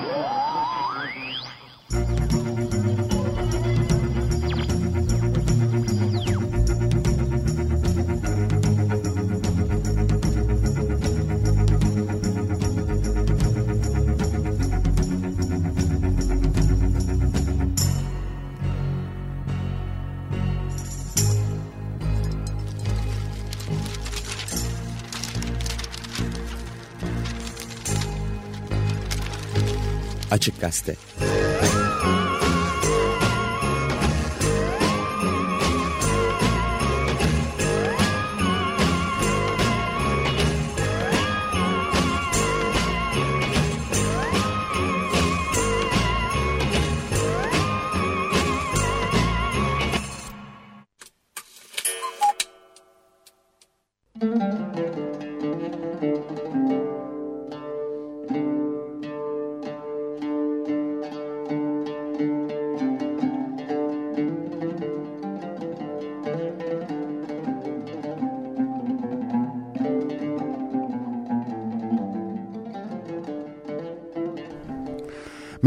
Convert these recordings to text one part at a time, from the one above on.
Oh! Açık Gazete.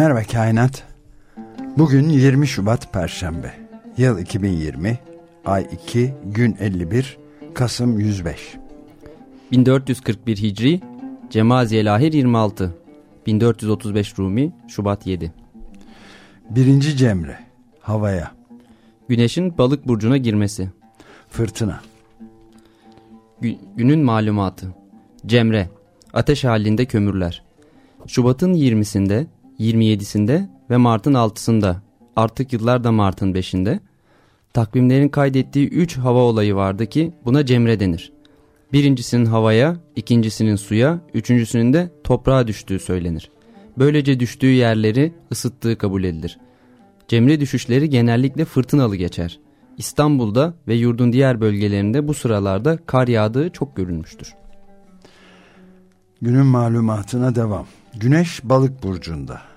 Merhaba Kainat. Bugün 20 Şubat Perşembe. Yıl 2020, ay 2, gün 51, Kasım 105. 1441 Hicri, Cemaziyel Ahir 26. 1435 Rumi, Şubat 7. Birinci Cemre, havaya. Güneşin balık burcuna girmesi. Fırtına. Gü günün malumatı. Cemre, ateş halinde kömürler. Şubat'ın 20'sinde 27'sinde ve Mart'ın 6'sında artık yıllar da Mart'ın 5'inde takvimlerin kaydettiği 3 hava olayı vardı ki buna cemre denir. Birincisinin havaya, ikincisinin suya, üçüncüsünün de toprağa düştüğü söylenir. Böylece düştüğü yerleri ısıttığı kabul edilir. Cemre düşüşleri genellikle fırtınalı geçer. İstanbul'da ve yurdun diğer bölgelerinde bu sıralarda kar yağdığı çok görülmüştür. Günün malumatına devam. Güneş balık burcunda.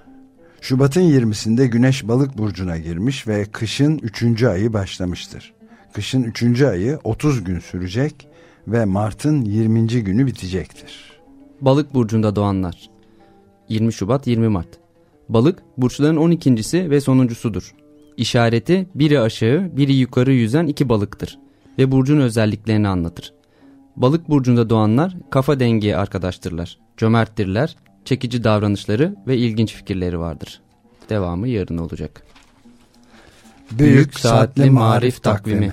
Şubat'ın 20'sinde Güneş balık burcuna girmiş ve kışın 3. ayı başlamıştır. Kışın 3. ayı 30 gün sürecek ve Mart'ın 20. günü bitecektir. Balık burcunda doğanlar 20 Şubat 20 Mart Balık burçların 12.si ve sonuncusudur. İşareti biri aşağı biri yukarı yüzen iki balıktır ve burcun özelliklerini anlatır. Balık burcunda doğanlar kafa dengi arkadaştırlar, cömerttirler, çekici davranışları ve ilginç fikirleri vardır. Devamı yarın olacak. Büyük Saatli Marif Takvimi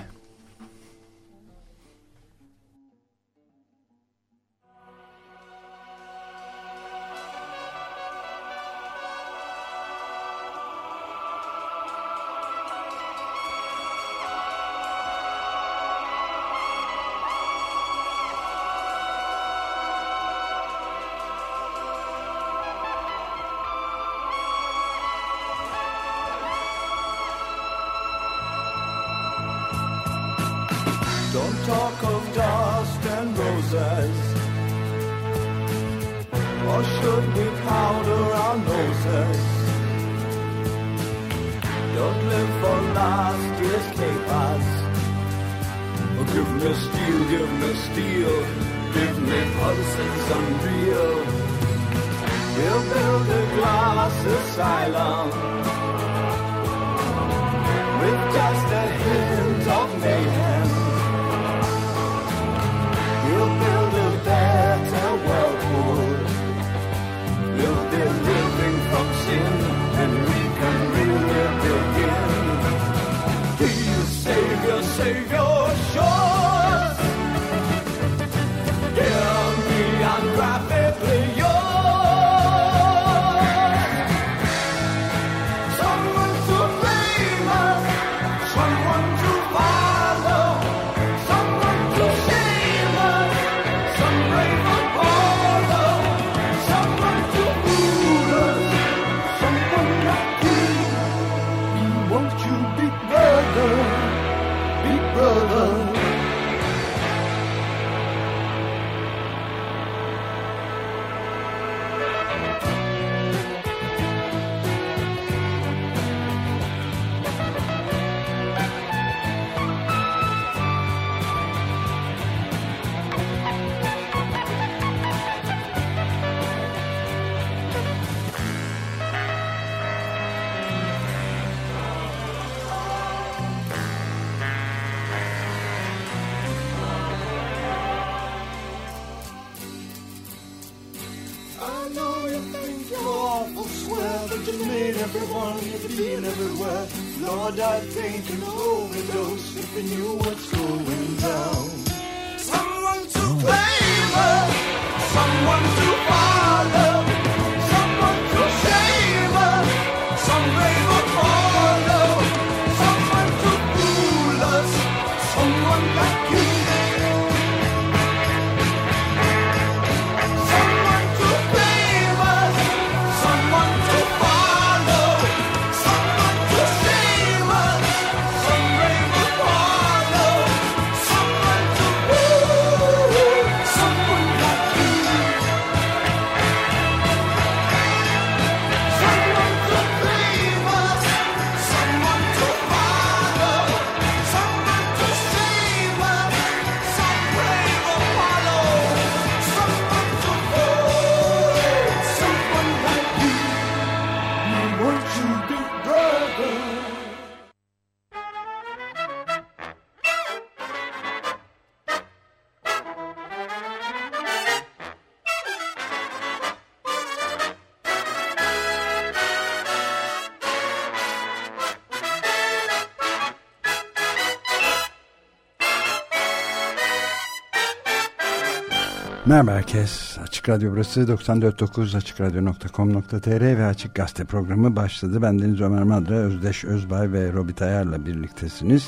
Merhaba herkes. Açık Radyo burası 94.9 AçıkRadyo.com.tr ve Açık Gazete programı başladı. Ben Deniz Ömer Madra, Özdeş Özbay ve Robit Ayar'la birliktesiniz.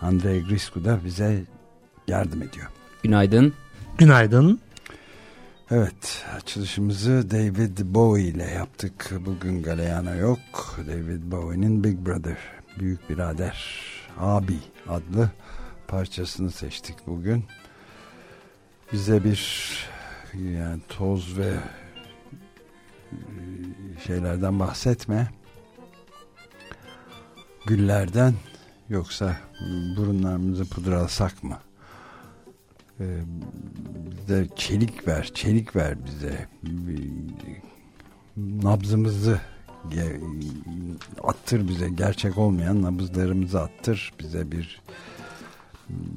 Andrei Grisku da bize yardım ediyor. Günaydın. Günaydın. Evet, açılışımızı David Bowie ile yaptık. Bugün Galeana yok. David Bowie'nin Big Brother, Büyük Birader, Abi adlı parçasını seçtik bugün. Bize bir yani toz ve e, şeylerden bahsetme. Güllerden yoksa burunlarımızı pudralasak mı? Ee, bize çelik ver, çelik ver bize. Nabzımızı attır bize. Gerçek olmayan nabızlarımızı attır. Bize bir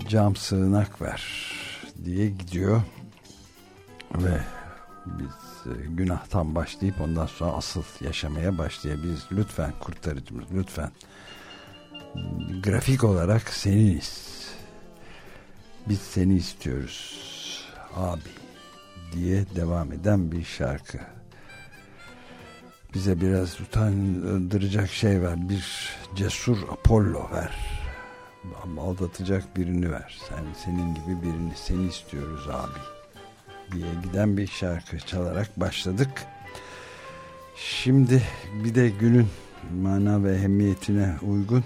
cam sığınak ver diye gidiyor. Ve biz e, günahtan başlayıp ondan sonra asıl yaşamaya başlayabiliriz. Lütfen kurtarıcımız lütfen. Grafik olarak seniniz. Biz seni istiyoruz abi diye devam eden bir şarkı. Bize biraz utandıracak şey ver. Bir cesur Apollo ver. Aldatacak birini ver. Sen senin gibi birini seni istiyoruz abi diye giden bir şarkı çalarak başladık. Şimdi bir de günün mana ve ehemmiyetine uygun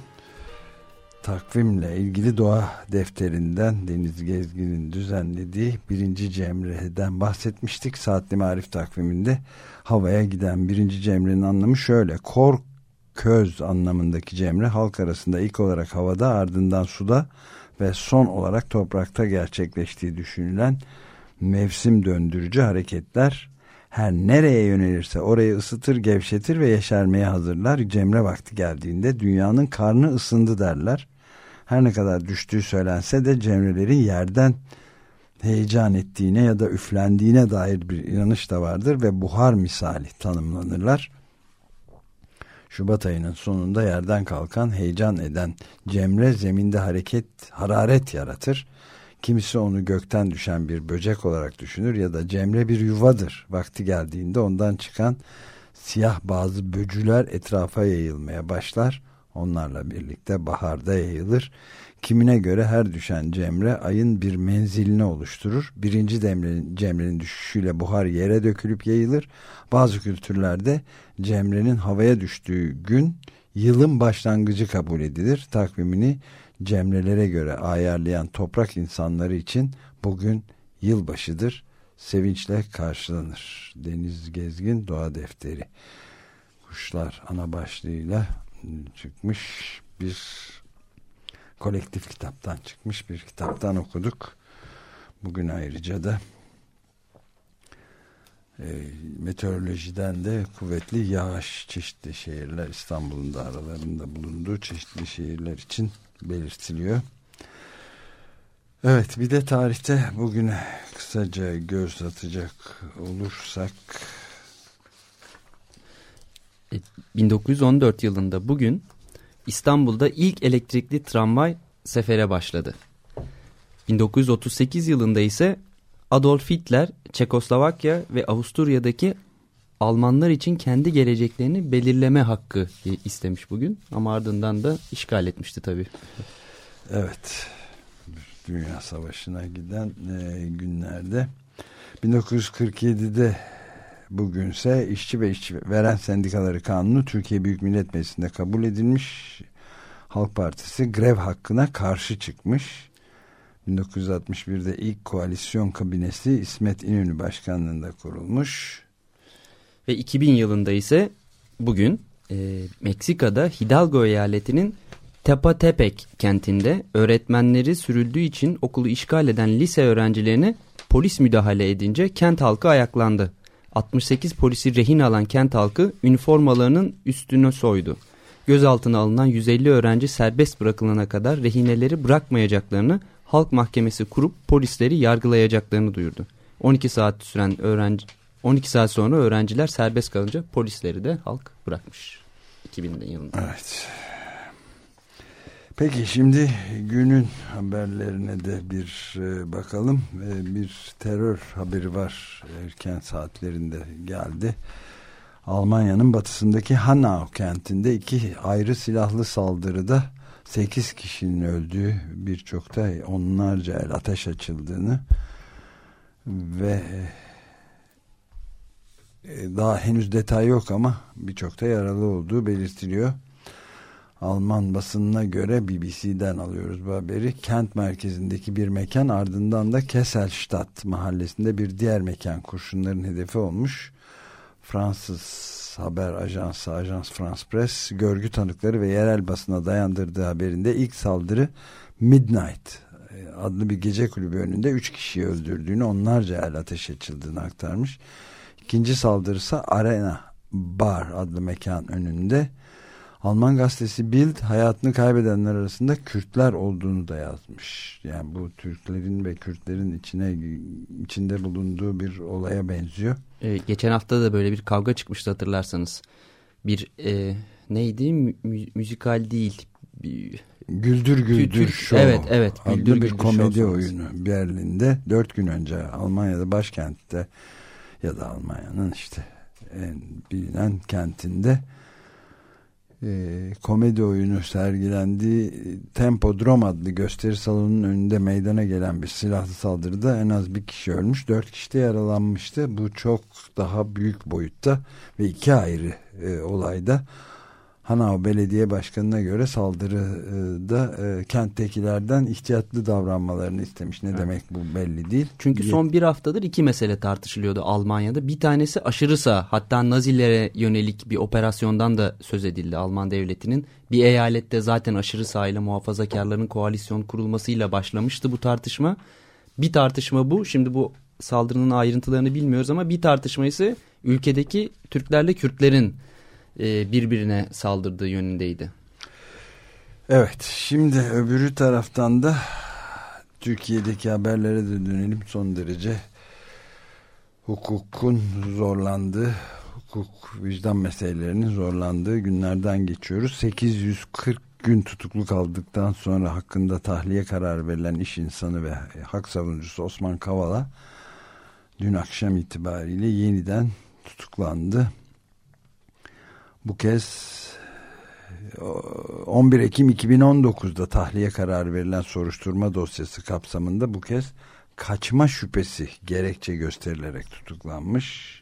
takvimle ilgili doğa defterinden Deniz Gezgin'in düzenlediği birinci Cemre'den bahsetmiştik. Saatli Marif takviminde havaya giden birinci Cemre'nin anlamı şöyle. Kor köz anlamındaki Cemre halk arasında ilk olarak havada ardından suda ve son olarak toprakta gerçekleştiği düşünülen mevsim döndürücü hareketler her nereye yönelirse orayı ısıtır, gevşetir ve yeşermeye hazırlar. Cemre vakti geldiğinde dünyanın karnı ısındı derler. Her ne kadar düştüğü söylense de cemrelerin yerden heyecan ettiğine ya da üflendiğine dair bir inanış da vardır ve buhar misali tanımlanırlar. Şubat ayının sonunda yerden kalkan heyecan eden cemre zeminde hareket, hararet yaratır. Kimisi onu gökten düşen bir böcek olarak düşünür ya da cemre bir yuvadır. Vakti geldiğinde ondan çıkan siyah bazı böcüler etrafa yayılmaya başlar. Onlarla birlikte baharda yayılır. Kimine göre her düşen cemre ayın bir menzilini oluşturur. Birinci demrenin, cemrenin düşüşüyle buhar yere dökülüp yayılır. Bazı kültürlerde cemrenin havaya düştüğü gün yılın başlangıcı kabul edilir. Takvimini cemrelere göre ayarlayan toprak insanları için bugün yılbaşıdır. Sevinçle karşılanır. Deniz Gezgin Doğa Defteri. Kuşlar ana başlığıyla çıkmış bir kolektif kitaptan çıkmış bir kitaptan okuduk. Bugün ayrıca da e, meteorolojiden de kuvvetli yağış çeşitli şehirler İstanbul'un da aralarında bulunduğu çeşitli şehirler için belirtiliyor. Evet bir de tarihte bugüne kısaca göz atacak olursak E, 1914 yılında bugün İstanbul'da ilk elektrikli tramvay sefere başladı. 1938 yılında ise Adolf Hitler Çekoslovakya ve Avusturya'daki Almanlar için kendi geleceklerini belirleme hakkı istemiş bugün. Ama ardından da işgal etmişti tabii. Evet. Dünya Savaşı'na giden e, günlerde 1947'de bugünse işçi ve işçi veren sendikaları kanunu Türkiye Büyük Millet Meclisi'nde kabul edilmiş. Halk Partisi grev hakkına karşı çıkmış. 1961'de ilk koalisyon kabinesi İsmet İnönü başkanlığında kurulmuş. Ve 2000 yılında ise bugün e, Meksika'da Hidalgo eyaletinin Tepatepec kentinde öğretmenleri sürüldüğü için okulu işgal eden lise öğrencilerini polis müdahale edince kent halkı ayaklandı. 68 polisi rehin alan kent halkı üniformalarının üstüne soydu. Gözaltına alınan 150 öğrenci serbest bırakılana kadar rehineleri bırakmayacaklarını halk mahkemesi kurup polisleri yargılayacaklarını duyurdu. 12 saat süren öğrenci 12 saat sonra öğrenciler serbest kalınca polisleri de halk bırakmış. 2000 yılında. Evet. Peki şimdi günün haberlerine de bir e, bakalım. E, bir terör haberi var erken saatlerinde geldi. Almanya'nın batısındaki Hanau kentinde iki ayrı silahlı saldırıda 8 kişinin öldüğü birçok da onlarca el ateş açıldığını ve e, daha henüz detay yok ama birçok da yaralı olduğu belirtiliyor. Alman basınına göre BBC'den alıyoruz bu haberi. Kent merkezindeki bir mekan ardından da Kesselstadt mahallesinde bir diğer mekan kurşunların hedefi olmuş. Fransız haber ajansı Ajans France Press görgü tanıkları ve yerel basına dayandırdığı haberinde ilk saldırı Midnight e, adlı bir gece kulübü önünde 3 kişiyi öldürdüğünü onlarca el ateş açıldığını aktarmış. İkinci saldırısı Arena Bar adlı mekan önünde Alman gazetesi Bild hayatını kaybedenler arasında Kürtler olduğunu da yazmış. Yani bu Türklerin ve Kürtlerin içine içinde bulunduğu bir olaya benziyor. Ee, geçen hafta da böyle bir kavga çıkmıştı hatırlarsanız. Bir e, neydi? Mü müzikal değil. Bir, Güldür Güldür Show. Evet evet. Güldür adlı bir güldür komedi show oyunu Berlin'de dört gün önce Almanya'da başkentte ya da Almanya'nın işte en bilinen kentinde e, komedi oyunu sergilendiği Tempodrom adlı gösteri salonunun önünde meydana gelen bir silahlı saldırıda en az bir kişi ölmüş, dört kişi de yaralanmıştı. Bu çok daha büyük boyutta ve iki ayrı e, olayda Hanau Belediye Başkanı'na göre saldırıda e, kenttekilerden ihtiyatlı davranmalarını istemiş. Ne evet. demek bu belli değil. Çünkü son bir haftadır iki mesele tartışılıyordu Almanya'da. Bir tanesi aşırı sağ hatta Nazilere yönelik bir operasyondan da söz edildi Alman devletinin. Bir eyalette zaten aşırı sağ ile muhafazakarların koalisyon kurulmasıyla başlamıştı bu tartışma. Bir tartışma bu. Şimdi bu saldırının ayrıntılarını bilmiyoruz ama bir tartışma ise ülkedeki Türklerle Kürtlerin e, birbirine saldırdığı yönündeydi. Evet şimdi öbürü taraftan da Türkiye'deki haberlere de dönelim son derece hukukun zorlandığı hukuk vicdan meselelerinin zorlandığı günlerden geçiyoruz. 840 gün tutuklu kaldıktan sonra hakkında tahliye kararı verilen iş insanı ve hak savunucusu Osman Kavala dün akşam itibariyle yeniden tutuklandı. Bu kez 11 Ekim 2019'da tahliye kararı verilen soruşturma dosyası kapsamında bu kez kaçma şüphesi gerekçe gösterilerek tutuklanmış.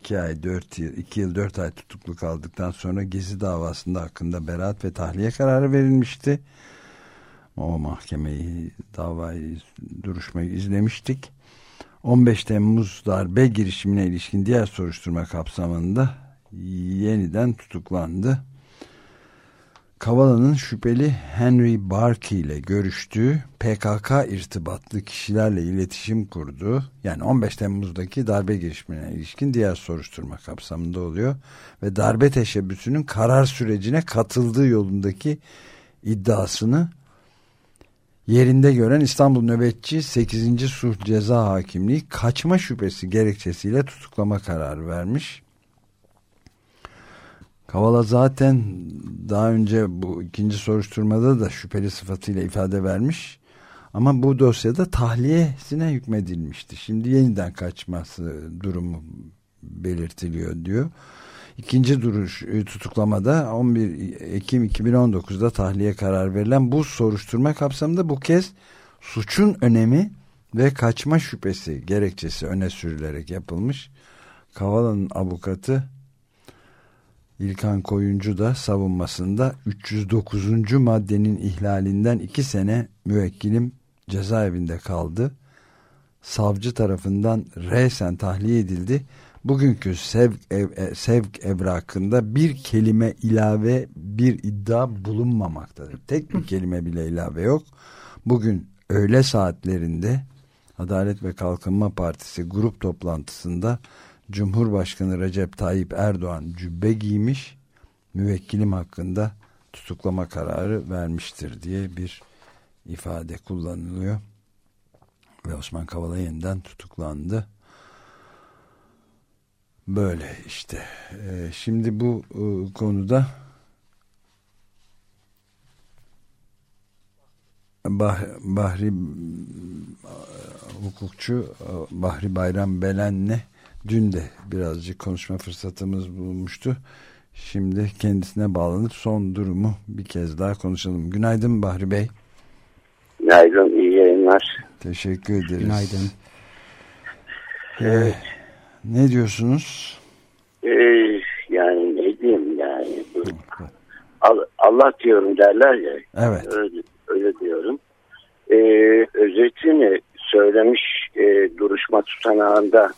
2 ay 4 yıl 2 yıl 4 ay tutuklu kaldıktan sonra Gezi davasında hakkında beraat ve tahliye kararı verilmişti. O mahkemeyi davayı duruşmayı izlemiştik. 15 Temmuz darbe girişimine ilişkin diğer soruşturma kapsamında yeniden tutuklandı. Kavala'nın şüpheli Henry Barkey ile görüştüğü PKK irtibatlı kişilerle iletişim kurduğu yani 15 Temmuz'daki darbe girişimine ilişkin diğer soruşturma kapsamında oluyor ve darbe teşebbüsünün karar sürecine katıldığı yolundaki iddiasını yerinde gören İstanbul Nöbetçi 8. Sulh Ceza Hakimliği kaçma şüphesi gerekçesiyle tutuklama kararı vermiş. Kavala zaten daha önce bu ikinci soruşturmada da şüpheli sıfatıyla ifade vermiş. Ama bu dosyada tahliyesine hükmedilmişti. Şimdi yeniden kaçması durumu belirtiliyor diyor. İkinci duruş e, tutuklamada 11 Ekim 2019'da tahliye karar verilen bu soruşturma kapsamında bu kez suçun önemi ve kaçma şüphesi gerekçesi öne sürülerek yapılmış. Kavala'nın avukatı İlkan Koyuncu da savunmasında 309. maddenin ihlalinden 2 sene müvekkilim cezaevinde kaldı. Savcı tarafından resen tahliye edildi. Bugünkü sevk, ev, e, sevk evrakında bir kelime ilave bir iddia bulunmamaktadır. Tek bir kelime bile ilave yok. Bugün öğle saatlerinde Adalet ve Kalkınma Partisi grup toplantısında Cumhurbaşkanı Recep Tayyip Erdoğan cübbe giymiş müvekkilim hakkında tutuklama kararı vermiştir diye bir ifade kullanılıyor. Ve Osman Kavala yeniden tutuklandı. Böyle işte. Ee, şimdi bu e, konuda bah, Bahri hukukçu Bahri Bayram Belen'le dün de birazcık konuşma fırsatımız bulmuştu. Şimdi kendisine bağlanıp son durumu bir kez daha konuşalım. Günaydın Bahri Bey. Günaydın, iyi yayınlar. Teşekkür ederiz. Günaydın. Ee, ne diyorsunuz? Ee, yani ne diyeyim yani. Bu, Al- Allah diyorum derler ya. Evet. Öyle, öyle diyorum. Ee, özetini söylemiş e, duruşma tutanağında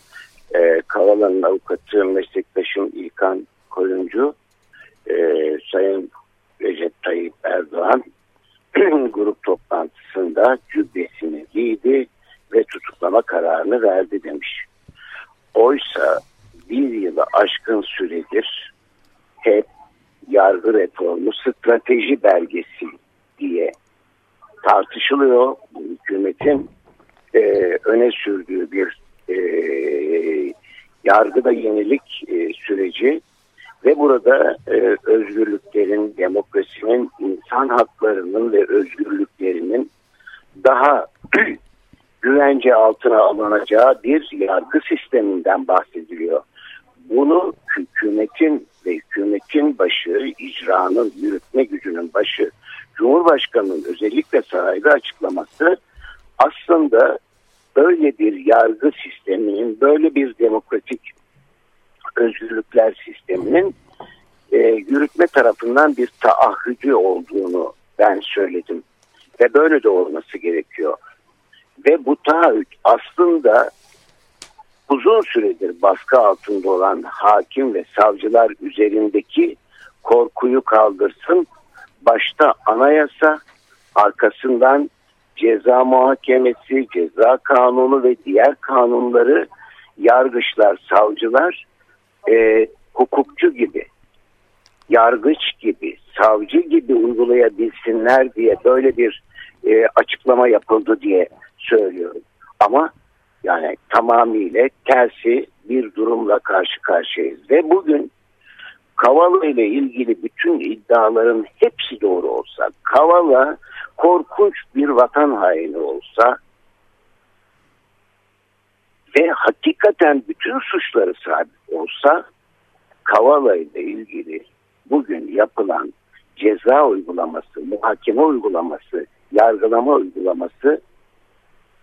e, Kavala'nın avukatı meslektaşım İlkan Koyuncu e, Sayın Recep Tayyip Erdoğan grup toplantısında cübbesini giydi ve tutuklama kararını verdi demiş. Oysa bir yılı aşkın süredir hep yargı reformu strateji belgesi diye tartışılıyor. Hükümetin e, öne sürdüğü bir e, yargıda yenilik e, süreci ve burada e, özgürlüklerin, demokrasinin, insan haklarının ve özgürlüklerinin daha güvence altına alınacağı bir yargı sisteminden bahsediliyor. Bunu hükümetin ve hükümetin başı, icranın, yürütme gücünün başı, Cumhurbaşkanı'nın özellikle sarayda açıklaması aslında böyle bir yargı sisteminin, böyle bir demokratik özgürlükler sisteminin e, yürütme tarafından bir taahhüdü olduğunu ben söyledim. Ve böyle de olması gerekiyor. Ve bu taahhüt aslında uzun süredir baskı altında olan hakim ve savcılar üzerindeki korkuyu kaldırsın. Başta anayasa, arkasından muhakemesi, ceza kanunu ve diğer kanunları yargıçlar, savcılar e, hukukçu gibi, yargıç gibi, savcı gibi uygulayabilsinler diye böyle bir e, açıklama yapıldı diye söylüyorum. Ama yani tamamıyla tersi bir durumla karşı karşıyayız. Ve bugün Kavala ile ilgili bütün iddiaların hepsi doğru olsa, Kavala korkunç bir vatan haini olsa ve hakikaten bütün suçları sahip olsa Kavala ile ilgili bugün yapılan ceza uygulaması, muhakeme uygulaması, yargılama uygulaması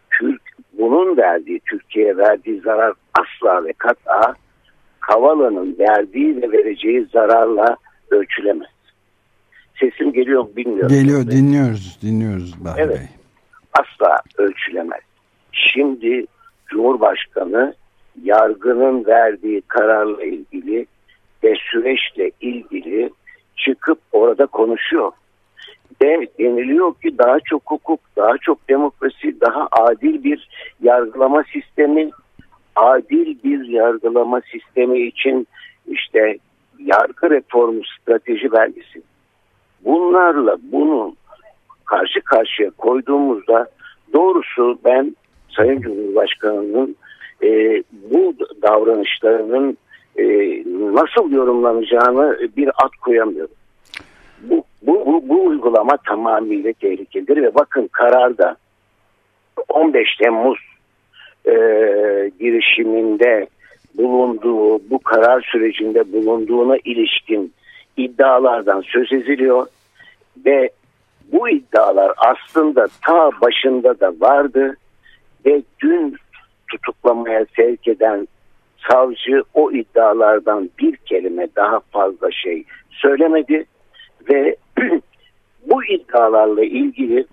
Türk bunun verdiği Türkiye'ye verdiği zarar asla ve kat'a Kavala'nın verdiği ve vereceği zararla ölçülemez. Sesim geliyor mu bilmiyorum. Geliyor dinliyoruz dinliyoruz Bahri Evet. Bey. Asla ölçülemez. Şimdi Cumhurbaşkanı yargının verdiği kararla ilgili ve süreçle ilgili çıkıp orada konuşuyor. Ve deniliyor ki daha çok hukuk, daha çok demokrasi, daha adil bir yargılama sistemi, adil bir yargılama sistemi için işte yargı reformu strateji belgesi. Bunlarla bunu karşı karşıya koyduğumuzda doğrusu ben Sayın Cumhurbaşkanı'nın e, bu davranışlarının e, nasıl yorumlanacağını bir ad koyamıyorum. Bu, bu, bu, bu uygulama tamamıyla tehlikelidir ve bakın kararda 15 Temmuz e, girişiminde bulunduğu, bu karar sürecinde bulunduğuna ilişkin iddialardan söz ediliyor ve bu iddialar aslında ta başında da vardı ve dün tutuklamaya sevk eden savcı o iddialardan bir kelime daha fazla şey söylemedi ve bu iddialarla ilgili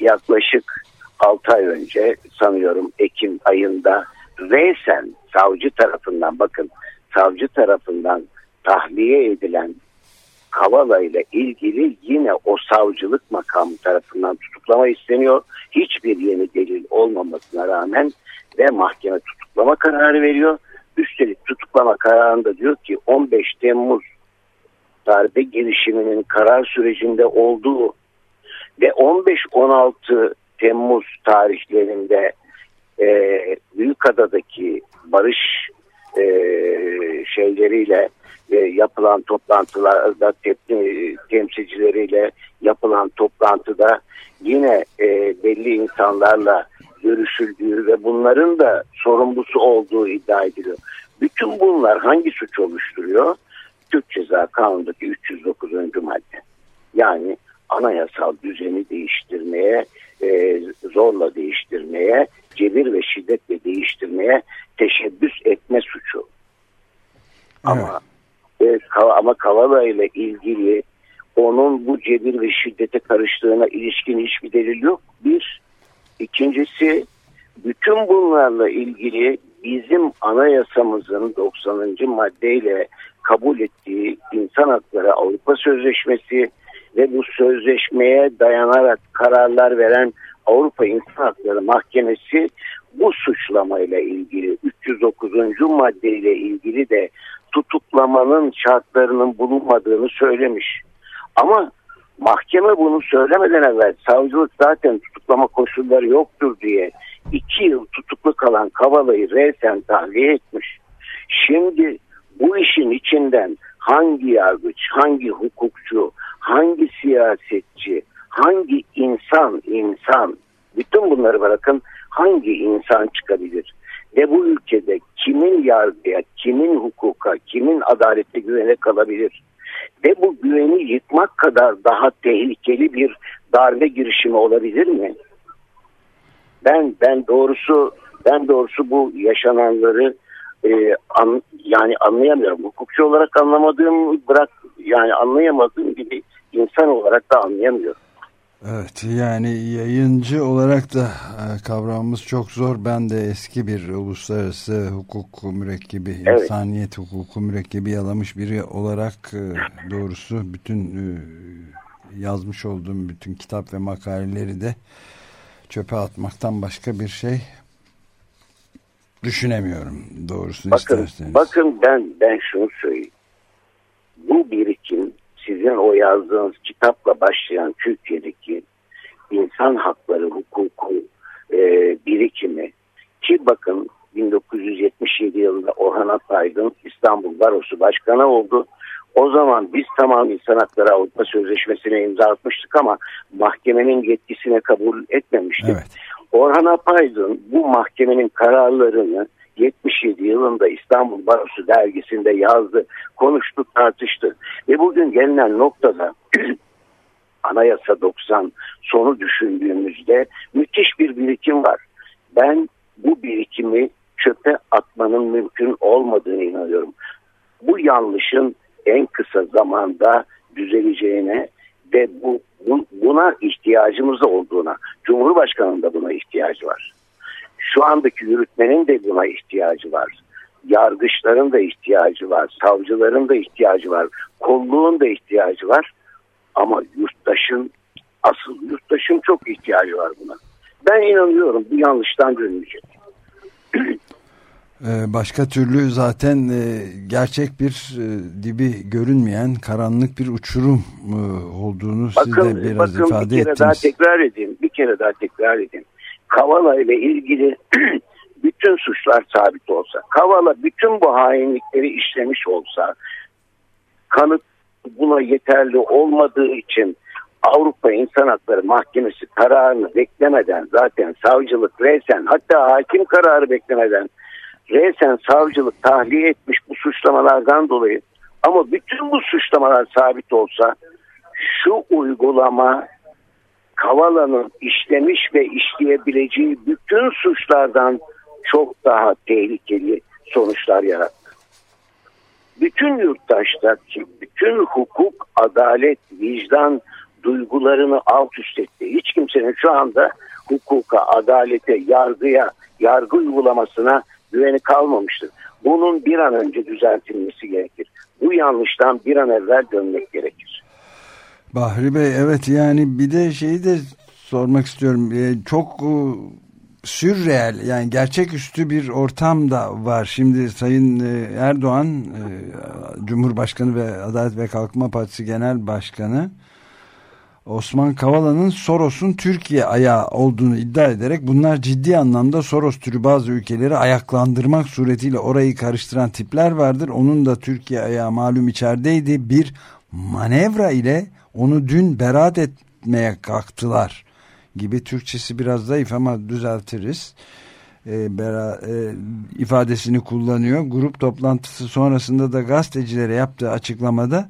yaklaşık 6 ay önce sanıyorum Ekim ayında resen savcı tarafından bakın savcı tarafından tahliye edilen Kavala ile ilgili yine o savcılık makamı tarafından tutuklama isteniyor. Hiçbir yeni delil olmamasına rağmen ve mahkeme tutuklama kararı veriyor. Üstelik tutuklama kararında diyor ki 15 Temmuz darbe girişiminin karar sürecinde olduğu ve 15-16 Temmuz tarihlerinde e, Büyükada'daki barış e, şeyleriyle e, yapılan toplantılarda te- temsilcileriyle yapılan toplantıda yine e, belli insanlarla görüşüldüğü ve bunların da sorumlusu olduğu iddia ediliyor. Bütün bunlar hangi suç oluşturuyor? Türk Ceza Kanunu'ndaki 309. madde. Yani anayasal düzeni değiştirmeye, e, zorla değiştirmeye, cebir ve şiddetle değiştirmeye teşebbüs etme suçu. Ama e, ama Kavala ile ilgili onun bu cebir ve şiddete karıştığına ilişkin hiçbir delil yok. Bir. İkincisi bütün bunlarla ilgili bizim anayasamızın 90. maddeyle kabul ettiği İnsan Hakları Avrupa Sözleşmesi ve bu sözleşmeye dayanarak kararlar veren Avrupa İnsan Hakları Mahkemesi bu suçlamayla ilgili 309. maddeyle ilgili de tutuklamanın şartlarının bulunmadığını söylemiş. Ama mahkeme bunu söylemeden evvel savcılık zaten tutuklama koşulları yoktur diye iki yıl tutuklu kalan Kavala'yı resen tahliye etmiş. Şimdi bu işin içinden hangi yargıç, hangi hukukçu, hangi siyasetçi, hangi insan, insan, bütün bunları bırakın hangi insan çıkabilir? Ve bu ülkede kimin yargıya, kimin hukuka, kimin adalete güvene kalabilir? Ve bu güveni yıkmak kadar daha tehlikeli bir darbe girişimi olabilir mi? Ben ben doğrusu ben doğrusu bu yaşananları e, an, yani anlayamıyorum. Hukukçu olarak anlamadığım bırak yani anlayamadığım gibi insan olarak da anlayamıyorum. Evet yani yayıncı olarak da e, kavramımız çok zor. Ben de eski bir uluslararası hukuk mürekkebi, Evet. insaniyet hukuku mürekkebi yalamış biri olarak e, doğrusu bütün e, yazmış olduğum bütün kitap ve makaleleri de çöpe atmaktan başka bir şey düşünemiyorum doğrusunu Bakın, isterseniz. bakın ben ben şunu söyleyeyim. Bu birikim sizin o yazdığınız kitapla başlayan Türkiye'deki insan hakları hukuku e, birikimi ki bakın 1977 yılında Orhan Ataydın İstanbul Barosu Başkanı oldu. O zaman biz tamam insan hakları Avrupa Sözleşmesi'ne imza atmıştık ama mahkemenin yetkisine kabul etmemiştik. Evet. Orhan Apaydın bu mahkemenin kararlarını 77 yılında İstanbul Barosu dergisinde yazdı, konuştu, tartıştı. Ve bugün gelinen noktada Anayasa 90 sonu düşündüğümüzde müthiş bir birikim var. Ben bu birikimi çöpe atmanın mümkün olmadığını inanıyorum. Bu yanlışın en kısa zamanda düzeleceğine ve bu, bu buna ihtiyacımız olduğuna, Cumhurbaşkanı'nın da buna ihtiyacı var. Şu andaki yürütmenin de buna ihtiyacı var. Yargıçların da ihtiyacı var, savcıların da ihtiyacı var, kolluğun da ihtiyacı var. Ama yurttaşın, asıl yurttaşın çok ihtiyacı var buna. Ben inanıyorum bu yanlıştan dönmeyecek. Ee, Başka türlü zaten e, gerçek bir e, dibi görünmeyen karanlık bir uçurum e, olduğunu siz de Bakın, biraz bakın ifade bir kere daha ettiniz. tekrar edeyim. Bir kere daha tekrar edeyim. Kavala ile ilgili bütün suçlar sabit olsa, Kavala bütün bu hainlikleri işlemiş olsa, kanıt buna yeterli olmadığı için Avrupa İnsan Hakları Mahkemesi kararını beklemeden zaten savcılık resen hatta hakim kararı beklemeden resen savcılık tahliye etmiş bu suçlamalardan dolayı ama bütün bu suçlamalar sabit olsa şu uygulama Kavala'nın işlemiş ve işleyebileceği bütün suçlardan çok daha tehlikeli sonuçlar yarattı. Bütün yurttaştaki bütün hukuk, adalet, vicdan duygularını alt üst etti. Hiç kimsenin şu anda hukuka, adalete, yargıya, yargı uygulamasına güveni kalmamıştır. Bunun bir an önce düzeltilmesi gerekir. Bu yanlıştan bir an evvel dönmek gerekir. Bahri Bey evet yani bir de şeyi de sormak istiyorum. Ee, çok e, sürreel yani gerçeküstü bir ortam da var. Şimdi Sayın e, Erdoğan e, Cumhurbaşkanı ve Adalet ve Kalkınma Partisi Genel Başkanı Osman Kavala'nın Soros'un Türkiye ayağı olduğunu iddia ederek bunlar ciddi anlamda Soros türü bazı ülkeleri ayaklandırmak suretiyle orayı karıştıran tipler vardır. Onun da Türkiye ayağı malum içerideydi. Bir manevra ile onu dün beraat etmeye kalktılar gibi Türkçesi biraz zayıf ama düzeltiriz. E, bera, e, ifadesini kullanıyor. Grup toplantısı sonrasında da gazetecilere yaptığı açıklamada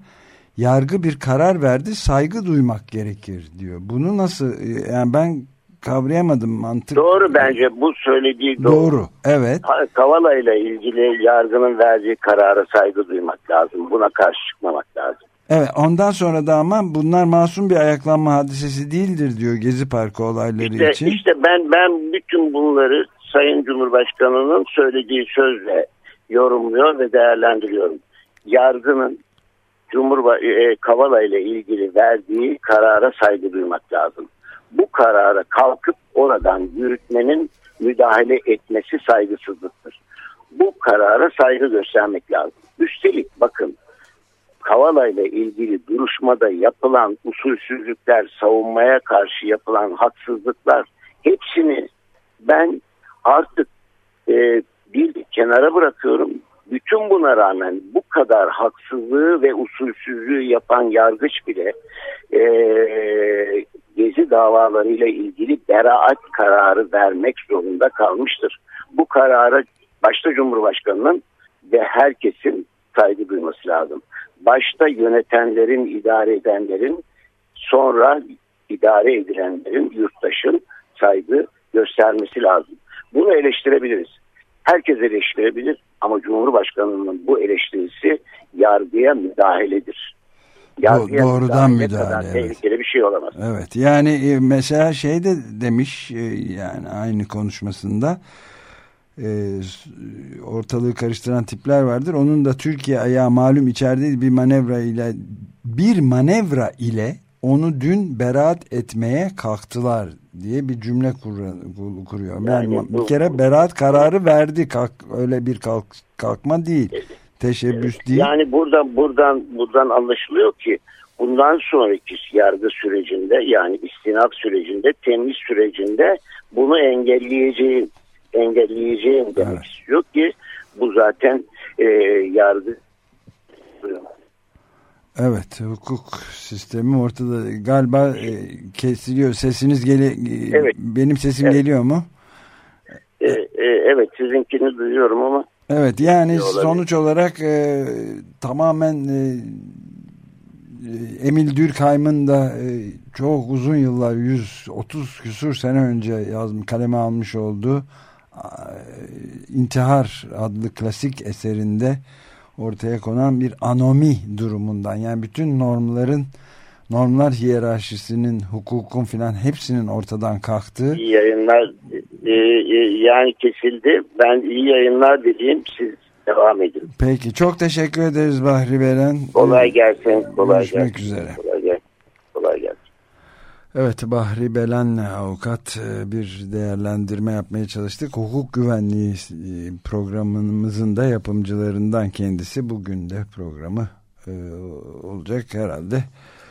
yargı bir karar verdi saygı duymak gerekir diyor. Bunu nasıl yani ben kavrayamadım mantık. Doğru bence bu söylediği doğru. Doğru evet. Kavala ile ilgili yargının verdiği karara saygı duymak lazım. Buna karşı çıkmamak lazım. Evet ondan sonra da ama bunlar masum bir ayaklanma hadisesi değildir diyor Gezi Parkı olayları işte, için. İşte ben ben bütün bunları Sayın Cumhurbaşkanı'nın söylediği sözle yorumluyor ve değerlendiriyorum. Yargının Cumhurba e, Kavala ile ilgili verdiği karara saygı duymak lazım. Bu karara kalkıp oradan yürütmenin müdahale etmesi saygısızlıktır. Bu karara saygı göstermek lazım. Üstelik bakın Kavala ile ilgili duruşmada yapılan usulsüzlükler, savunmaya karşı yapılan haksızlıklar hepsini ben artık e, bir kenara bırakıyorum. Bütün buna rağmen bu kadar haksızlığı ve usulsüzlüğü yapan yargıç bile e, gezi davalarıyla ilgili beraat kararı vermek zorunda kalmıştır. Bu karara başta Cumhurbaşkanı'nın ve herkesin saygı duyması lazım. Başta yönetenlerin, idare edenlerin, sonra idare edilenlerin, yurttaşın saygı göstermesi lazım. Bunu eleştirebiliriz. Herkes eleştirebilir ama Cumhurbaşkanı'nın bu eleştirisi yargıya müdahaledir. Yargıya Doğrudan müdahale, müdahale, evet. tehlikeli bir şey olamaz. Evet yani e, mesela şey de demiş e, yani aynı konuşmasında e, ortalığı karıştıran tipler vardır. Onun da Türkiye ayağı malum içeride bir manevra ile bir manevra ile onu dün beraat etmeye kalktılar diye bir cümle kur- kuruyor. Yani, Yani bir kere beraat kararı verdi. Kalk, öyle bir kalk, kalkma değil. Teşebbüs değil. Yani buradan buradan buradan anlaşılıyor ki bundan sonraki yargı sürecinde yani istinaf sürecinde temiz sürecinde bunu engelleyeceğim engelleyeceğim demek Evet. istiyor ki bu zaten e, yargı Evet hukuk sistemi ortada galiba e, kesiliyor sesiniz gele e, Evet. benim sesim Evet. geliyor mu? e, e, evet sizinkini duyuyorum ama Evet yani sonuç olarak e, tamamen e, Emil Durkheim'ın da e, çok uzun yıllar 130 küsur sene önce yazmış kaleme almış olduğu İntihar adlı klasik eserinde ortaya konan bir anomi durumundan yani bütün normların normlar hiyerarşisinin hukukun filan hepsinin ortadan kalktığı iyi yayınlar e, e, yani kesildi ben iyi yayınlar dileyim siz devam edin Peki çok teşekkür ederiz Bahri Beren. kolay gelsin kolay Görüşmek gelsin üzere. kolay gelsin kolay gelsin Evet Bahri Belen'le avukat e, bir değerlendirme yapmaya çalıştık. Hukuk güvenliği e, programımızın da yapımcılarından kendisi. Bugün de programı e, olacak herhalde.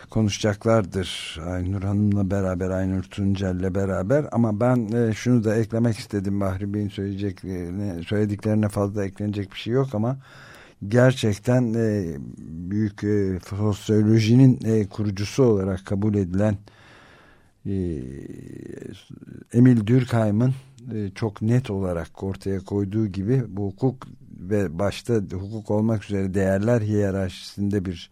konuşacaklardır Aynur Hanım'la beraber Aynur Tuncel'le beraber ama ben şunu da eklemek istedim Bahri Bey'in söyleyeceklerine söylediklerine fazla eklenecek bir şey yok ama gerçekten büyük sosyolojinin kurucusu olarak kabul edilen Emil Durkheim'ın e, çok net olarak ortaya koyduğu gibi bu hukuk ve başta hukuk olmak üzere değerler hiyerarşisinde bir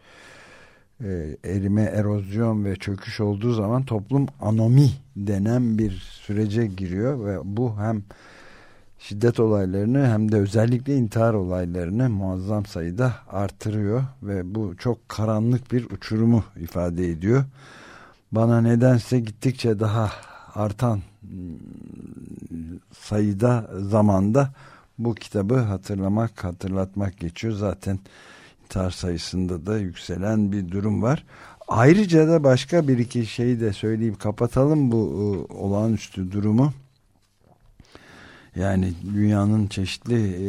e, erime, erozyon ve çöküş olduğu zaman toplum anomi denen bir sürece giriyor ve bu hem şiddet olaylarını hem de özellikle intihar olaylarını muazzam sayıda artırıyor ve bu çok karanlık bir uçurumu ifade ediyor. Bana nedense gittikçe daha artan sayıda zamanda bu kitabı hatırlamak, hatırlatmak geçiyor. Zaten intihar sayısında da yükselen bir durum var. Ayrıca da başka bir iki şeyi de söyleyip kapatalım bu e, olağanüstü durumu. Yani dünyanın çeşitli e,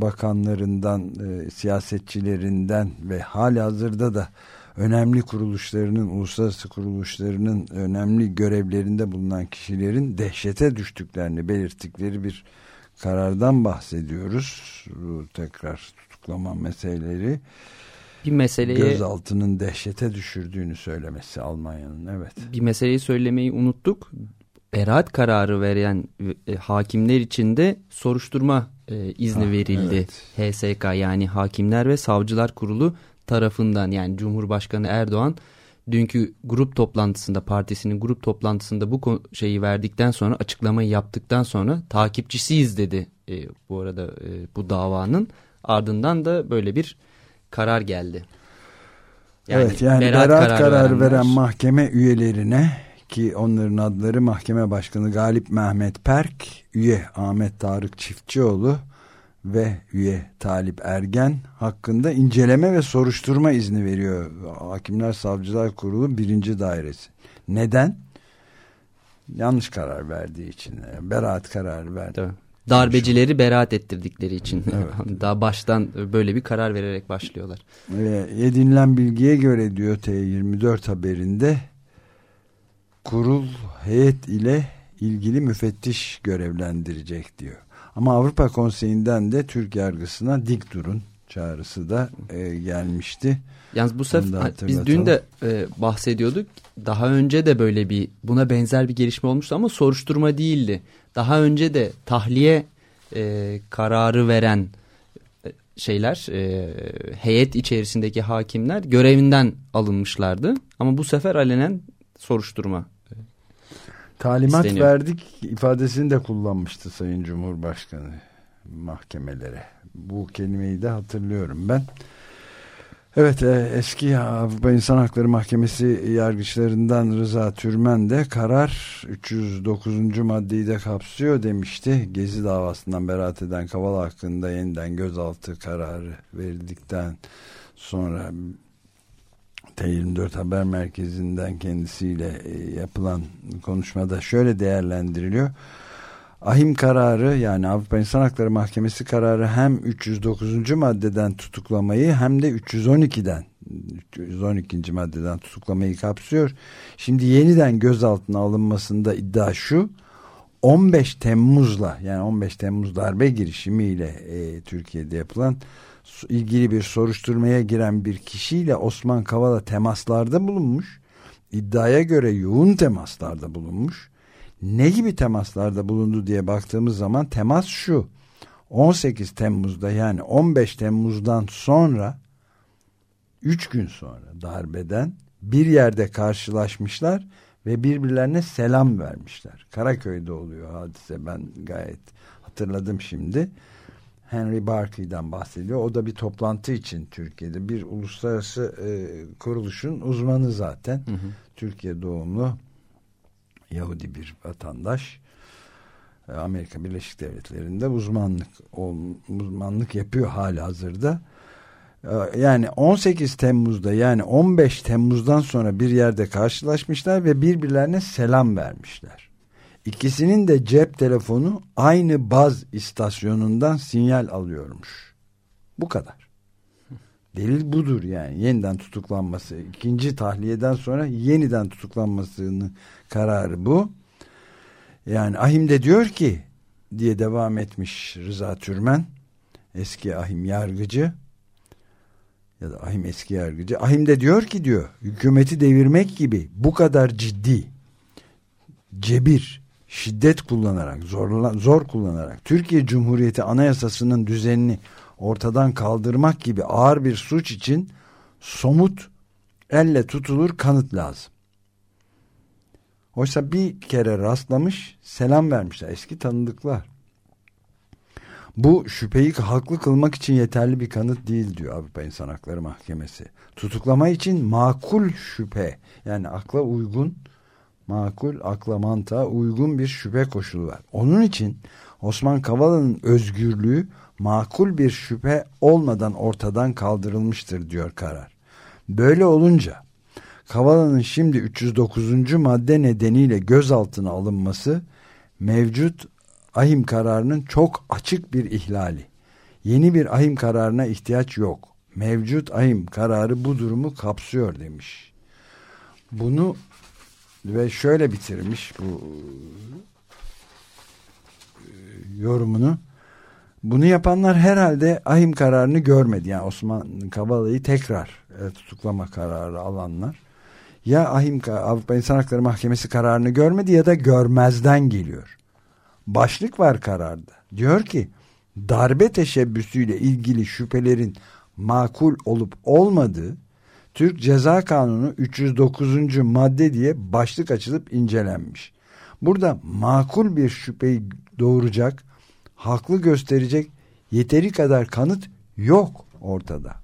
bakanlarından, siyasetçilerinden ve hali hazırda da önemli kuruluşlarının, uluslararası kuruluşlarının önemli görevlerinde bulunan kişilerin dehşete düştüklerini belirttikleri bir karardan bahsediyoruz. Tekrar tutuklama meseleleri. Bir meseleye gözaltının dehşete düşürdüğünü söylemesi Almanya'nın evet. Bir meseleyi söylemeyi unuttuk. Beraat kararı veren e, hakimler için de soruşturma e, izni ha, verildi. Evet. HSK yani Hakimler ve Savcılar Kurulu tarafından yani Cumhurbaşkanı Erdoğan dünkü grup toplantısında partisinin grup toplantısında bu şeyi verdikten sonra açıklamayı yaptıktan sonra takipçisiyiz dedi e, bu arada e, bu davanın ardından da böyle bir karar geldi. Yani evet yani beraat, beraat kararı, kararı veren mahkeme üyelerine ki onların adları mahkeme başkanı Galip Mehmet Perk, üye Ahmet Tarık Çiftçioğlu, ve üye Talip Ergen hakkında inceleme ve soruşturma izni veriyor. Hakimler Savcılar Kurulu birinci dairesi. Neden? Yanlış karar verdiği için. Beraat kararı verdi. Tabii. Darbecileri beraat ettirdikleri için. Evet. Daha baştan böyle bir karar vererek başlıyorlar. Ve edinilen bilgiye göre diyor T24 haberinde kurul heyet ile ilgili müfettiş görevlendirecek diyor. Ama Avrupa Konseyi'nden de Türk yargısına dik durun çağrısı da e, gelmişti. Yalnız bu sefer biz dün de e, bahsediyorduk. Daha önce de böyle bir buna benzer bir gelişme olmuştu ama soruşturma değildi. Daha önce de tahliye e, kararı veren e, şeyler e, heyet içerisindeki hakimler görevinden alınmışlardı. Ama bu sefer alenen soruşturma Talimat isteniyor. verdik ifadesini de kullanmıştı Sayın Cumhurbaşkanı mahkemelere. Bu kelimeyi de hatırlıyorum ben. Evet e, eski Avrupa İnsan Hakları Mahkemesi yargıçlarından Rıza Türmen de karar 309. maddeyi de kapsıyor demişti. Gezi davasından beraat eden Kavala hakkında yeniden gözaltı kararı verildikten sonra T24 Haber Merkezi'nden kendisiyle e, yapılan konuşmada şöyle değerlendiriliyor. Ahim kararı yani Avrupa İnsan Hakları Mahkemesi kararı hem 309. maddeden tutuklamayı hem de 312'den 312. maddeden tutuklamayı kapsıyor. Şimdi yeniden gözaltına alınmasında iddia şu 15 Temmuz'la yani 15 Temmuz darbe girişimiyle e, Türkiye'de yapılan ilgili bir soruşturmaya giren bir kişiyle Osman Kavala temaslarda bulunmuş. İddiaya göre yoğun temaslarda bulunmuş. Ne gibi temaslarda bulundu diye baktığımız zaman temas şu. 18 Temmuz'da yani 15 Temmuz'dan sonra 3 gün sonra darbeden bir yerde karşılaşmışlar ve birbirlerine selam vermişler. Karaköy'de oluyor hadise ben gayet hatırladım şimdi. Henry Barkley'den bahsediyor. O da bir toplantı için Türkiye'de bir uluslararası e, kuruluşun uzmanı zaten. Hı hı. Türkiye doğumlu Yahudi bir vatandaş. E, Amerika Birleşik Devletleri'nde uzmanlık uzmanlık yapıyor hali hazırda. E, yani 18 Temmuz'da yani 15 Temmuz'dan sonra bir yerde karşılaşmışlar ve birbirlerine selam vermişler. İkisinin de cep telefonu aynı baz istasyonundan sinyal alıyormuş. Bu kadar. Delil budur yani yeniden tutuklanması. ikinci tahliyeden sonra yeniden tutuklanmasının kararı bu. Yani Ahim de diyor ki diye devam etmiş Rıza Türmen eski Ahim yargıcı ya da Ahim eski yargıcı. Ahim de diyor ki diyor hükümeti devirmek gibi bu kadar ciddi cebir, şiddet kullanarak, zorla, zor kullanarak Türkiye Cumhuriyeti Anayasası'nın düzenini ortadan kaldırmak gibi ağır bir suç için somut elle tutulur kanıt lazım. Oysa bir kere rastlamış, selam vermişler eski tanıdıklar. Bu şüpheyi haklı kılmak için yeterli bir kanıt değil diyor Avrupa İnsan Hakları Mahkemesi. Tutuklama için makul şüphe yani akla uygun makul akla mantığa uygun bir şüphe koşulu var. Onun için Osman Kavala'nın özgürlüğü makul bir şüphe olmadan ortadan kaldırılmıştır diyor karar. Böyle olunca Kavala'nın şimdi 309. madde nedeniyle gözaltına alınması mevcut ahim kararının çok açık bir ihlali. Yeni bir ahim kararına ihtiyaç yok. Mevcut ahim kararı bu durumu kapsıyor demiş. Bunu ve şöyle bitirmiş bu e, yorumunu. Bunu yapanlar herhalde ahim kararını görmedi. Yani Osman Kavala'yı tekrar tutuklama kararı alanlar. Ya ahim Avrupa İnsan Hakları Mahkemesi kararını görmedi ya da görmezden geliyor. Başlık var kararda. Diyor ki darbe teşebbüsüyle ilgili şüphelerin makul olup olmadığı Türk Ceza Kanunu 309. madde diye başlık açılıp incelenmiş. Burada makul bir şüpheyi doğuracak, haklı gösterecek yeteri kadar kanıt yok ortada.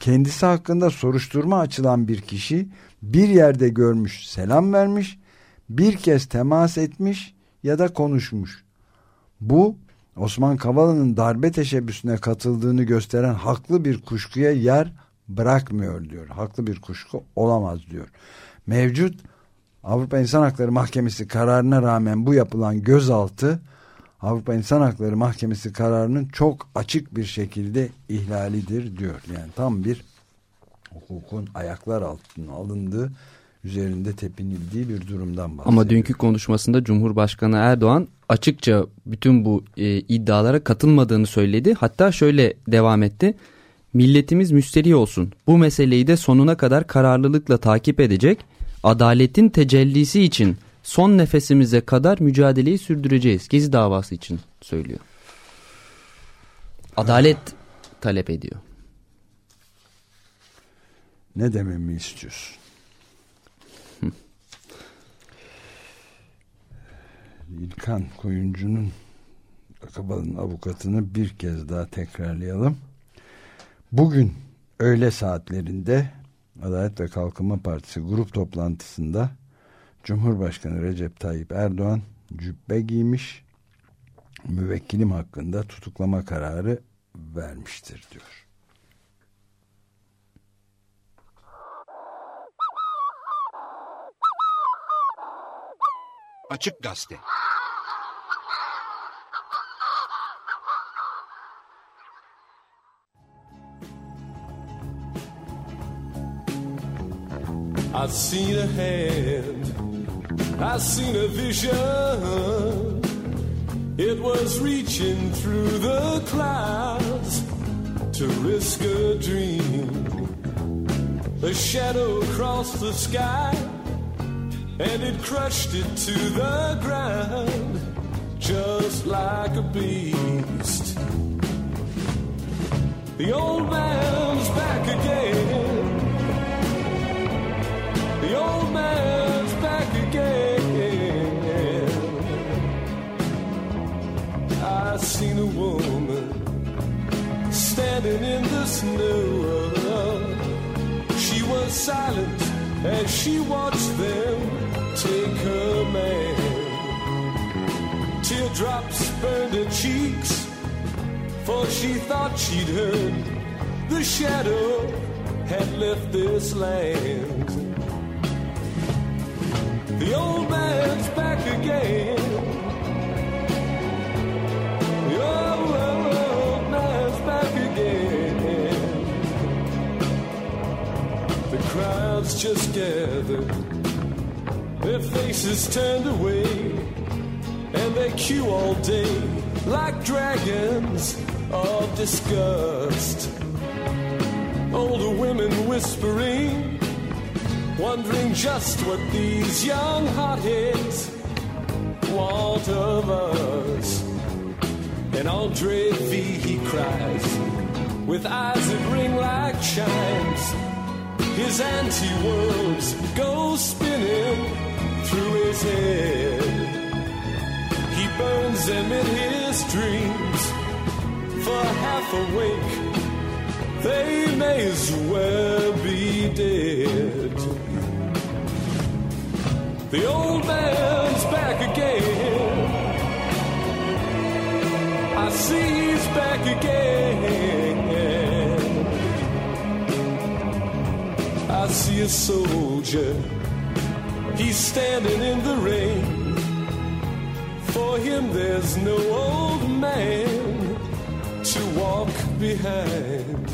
Kendisi hakkında soruşturma açılan bir kişi bir yerde görmüş, selam vermiş, bir kez temas etmiş ya da konuşmuş. Bu Osman Kavala'nın darbe teşebbüsüne katıldığını gösteren haklı bir kuşkuya yer bırakmıyor diyor. Haklı bir kuşku olamaz diyor. Mevcut Avrupa İnsan Hakları Mahkemesi kararına rağmen bu yapılan gözaltı Avrupa İnsan Hakları Mahkemesi kararının çok açık bir şekilde ihlalidir diyor. Yani tam bir hukukun ayaklar altına alındığı üzerinde tepinildiği bir durumdan bahsediyor. Ama dünkü konuşmasında Cumhurbaşkanı Erdoğan açıkça bütün bu e, iddialara katılmadığını söyledi. Hatta şöyle devam etti. Milletimiz müsteri olsun. Bu meseleyi de sonuna kadar kararlılıkla takip edecek. Adaletin tecellisi için son nefesimize kadar mücadeleyi sürdüreceğiz. Gezi davası için söylüyor. Adalet talep ediyor. Ne dememi istiyorsun? İlkan Koyuncu'nun Akabal'ın avukatını bir kez daha tekrarlayalım. Bugün öğle saatlerinde Adalet ve Kalkınma Partisi grup toplantısında Cumhurbaşkanı Recep Tayyip Erdoğan cübbe giymiş müvekkilim hakkında tutuklama kararı vermiştir diyor. Açık Gazete. I've seen a hand, I've seen a vision. It was reaching through the clouds to risk a dream. A shadow crossed the sky and it crushed it to the ground just like a beast. The old man's back again. Man's back again. I seen a woman standing in the snow. She was silent as she watched them take her man. Teardrops burned her cheeks, for she thought she'd heard the shadow had left this land. The old man's back again. The old, man's back again. The crowds just gathered, their faces turned away, and they queue all day like dragons of disgust. Older women whispering, wondering just what these young hotheads want of us. And Andre V, he cries, with eyes that ring like chimes. His anti-worlds go spinning through his head. He burns them in his dreams for half awake. They may as well be dead. The old man's back again. I see he's back again. I see a soldier. He's standing in the rain. For him, there's no old man to walk behind.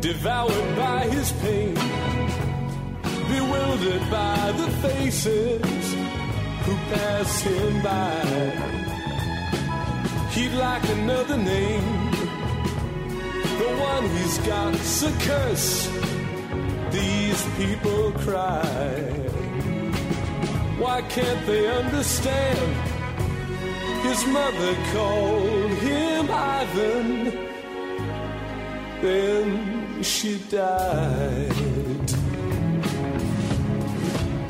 Devoured by his pain, bewildered by the faces who pass him by. He'd like another name, the one he's got's a curse. These people cry. Why can't they understand? His mother called him Ivan. Then she died.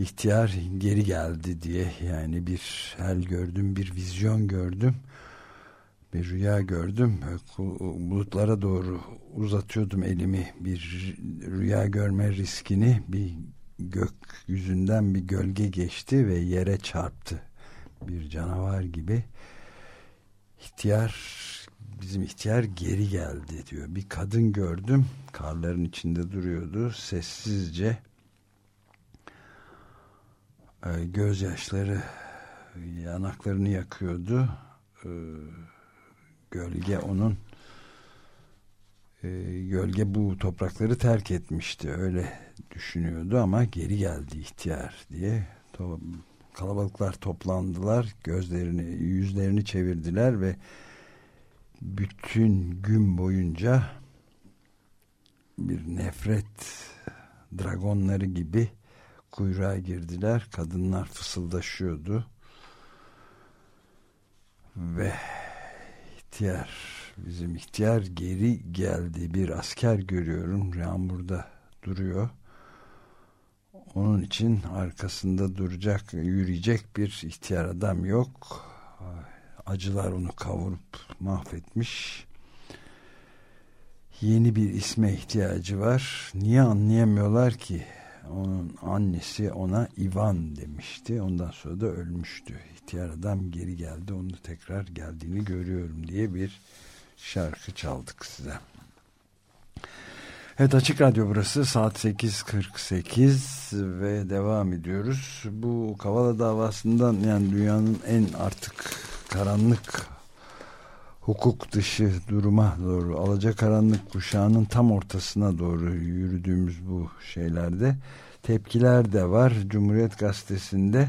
İhtiyar geri geldi diye yani bir hel gördüm, bir vizyon gördüm. Bir rüya gördüm. Bulutlara doğru uzatıyordum elimi. Bir rüya görme riskini bir gökyüzünden bir gölge geçti ve yere çarptı. Bir canavar gibi. İhtiyar bizim ihtiyar geri geldi diyor. Bir kadın gördüm. Karların içinde duruyordu. Sessizce gözyaşları yanaklarını yakıyordu. E, gölge onun e, gölge bu toprakları terk etmişti. Öyle düşünüyordu ama geri geldi ihtiyar diye. Kalabalıklar toplandılar. Gözlerini, yüzlerini çevirdiler ve bütün gün boyunca bir nefret dragonları gibi kuyruğa girdiler. Kadınlar fısıldaşıyordu. Ve ihtiyar, bizim ihtiyar geri geldi. Bir asker görüyorum. Yağmurda duruyor. Onun için arkasında duracak, yürüyecek bir ihtiyar adam yok. Acılar onu kavurup mahvetmiş. Yeni bir isme ihtiyacı var. Niye anlayamıyorlar ki? Onun annesi ona Ivan demişti. Ondan sonra da ölmüştü. İhtiyar adam geri geldi. Onu tekrar geldiğini görüyorum diye bir şarkı çaldık size. Evet Açık Radyo burası saat 8.48 ve devam ediyoruz. Bu Kavala davasından yani dünyanın en artık karanlık hukuk dışı duruma doğru alacakaranlık kuşağının tam ortasına doğru yürüdüğümüz bu şeylerde tepkiler de var. Cumhuriyet Gazetesi'nde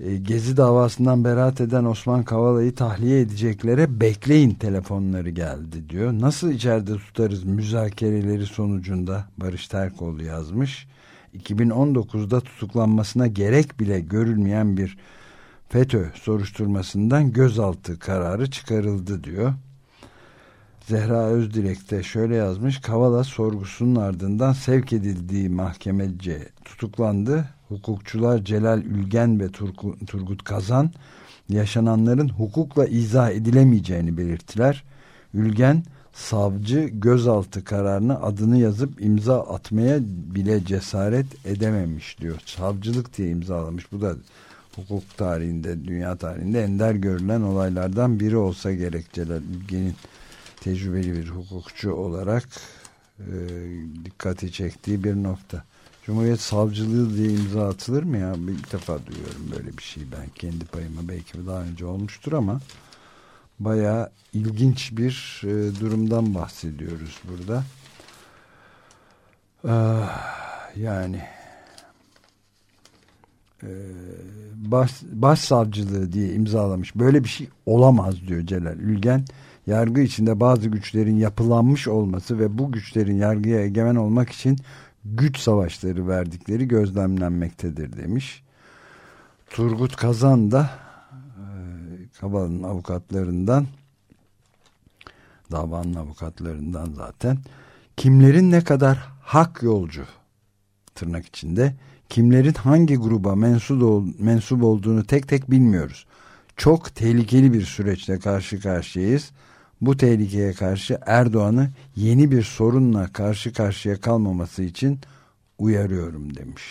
e, Gezi davasından beraat eden Osman Kavala'yı tahliye edeceklere bekleyin telefonları geldi diyor. Nasıl içeride tutarız müzakereleri sonucunda Barış Terkoğlu yazmış. 2019'da tutuklanmasına gerek bile görülmeyen bir FETÖ soruşturmasından gözaltı kararı çıkarıldı diyor. Zehra Özdilek de şöyle yazmış. Kavala sorgusunun ardından sevk edildiği mahkemece tutuklandı. Hukukçular Celal Ülgen ve Turgut Kazan yaşananların hukukla izah edilemeyeceğini belirttiler. Ülgen savcı gözaltı kararına adını yazıp imza atmaya bile cesaret edememiş diyor. Savcılık diye imzalamış. Bu da hukuk tarihinde, dünya tarihinde ender görülen olaylardan biri olsa gerekçeler. Ülkenin tecrübeli bir hukukçu olarak e, dikkati çektiği bir nokta. Cumhuriyet savcılığı diye imza atılır mı ya? Bir defa duyuyorum böyle bir şey ben kendi payıma belki daha önce olmuştur ama bayağı ilginç bir e, durumdan bahsediyoruz burada. Ah, yani e, baş, başsavcılığı diye imzalamış. Böyle bir şey olamaz diyor Celal Ülgen. Yargı içinde bazı güçlerin yapılanmış olması ve bu güçlerin yargıya egemen olmak için güç savaşları verdikleri gözlemlenmektedir demiş. Turgut Kazan da e, Kavala'nın avukatlarından davanın avukatlarından zaten kimlerin ne kadar hak yolcu tırnak içinde kimlerin hangi gruba mensup, ol, mensup olduğunu tek tek bilmiyoruz. Çok tehlikeli bir süreçle karşı karşıyayız. Bu tehlikeye karşı Erdoğan'ı yeni bir sorunla karşı karşıya kalmaması için uyarıyorum demiş.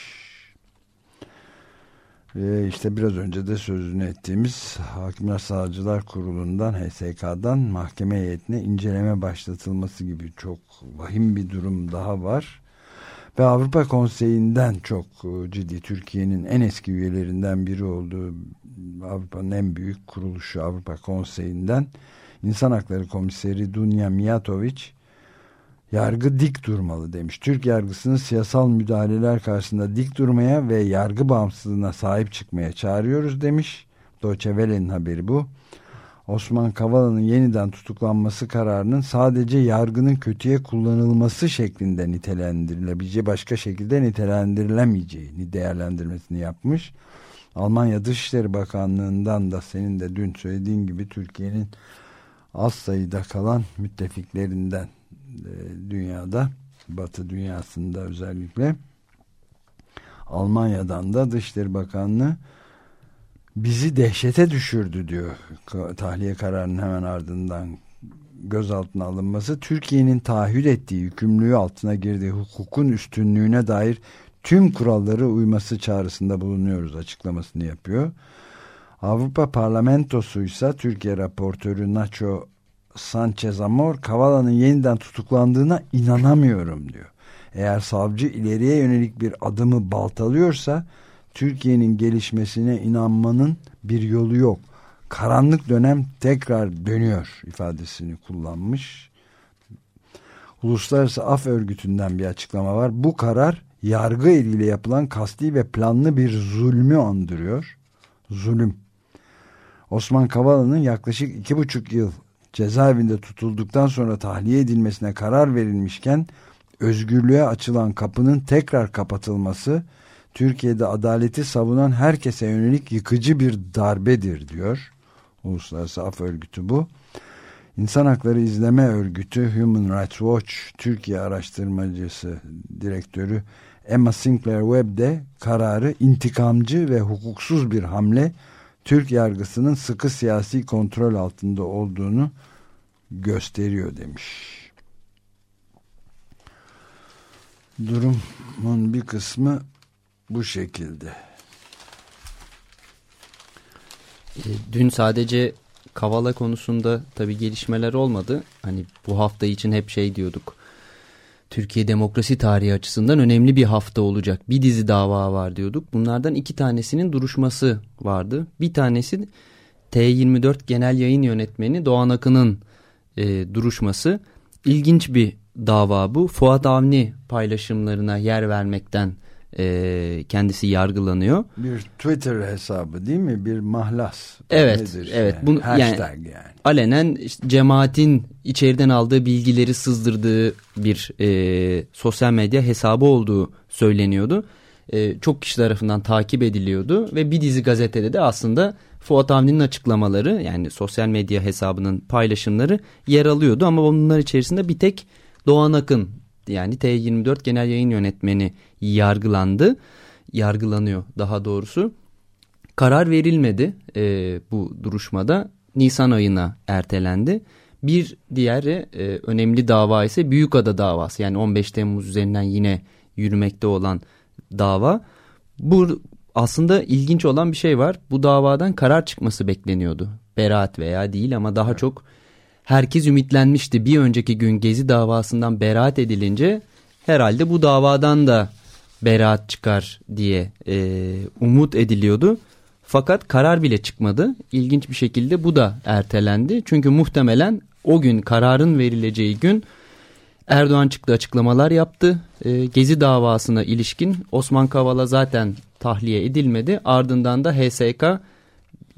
Ve işte biraz önce de sözünü ettiğimiz Hakimler Savcılar Kurulu'ndan HSK'dan mahkeme heyetine inceleme başlatılması gibi çok vahim bir durum daha var. Ve Avrupa Konseyi'nden çok ciddi Türkiye'nin en eski üyelerinden biri olduğu Avrupa'nın en büyük kuruluşu Avrupa Konseyi'nden İnsan Hakları Komiseri Dunya Mijatovic yargı dik durmalı demiş. Türk yargısını siyasal müdahaleler karşısında dik durmaya ve yargı bağımsızlığına sahip çıkmaya çağırıyoruz demiş. Deutsche Welle'nin haberi bu. Osman Kavala'nın yeniden tutuklanması kararının sadece yargının kötüye kullanılması şeklinde nitelendirilebileceği başka şekilde nitelendirilemeyeceğini değerlendirmesini yapmış. Almanya Dışişleri Bakanlığı'ndan da senin de dün söylediğin gibi Türkiye'nin az sayıda kalan müttefiklerinden e, dünyada Batı dünyasında özellikle Almanya'dan da Dışişleri Bakanlığı bizi dehşete düşürdü diyor tahliye kararının hemen ardından gözaltına alınması Türkiye'nin taahhüt ettiği yükümlülüğü altına girdiği hukukun üstünlüğüne dair tüm kuralları uyması çağrısında bulunuyoruz açıklamasını yapıyor. Avrupa Parlamentosu ise Türkiye raportörü Nacho Sanchez Amor Kavala'nın yeniden tutuklandığına inanamıyorum diyor. Eğer savcı ileriye yönelik bir adımı baltalıyorsa Türkiye'nin gelişmesine inanmanın bir yolu yok. Karanlık dönem tekrar dönüyor ifadesini kullanmış. Uluslararası Af Örgütü'nden bir açıklama var. Bu karar yargı eliyle yapılan kasti ve planlı bir zulmü andırıyor. Zulüm. Osman Kavala'nın yaklaşık iki buçuk yıl cezaevinde tutulduktan sonra tahliye edilmesine karar verilmişken özgürlüğe açılan kapının tekrar kapatılması Türkiye'de adaleti savunan herkese yönelik yıkıcı bir darbedir diyor. Uluslararası Af Örgütü bu. İnsan Hakları İzleme Örgütü Human Rights Watch Türkiye Araştırmacısı Direktörü Emma Sinclair Webb de kararı intikamcı ve hukuksuz bir hamle Türk yargısının sıkı siyasi kontrol altında olduğunu gösteriyor demiş. Durumun bir kısmı bu şekilde. E, dün sadece Kavala konusunda tabii gelişmeler olmadı. Hani bu hafta için hep şey diyorduk. Türkiye demokrasi tarihi açısından önemli bir hafta olacak. Bir dizi dava var diyorduk. Bunlardan iki tanesinin duruşması vardı. Bir tanesi T24 Genel Yayın Yönetmeni Doğan Akın'ın e, duruşması. İlginç bir dava bu. Fuat Avni paylaşımlarına yer vermekten e, kendisi yargılanıyor. Bir Twitter hesabı değil mi? Bir mahlas. Evet. Nedir evet. Yani? Bunu, Hashtag yani, yani. Alenen işte cemaatin içeriden aldığı bilgileri sızdırdığı bir e, sosyal medya hesabı olduğu söyleniyordu. E, çok kişi tarafından takip ediliyordu ve bir dizi gazetede de aslında Fuat Avni'nin açıklamaları yani sosyal medya hesabının paylaşımları yer alıyordu ama bunlar içerisinde bir tek Doğan Akın yani T24 Genel Yayın Yönetmeni yargılandı. Yargılanıyor daha doğrusu. Karar verilmedi e, bu duruşmada. Nisan ayına ertelendi. Bir diğeri e, önemli dava ise Büyükada davası. Yani 15 Temmuz üzerinden yine yürümekte olan dava. Bu aslında ilginç olan bir şey var. Bu davadan karar çıkması bekleniyordu. Beraat veya değil ama daha çok herkes ümitlenmişti. Bir önceki gün Gezi davasından beraat edilince herhalde bu davadan da beraat çıkar diye e, umut ediliyordu. Fakat karar bile çıkmadı. İlginç bir şekilde bu da ertelendi. Çünkü muhtemelen o gün kararın verileceği gün Erdoğan çıktı açıklamalar yaptı. E, Gezi davasına ilişkin Osman Kavala zaten tahliye edilmedi. Ardından da HSK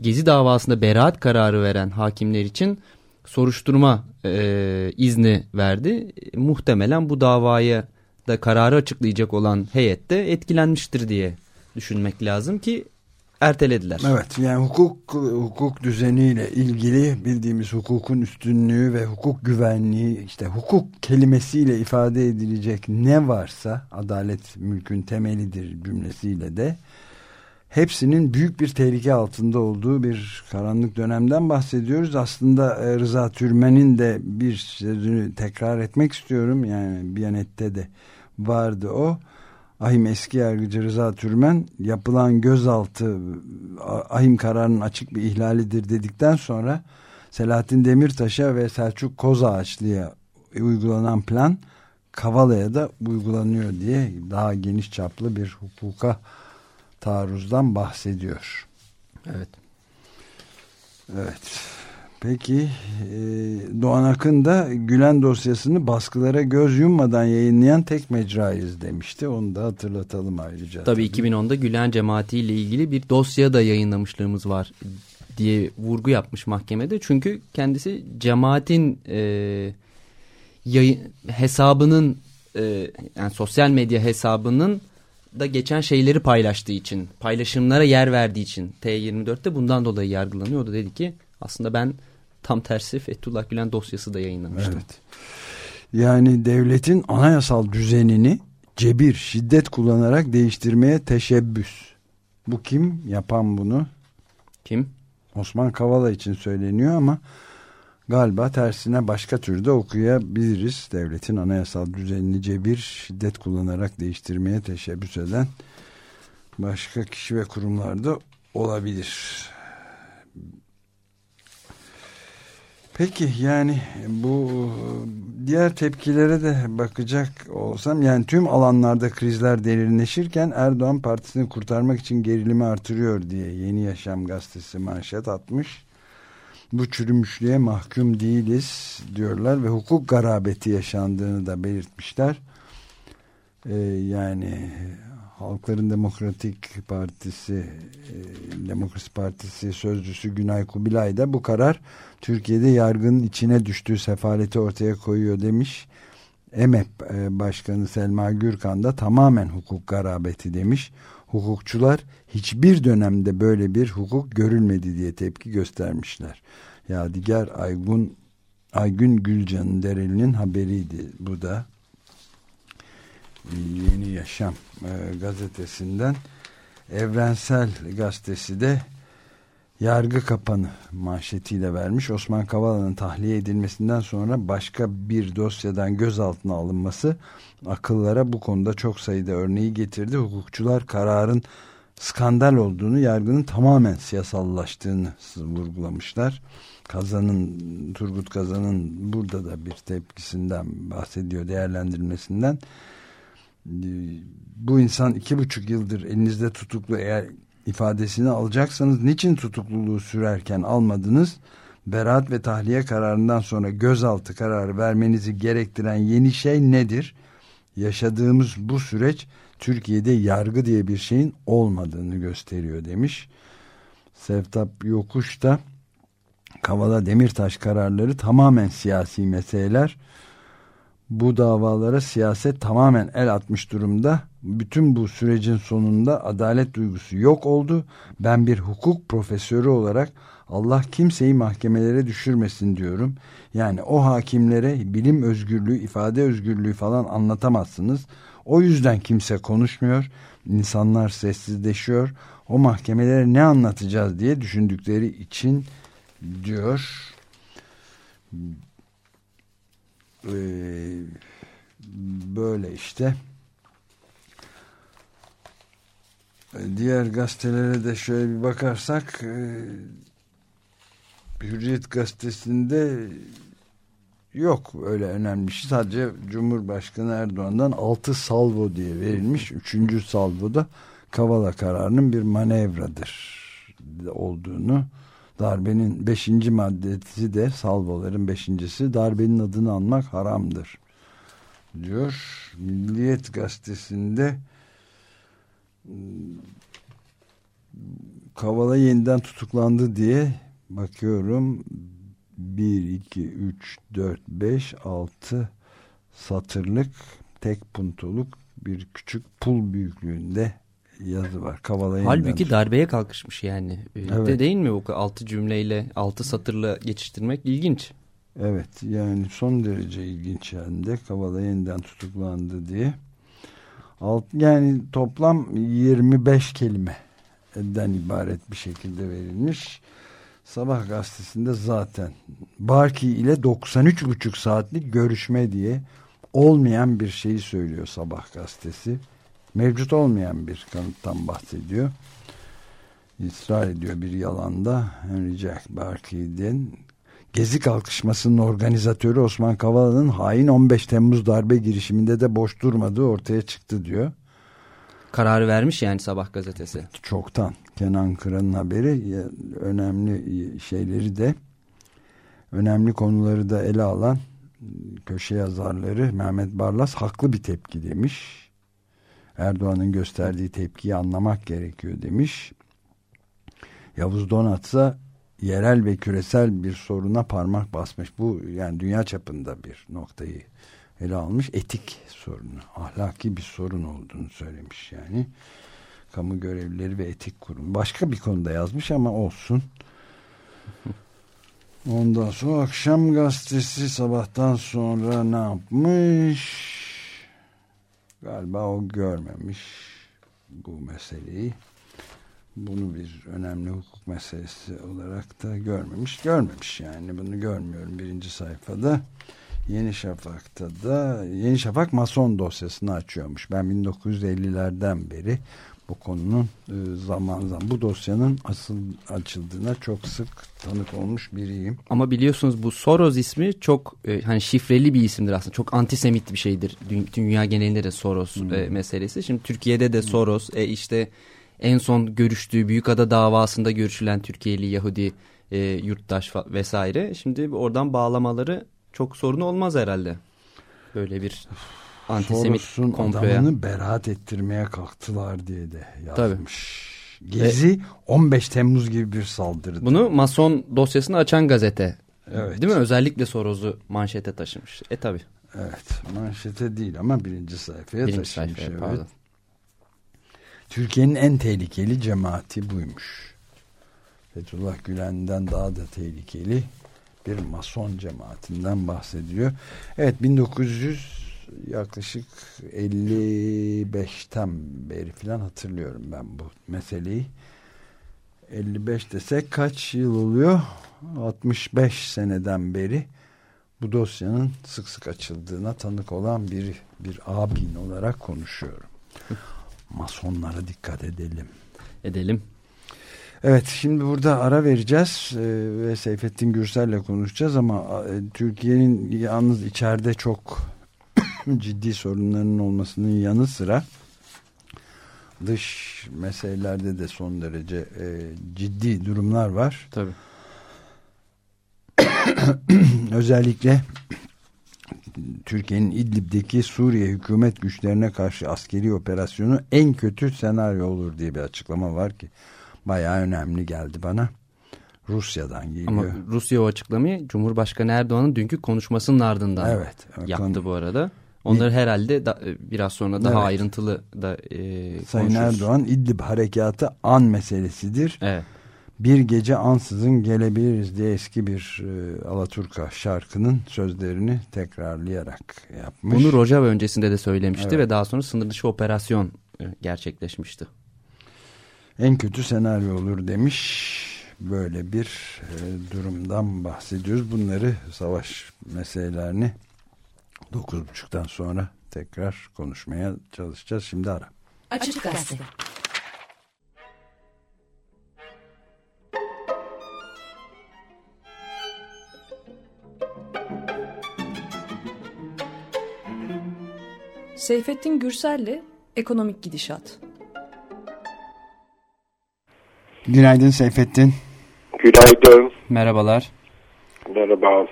Gezi davasında beraat kararı veren hakimler için soruşturma e, izni verdi. Muhtemelen bu davaya da kararı açıklayacak olan heyette etkilenmiştir diye düşünmek lazım ki ertelediler. Evet yani hukuk hukuk düzeniyle ilgili bildiğimiz hukukun üstünlüğü ve hukuk güvenliği işte hukuk kelimesiyle ifade edilecek ne varsa adalet mülkün temelidir cümlesiyle de hepsinin büyük bir tehlike altında olduğu bir karanlık dönemden bahsediyoruz. Aslında e, Rıza Türmen'in de bir sözünü tekrar etmek istiyorum. Yani Biyanet'te de vardı o. Ahim eski yargıcı Rıza Türmen yapılan gözaltı ahim kararının açık bir ihlalidir dedikten sonra Selahattin Demirtaş'a ve Selçuk Kozağaçlı'ya uygulanan plan Kavala'ya da uygulanıyor diye daha geniş çaplı bir hukuka taarruzdan bahsediyor. Evet. Evet. Peki e, Doğan Akın da Gülen dosyasını baskılara göz yummadan yayınlayan tek mecrayız demişti. Onu da hatırlatalım ayrıca. Tabii, tabii. 2010'da Gülen cemaati ile ilgili bir dosya da yayınlamışlığımız var diye vurgu yapmış mahkemede. Çünkü kendisi cemaatin e, yayın, hesabının e, yani sosyal medya hesabının da geçen şeyleri paylaştığı için, paylaşımlara yer verdiği için T24'te bundan dolayı yargılanıyordu. Dedi ki aslında ben tam tersi Fethullah Gülen dosyası da yayınlamıştım. Evet. Yani devletin anayasal düzenini cebir, şiddet kullanarak değiştirmeye teşebbüs. Bu kim yapan bunu? Kim? Osman Kavala için söyleniyor ama galiba tersine başka türde okuyabiliriz. Devletin anayasal düzenini cebir, şiddet kullanarak değiştirmeye teşebbüs eden başka kişi ve kurumlarda olabilir. Peki yani bu diğer tepkilere de bakacak olsam yani tüm alanlarda krizler derinleşirken Erdoğan partisini kurtarmak için gerilimi artırıyor diye Yeni Yaşam gazetesi manşet atmış. Bu çürümüşlüğe mahkum değiliz diyorlar ve hukuk garabeti yaşandığını da belirtmişler. Ee, yani Halkların Demokratik Partisi e, Demokrasi Partisi sözcüsü Günay Kubilay da bu karar Türkiye'de yargının içine düştüğü sefaleti ortaya koyuyor demiş. EMEP e, Başkanı Selma Gürkan da tamamen hukuk garabeti demiş. Hukukçular hiçbir dönemde böyle bir hukuk görülmedi diye tepki göstermişler. Yadigar Aygun Aygün Gülcan'ın Dereli'nin haberiydi bu da. Yeni Yaşam e, gazetesinden Evrensel gazetesi de yargı kapanı manşetiyle vermiş. Osman Kavala'nın tahliye edilmesinden sonra başka bir dosyadan gözaltına alınması akıllara bu konuda çok sayıda örneği getirdi. Hukukçular kararın skandal olduğunu, yargının tamamen siyasallaştığını vurgulamışlar. Kazan'ın, Turgut Kazan'ın burada da bir tepkisinden bahsediyor, değerlendirmesinden bu insan iki buçuk yıldır elinizde tutuklu eğer ifadesini alacaksanız niçin tutukluluğu sürerken almadınız? Beraat ve tahliye kararından sonra gözaltı kararı vermenizi gerektiren yeni şey nedir? Yaşadığımız bu süreç Türkiye'de yargı diye bir şeyin olmadığını gösteriyor demiş. Sevtap Yokuş da Kavala Demirtaş kararları tamamen siyasi meseleler bu davalara siyaset tamamen el atmış durumda. Bütün bu sürecin sonunda adalet duygusu yok oldu. Ben bir hukuk profesörü olarak Allah kimseyi mahkemelere düşürmesin diyorum. Yani o hakimlere bilim özgürlüğü, ifade özgürlüğü falan anlatamazsınız. O yüzden kimse konuşmuyor. İnsanlar sessizleşiyor. O mahkemelere ne anlatacağız diye düşündükleri için diyor e, böyle işte. Diğer gazetelere de şöyle bir bakarsak e, Hürriyet gazetesinde yok öyle önemli şey. Sadece Cumhurbaşkanı Erdoğan'dan 6 salvo diye verilmiş. Üçüncü salvoda Kavala kararının bir manevradır olduğunu darbenin beşinci maddesi de salvoların beşincisi darbenin adını anmak haramdır diyor. Milliyet gazetesinde Kavala yeniden tutuklandı diye bakıyorum 1, 2, 3, 4, 5, 6 satırlık tek puntoluk bir küçük pul büyüklüğünde yazı var. Kavala yeniden Halbuki darbeye kalkışmış yani. Ee, Evet. De değil mi o altı cümleyle altı satırla geçiştirmek ilginç. Evet yani son derece ilginç yani de Kavala yeniden tutuklandı diye. Alt, yani toplam 25 kelimeden ibaret bir şekilde verilmiş. Sabah gazetesinde zaten Barki ile 93,5 saatlik görüşme diye olmayan bir şeyi söylüyor Sabah gazetesi. Mevcut olmayan bir kanıttan bahsediyor. İsrar ediyor bir yalanda Henry Jack Barkey'den Gezi kalkışmasının organizatörü Osman Kavala'nın hain 15 Temmuz darbe girişiminde de boş durmadığı ortaya çıktı diyor. Kararı vermiş yani Sabah gazetesi. Çoktan Kenan Kıran'ın haberi önemli şeyleri de önemli konuları da ele alan köşe yazarları Mehmet Barlas haklı bir tepki demiş. Erdoğan'ın gösterdiği tepkiyi anlamak gerekiyor demiş. Yavuz Donatsa yerel ve küresel bir soruna parmak basmış. Bu yani dünya çapında bir noktayı ele almış. Etik sorunu, ahlaki bir sorun olduğunu söylemiş yani. Kamu görevlileri ve etik kurum. Başka bir konuda yazmış ama olsun. Ondan sonra akşam gazetesi sabahtan sonra ne yapmış? Galiba o görmemiş bu meseleyi. Bunu bir önemli hukuk meselesi olarak da görmemiş. Görmemiş yani bunu görmüyorum birinci sayfada. Yeni Şafak'ta da Yeni Şafak mason dosyasını açıyormuş. Ben 1950'lerden beri bu konunun e, zaman zaman bu dosyanın asıl açıldığına çok sık tanık olmuş biriyim. Ama biliyorsunuz bu Soros ismi çok e, hani şifreli bir isimdir aslında. Çok antisemit bir şeydir. Dü- Dünya genelinde de Soros e, meselesi. Şimdi Türkiye'de de Soros e, işte en son görüştüğü Büyükada davasında görüşülen Türkiye'li Yahudi e, yurttaş vesaire. Şimdi oradan bağlamaları çok sorun olmaz herhalde. Böyle bir antisemit Soros'un komploya. adamını beraat ettirmeye kalktılar diye de Tabii. yazmış. Gezi 15 Temmuz gibi bir saldırı. Bunu Mason dosyasını açan gazete. Evet. Değil mi? Özellikle Soros'u manşete taşımış. E tabi. Evet manşete değil ama birinci sayfaya Birinci taşımış. sayfaya evet. pardon. Türkiye'nin en tehlikeli cemaati buymuş. Fethullah Gülen'den daha da tehlikeli bir mason cemaatinden bahsediyor. Evet 1900 yaklaşık 55'ten beri falan hatırlıyorum ben bu meseleyi. 55 desek kaç yıl oluyor? 65 seneden beri bu dosyanın sık sık açıldığına tanık olan bir bir abin olarak konuşuyorum. Masonlara dikkat edelim. Edelim. Evet şimdi burada ara vereceğiz ve Seyfettin Gürsel'le konuşacağız ama e, Türkiye'nin yalnız içeride çok ciddi sorunlarının olmasının yanı sıra dış meselelerde de son derece e, ciddi durumlar var. Tabii. Özellikle Türkiye'nin İdlib'deki Suriye hükümet güçlerine karşı askeri operasyonu en kötü senaryo olur diye bir açıklama var ki bayağı önemli geldi bana. Rusya'dan geliyor. Ama Rusya o açıklamayı Cumhurbaşkanı Erdoğan'ın dünkü konuşmasının ardından Evet. yaptı bu arada. Onları herhalde da, biraz sonra daha Evet. ayrıntılı da e, Sayın konuşuruz. Erdoğan İdlib harekatı an meselesidir. Evet. Bir gece ansızın gelebiliriz diye eski bir e, Alaturka şarkının sözlerini tekrarlayarak yapmış. Bunu Rojava öncesinde de söylemişti Evet. ve daha sonra sınır dışı operasyon e, gerçekleşmişti. en kötü senaryo olur demiş. Böyle bir e, durumdan bahsediyoruz. Bunları savaş meselelerini 9.30'dan sonra tekrar konuşmaya çalışacağız. Şimdi ara. Açık Gazete. Seyfettin Gürsel'le Ekonomik Gidişat. Günaydın Seyfettin. Günaydın. Merhabalar. Merhaba.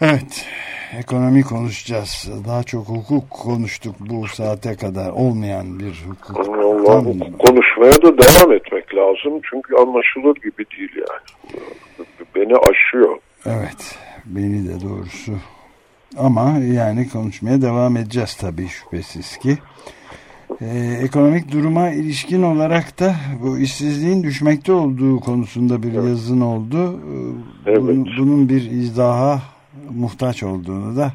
Evet, ekonomi konuşacağız. Daha çok hukuk konuştuk bu saate kadar. Olmayan bir hukuk. Allah konuşmaya da devam etmek lazım. Çünkü anlaşılır gibi değil yani. Beni aşıyor. Evet, beni de doğrusu. Ama yani konuşmaya devam edeceğiz tabii şüphesiz ki. Ee, ekonomik duruma ilişkin olarak da bu işsizliğin düşmekte olduğu konusunda bir yazın oldu. Ee, Evet. Bunun, bunun bir izdaha muhtaç olduğunu da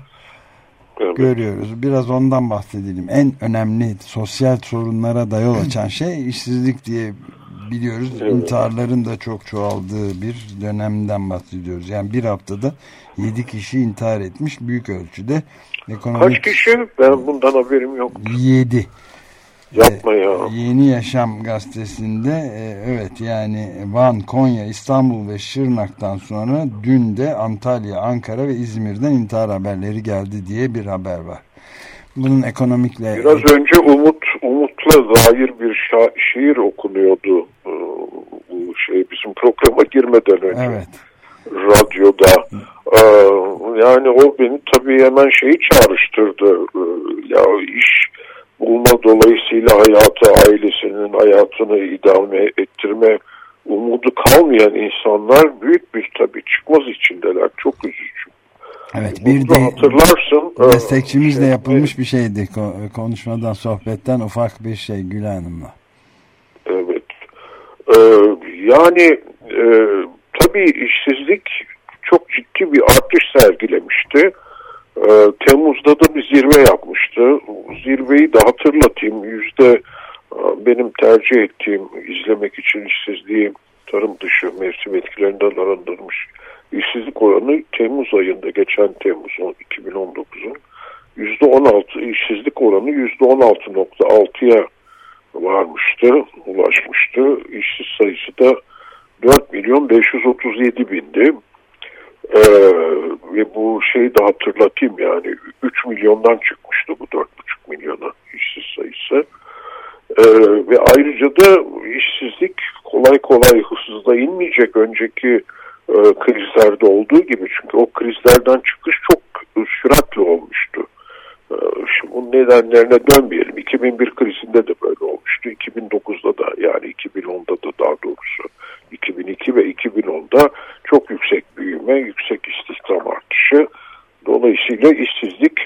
Evet. görüyoruz. Biraz ondan bahsedelim. En önemli sosyal sorunlara da yol açan şey işsizlik diye biliyoruz. Evet. İntiharların da çok çoğaldığı bir dönemden bahsediyoruz. Yani bir haftada 7 kişi intihar etmiş büyük ölçüde. Ekonomik Kaç kişi? Ben bundan haberim yok. 7. Yapma ya. Yeni Yaşam gazetesinde e, evet yani Van, Konya, İstanbul ve Şırnak'tan sonra dün de Antalya, Ankara ve İzmir'den intihar haberleri geldi diye bir haber var. Bunun ekonomikle Biraz önce Umut Umut'la dair bir şiir okunuyordu. Ee, Bu şey bizim programa girmeden önce. evet radyoda. Ee, yani o beni tabii hemen şeyi çağrıştırdı. Ee, ya iş bulma dolayısıyla hayatı, ailesinin hayatını idame ettirme umudu kalmayan insanlar büyük bir tabii çıkmaz içindeler. Çok üzücü. evet bir Bunu de hatırlarsın. e, destekçimizle şey, yapılmış bir şeydi Ko- konuşmadan sohbetten ufak bir şey Gül Hanım'la. Evet. Ee, yani e, tabii işsizlik çok ciddi bir artış sergilemişti. Ee, Temmuz'da da bir zirve yapmıştı. Zirveyi de hatırlatayım. Yüzde e, benim tercih ettiğim izlemek için işsizliği tarım dışı mevsim etkilerinden arındırmış işsizlik oranı Temmuz ayında geçen Temmuz 2019'un yüzde 16 işsizlik oranı yüzde 16.6'ya varmıştı, ulaşmıştı. İşsiz sayısı da 4 milyon 537 bindi. Ee, ve bu şeyi de hatırlatayım yani 3 milyondan çıkmıştı bu 4,5 milyona işsiz sayısı. Ee, ve ayrıca da işsizlik kolay kolay hızla inmeyecek önceki e, krizlerde olduğu gibi çünkü o krizlerden çıkış çok süratli olmuştu. Bunun nedenlerine dönmeyelim. 2001 krizinde de böyle olmuştu. 2009'da da yani 2010'da da daha doğrusu 2002 ve 2010'da çok yüksek büyüme, yüksek istihdam artışı. Dolayısıyla işsizlik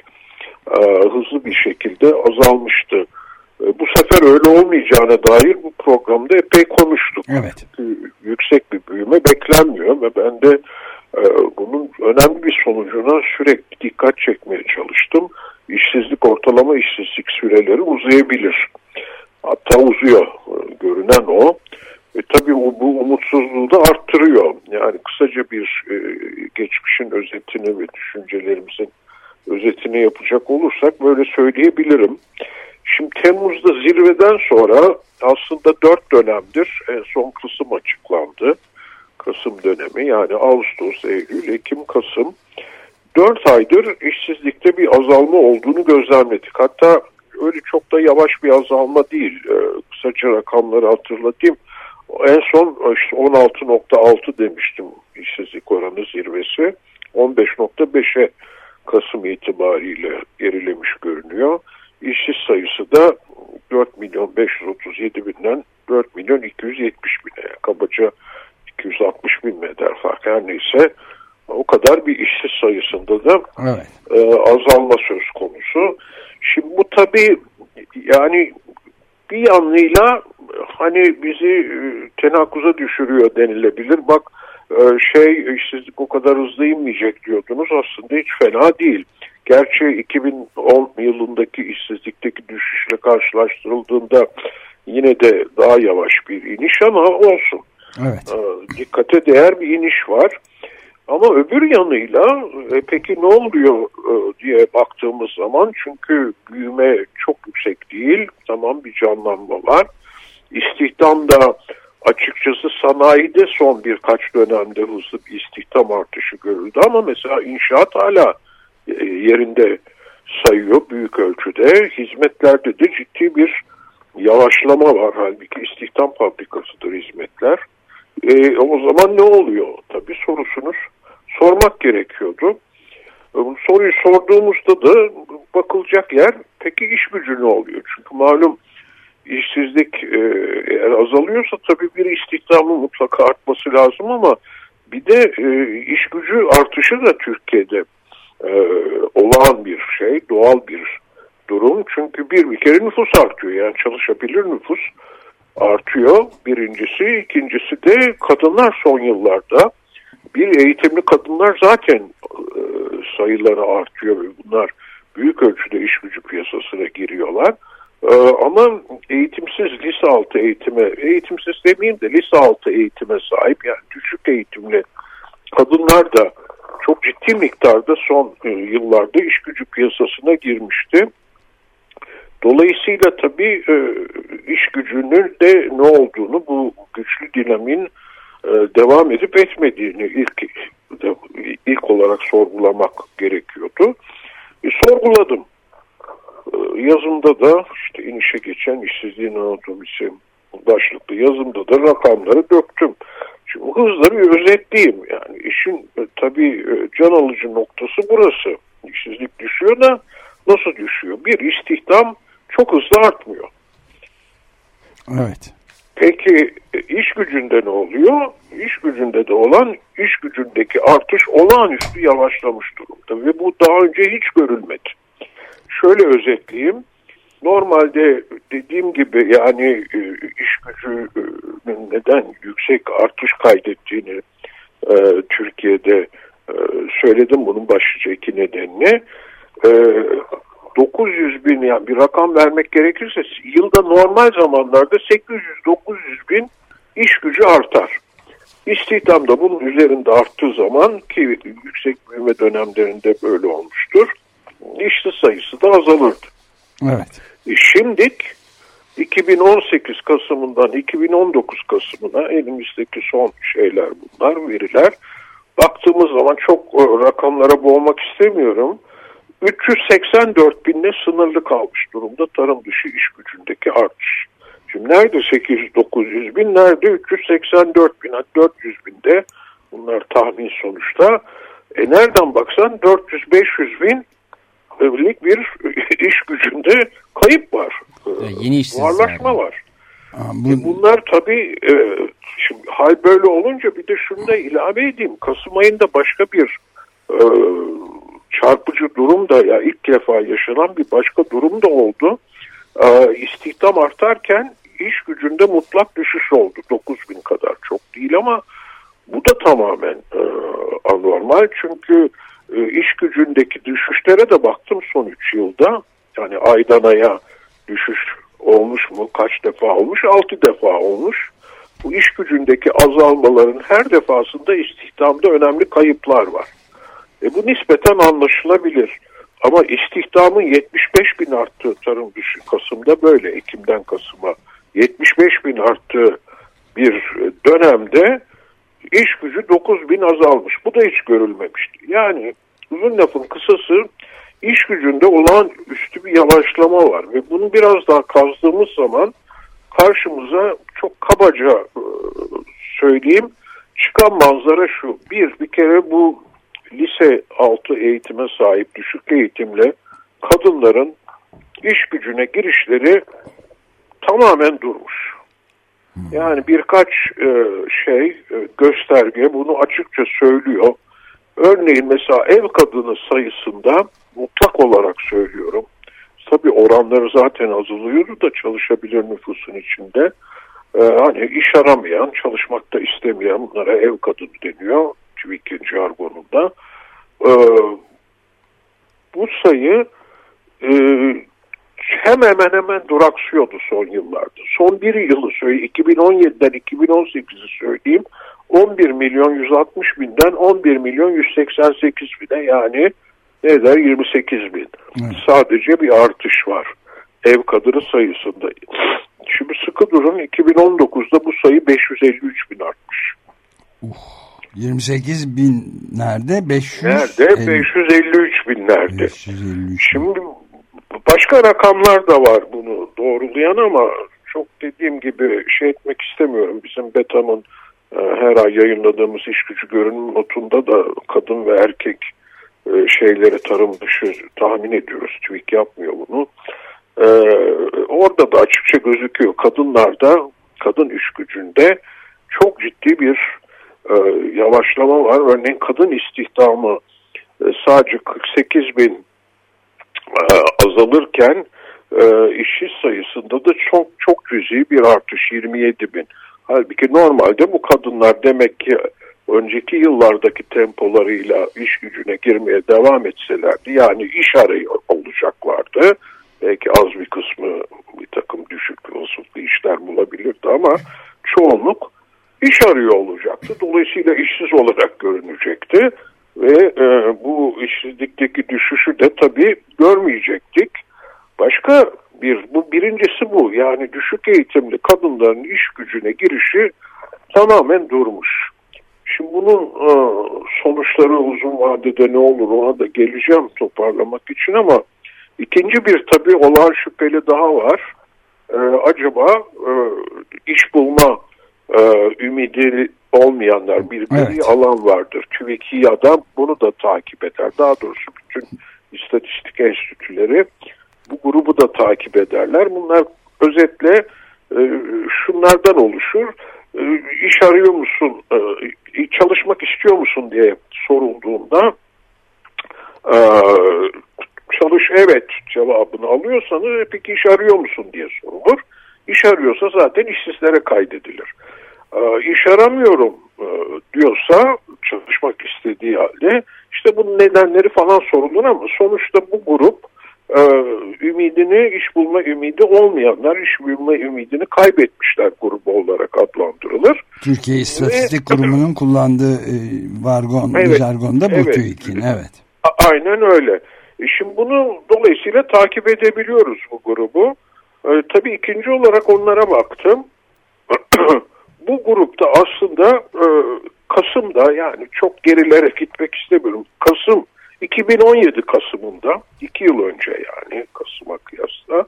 e, hızlı bir şekilde azalmıştı. E, bu sefer öyle olmayacağına dair bu programda epey konuştuk. Evet. E, Yüksek bir büyüme beklenmiyor ve ben de e, bunun önemli bir sonucuna sürekli dikkat çekmeye çalıştım. İşsizlik ortalama işsizlik süreleri uzayabilir. Hatta uzuyor görünen o. E, tabii o, bu umutsuzluğu da arttırıyor. Yani kısaca bir e, geçmişin özetini ve düşüncelerimizin özetini yapacak olursak böyle söyleyebilirim. Şimdi Temmuz'da zirveden sonra aslında dört dönemdir en son Kasım açıklandı. Kasım dönemi yani Ağustos, Eylül, Ekim, Kasım. Dört aydır işsizlikte bir azalma olduğunu gözlemledik. Hatta öyle çok da yavaş bir azalma değil. Ee, kısaca rakamları hatırlatayım. En son işte 16.6 demiştim işsizlik oranı zirvesi. 15.5'e Kasım itibariyle gerilemiş görünüyor. İşsiz sayısı da 4 milyon 537 binden 4 milyon 270 bine kabaca 260 bin eder fark her neyse o kadar bir işsiz sayısında da Evet. e, azalma söz konusu. Şimdi bu tabii yani bir yanıyla hani bizi e, tenakkuza düşürüyor denilebilir. Bak e, şey işsizlik o kadar hızlı inmeyecek diyordunuz aslında hiç fena değil. Gerçi 2010 yılındaki işsizlikteki düşüşle karşılaştırıldığında yine de daha yavaş bir iniş ama olsun. Evet. Ee, dikkate değer bir iniş var. Ama öbür yanıyla e, peki ne oluyor e, diye baktığımız zaman çünkü büyüme çok yüksek değil. Tamam bir canlanma var. İstihdam da açıkçası sanayide son birkaç dönemde hızlı bir istihdam artışı görüldü ama mesela inşaat hala e, yerinde sayıyor büyük ölçüde. Hizmetlerde de ciddi bir yavaşlama var. Halbuki istihdam fabrikasıdır hizmetler. E, o zaman ne oluyor? Tabii sorusunuz sormak gerekiyordu. E, Bu soruyu sorduğumuzda da bakılacak yer peki iş gücü ne oluyor? Çünkü malum işsizlik e, eğer azalıyorsa tabii bir istihdamın mutlaka artması lazım ama bir de e, iş gücü artışı da Türkiye'de e, olağan bir şey, doğal bir durum. Çünkü bir bir kere nüfus artıyor. Yani çalışabilir nüfus artıyor birincisi. ikincisi de kadınlar son yıllarda bir eğitimli kadınlar zaten e, sayıları artıyor ve bunlar büyük ölçüde iş gücü piyasasına giriyorlar. E, ama eğitimsiz lise altı eğitime, eğitimsiz demeyeyim de lise altı eğitime sahip yani düşük eğitimli kadınlar da çok ciddi miktarda son e, yıllarda iş gücü piyasasına girmişti. Dolayısıyla tabii e, iş gücünün de ne olduğunu bu güçlü dinamin devam edip etmediğini ilk ilk olarak sorgulamak gerekiyordu. E, sorguladım. E, yazımda da işte inişe geçen işsizliğin anatomisi başlıklı yazımda da rakamları döktüm. Şimdi hızla bir özetleyeyim. Yani işin e, tabii e, can alıcı noktası burası. İşsizlik düşüyor da nasıl düşüyor? Bir istihdam çok hızlı artmıyor. Evet. Peki e, iş gücünde ne oluyor? İş gücünde de olan iş gücündeki artış olağanüstü yavaşlamış durumda ve bu daha önce hiç görülmedi. Şöyle özetleyeyim. Normalde dediğim gibi yani e, iş gücünün neden yüksek artış kaydettiğini e, Türkiye'de e, söyledim bunun başlıca iki nedenini. E, 900 bin yani bir rakam vermek gerekirse yılda normal zamanlarda 800-900 bin iş gücü artar. İstihdam da bunun üzerinde arttığı zaman ki yüksek büyüme dönemlerinde böyle olmuştur. İşçi sayısı da azalırdı. Evet. E, Şimdik 2018 Kasım'ından 2019 Kasım'ına elimizdeki son şeyler bunlar, veriler. Baktığımız zaman çok e, rakamlara boğmak istemiyorum. 384 binle sınırlı kalmış durumda tarım dışı iş gücündeki artış. Şimdi nerede 800-900 bin, nerede 384 bin, hatta 400 binde bunlar tahmin sonuçta. E nereden baksan 400-500 bin lik bir iş gücünde kayıp var. Ya yeni işsiz Buharlaşma yani. var. Aa, E bu, bunlar tabii e, şimdi hal böyle olunca bir de şunu da ilave edeyim. Kasım ayında başka bir e, çarpıcı durum da ya ilk defa yaşanan bir başka durum da oldu. E, istihdam artarken iş gücünde mutlak düşüş oldu. 9 bin kadar çok değil ama bu da tamamen e, anormal. Çünkü e, iş gücündeki düşüşlere de baktım son 3 yılda. Yani aydan aya düşüş olmuş mu? Kaç defa olmuş? 6 defa olmuş. Bu iş gücündeki azalmaların her defasında istihdamda önemli kayıplar var. E bu nispeten anlaşılabilir. Ama istihdamın 75 bin arttığı tarım dışı Kasım'da böyle Ekim'den Kasım'a 75 bin arttığı bir dönemde iş gücü 9 bin azalmış. Bu da hiç görülmemişti. Yani uzun lafın kısası iş gücünde olan üstü bir yavaşlama var. Ve bunu biraz daha kazdığımız zaman karşımıza çok kabaca e, söyleyeyim çıkan manzara şu. Bir, bir kere bu lise altı eğitime sahip düşük eğitimle kadınların iş gücüne girişleri tamamen durmuş. Yani birkaç e, şey e, gösterge bunu açıkça söylüyor. Örneğin mesela ev kadını sayısında mutlak olarak söylüyorum. Tabii oranları zaten azalıyordu da çalışabilir nüfusun içinde. Ee, hani iş aramayan, çalışmakta istemeyen bunlara ev kadını deniyor TÜİK'in jargonunda. Ee, bu sayı e, hemen hemen hemen duraksıyordu son yıllarda. Son bir yılı söyleyeyim, 2017'den 2018'i söyleyeyim, 11 milyon 160 binden 11 milyon 188 bine yani ne eder 28 bin. Evet. Sadece bir artış var ev kadını sayısında. Şimdi sıkı durun 2019'da bu sayı 553 bin artmış. 28 bin nerede? 500 Nerede? 553 binlerde. 553. Şimdi başka rakamlar da var bunu doğrulayan ama çok dediğim gibi şey etmek istemiyorum. Bizim BETAM'ın e, her ay yayınladığımız iş gücü görünüm notunda da kadın ve erkek e, şeyleri tarım dışı tahmin ediyoruz. TÜİK yapmıyor bunu. E, orada da açıkça gözüküyor. Kadınlarda, kadın iş gücünde çok ciddi bir e, yavaşlama var. Örneğin kadın istihdamı e, sadece 48 bin e, azalırken e, işçi sayısında da çok çok cüzi bir artış 27 bin. Halbuki normalde bu kadınlar demek ki önceki yıllardaki tempolarıyla iş gücüne girmeye devam etselerdi yani iş arıyor olacaklardı. Belki az bir kısmı bir takım düşük vasıflı işler bulabilirdi ama çoğunluk iş arıyor olacaktı. Dolayısıyla işsiz olarak görünecekti ve e, bu işsizlikteki düşüşü de tabii görmeyecektik. Başka bir, bu birincisi bu. Yani düşük eğitimli kadınların iş gücüne girişi tamamen durmuş. Şimdi bunun e, sonuçları uzun vadede ne olur ona da geleceğim toparlamak için ama ikinci bir tabii olağan şüpheli daha var. E, acaba e, iş bulma e, ümidi olmayanlar bir gri Evet. alan vardır. TÜİK'i da bunu da takip eder. Daha doğrusu bütün istatistik enstitüleri bu grubu da takip ederler. Bunlar özetle e, şunlardan oluşur. E, iş arıyor musun, e, çalışmak istiyor musun diye sorulduğunda e, çalış evet cevabını alıyorsanız "E, peki iş arıyor musun diye sorulur. İş arıyorsa zaten işsizlere kaydedilir. E, iş aramıyorum e, diyorsa çalışmak istediği halde işte bunun nedenleri falan sorulur ama sonuçta bu grup e, ümidini iş bulma ümidi olmayanlar iş bulma ümidini kaybetmişler grubu olarak adlandırılır. Türkiye İstatistik Ve- Kurumu'nun kullandığı e, vargon, Evet, jargonda bu evet. TÜİK'in. Evet. Aynen öyle. Şimdi bunu dolayısıyla takip edebiliyoruz bu grubu. E, tabii ikinci olarak onlara baktım. bu grupta aslında e, Kasım'da yani çok gerilere gitmek istemiyorum. Kasım 2017 Kasım'ında iki yıl önce yani Kasım'a kıyasla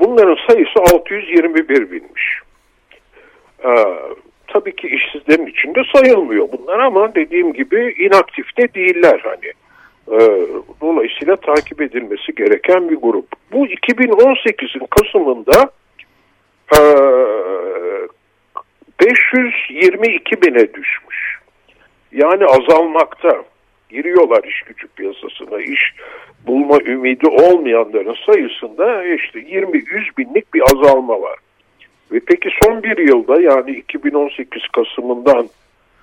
bunların sayısı 621 binmiş. Ee, tabii ki işsizlerin içinde sayılmıyor bunlar ama dediğim gibi inaktif de değiller hani. Ee, dolayısıyla takip edilmesi gereken bir grup. Bu 2018'in Kasım'ında e, 522 bine düşmüş. Yani azalmakta. Giriyorlar iş gücü piyasasına. iş bulma ümidi olmayanların sayısında işte 20-100 binlik bir azalma var. Ve peki son bir yılda yani 2018 Kasım'ından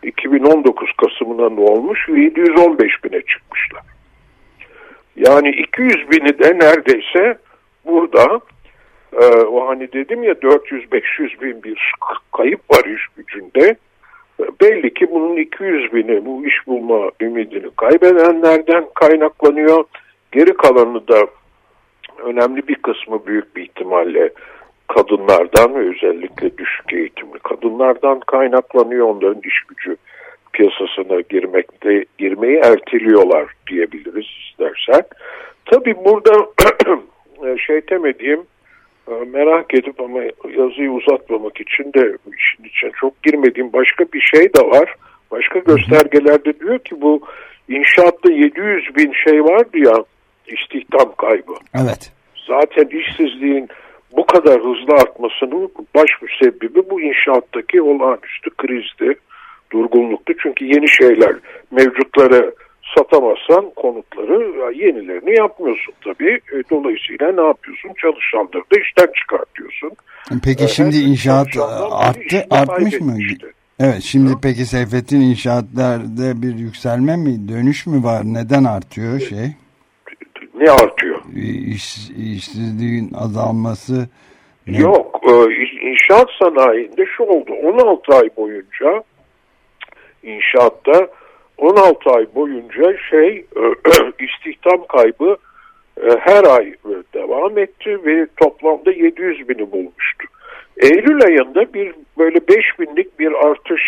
2019 Kasım'ına ne olmuş? 715 bine çıkmışlar. Yani 200 bini de neredeyse burada e, o hani dedim ya 400-500 bin bir kayıp var iş gücünde. E, Belli ki bunun 200 bini bu iş bulma ümidini kaybedenlerden kaynaklanıyor. Geri kalanı da önemli bir kısmı büyük bir ihtimalle kadınlardan ve özellikle düşük eğitimli kadınlardan kaynaklanıyor. Onların iş gücü piyasasına girmekte girmeyi erteliyorlar diyebiliriz istersen. Tabii burada şey demediğim e, merak edip ama yazıyı uzatmamak için de işin içine çok girmediğim başka bir şey de var. Başka göstergelerde diyor ki bu inşaatta 700 bin şey vardı ya istihdam kaybı. Evet. Zaten işsizliğin bu kadar hızlı artmasının baş müsebbibi bu inşaattaki olağanüstü krizdi, durgunluktu. Çünkü yeni şeyler, mevcutları satamazsan konutları yenilerini yapmıyorsun tabii. E, dolayısıyla ne yapıyorsun? Çalışanları da işten çıkartıyorsun. Peki E, şimdi inşaat biri arttı, artmış mı? kaybetmişti. Evet şimdi peki Seyfettin inşaatlarda bir yükselme mi dönüş mü var? Neden artıyor şey? Ne artıyor? İş, işsizliğin azalması ne? Yok. E, inşaat sanayinde şu oldu. 16 ay boyunca inşaatta 16 ay boyunca şey istihdam kaybı e, her ay devam etti ve toplamda 700 bini bulmuştu. Eylül ayında bir böyle 5 binlik bir artış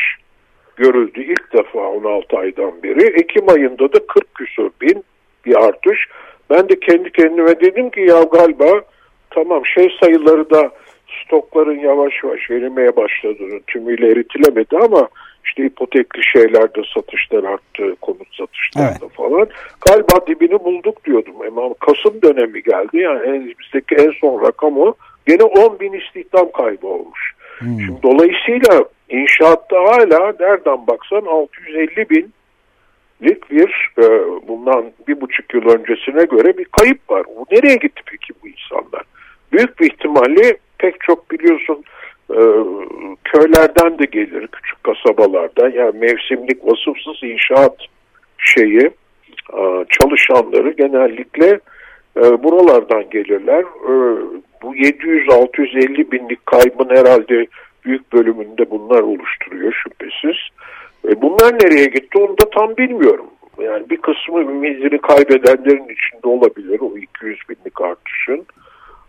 görüldü ilk defa 16 aydan beri. Ekim ayında da 40 küsur bin bir artış. Ben de kendi kendime dedim ki ya galiba tamam şey sayıları da stokların yavaş yavaş verilmeye başladığını tümüyle eritilemedi ama işte ipotekli şeylerde satışlar arttı, konut satışlarında Evet. falan. Galiba dibini bulduk diyordum ama Kasım dönemi geldi yani en, bizdeki en son rakam o. Gene 10 bin istihdam kaybı olmuş. Şimdi dolayısıyla inşaatta hala nereden baksan 650 binlik bir e, bundan bir buçuk yıl öncesine göre bir kayıp var. Bu nereye gitti peki bu insanlar? Büyük bir ihtimalle pek çok biliyorsun e, köylerden de gelir küçük kasabalardan yani mevsimlik vasıfsız inşaat şeyi e, çalışanları genellikle e, buralardan gelirler. E, bu 700-650 binlik kaybın herhalde büyük bölümünde bunlar oluşturuyor şüphesiz. Bunlar nereye gitti onu da tam bilmiyorum. Yani bir kısmı ümidini kaybedenlerin içinde olabilir o 200 binlik artışın.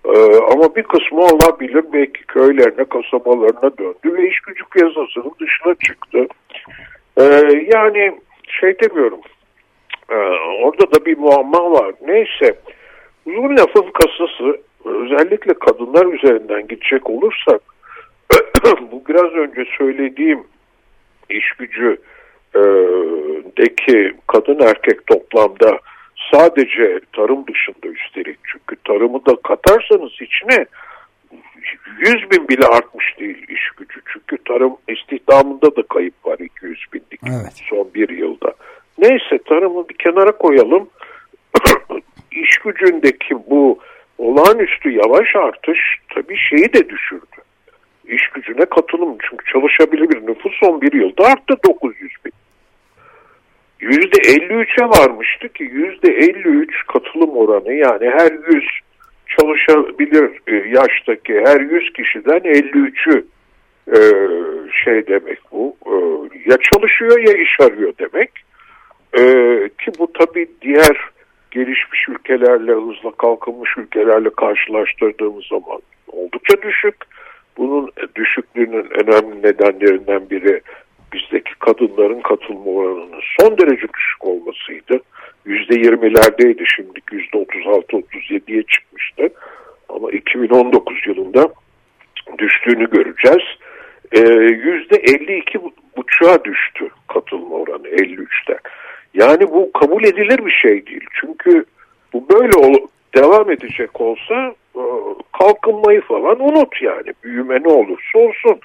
Ee, ama bir kısmı olabilir belki köylerine, kasabalarına döndü ve iş gücü piyasasının dışına çıktı. Ee, yani şey demiyorum, e, orada da bir muamma var. Neyse, uzun lafın kasası özellikle kadınlar üzerinden gidecek olursak, bu biraz önce söylediğim iş gücü e, deki kadın erkek toplamda sadece tarım dışında üstelik çünkü tarımı da katarsanız içine 100 bin bile artmış değil iş gücü. Çünkü tarım istihdamında da kayıp var 200 binlik Evet. son bir yılda. Neyse tarımı bir kenara koyalım. iş gücündeki bu olağanüstü yavaş artış tabii şeyi de düşürdü. İş gücüne katılım çünkü çalışabilir bir nüfus son bir yılda arttı 900 bin. %53'e varmıştı ki %53 katılım oranı yani her 100 çalışabilir e, yaştaki her 100 kişiden 53'ü e, şey demek bu e, ya çalışıyor ya iş arıyor demek ki bu tabi diğer gelişmiş ülkelerle hızla kalkınmış ülkelerle karşılaştırdığımız zaman oldukça düşük. Bunun düşüklüğünün önemli nedenlerinden biri bizdeki kadınların katılma oranının son derece düşük olmasıydı. Yüzde yirmilerdeydi şimdiki yüzde otuz altı otuz yediye çıkmıştı. Ama 2019 yılında düştüğünü göreceğiz. Ee, Yüzde elli iki buçuğa düştü katılma oranı 53'te. Yani bu kabul edilir bir şey değil. Çünkü bu böyle devam edecek olsa e, kalkınmayı falan unut yani. Büyüme ne olursa olsun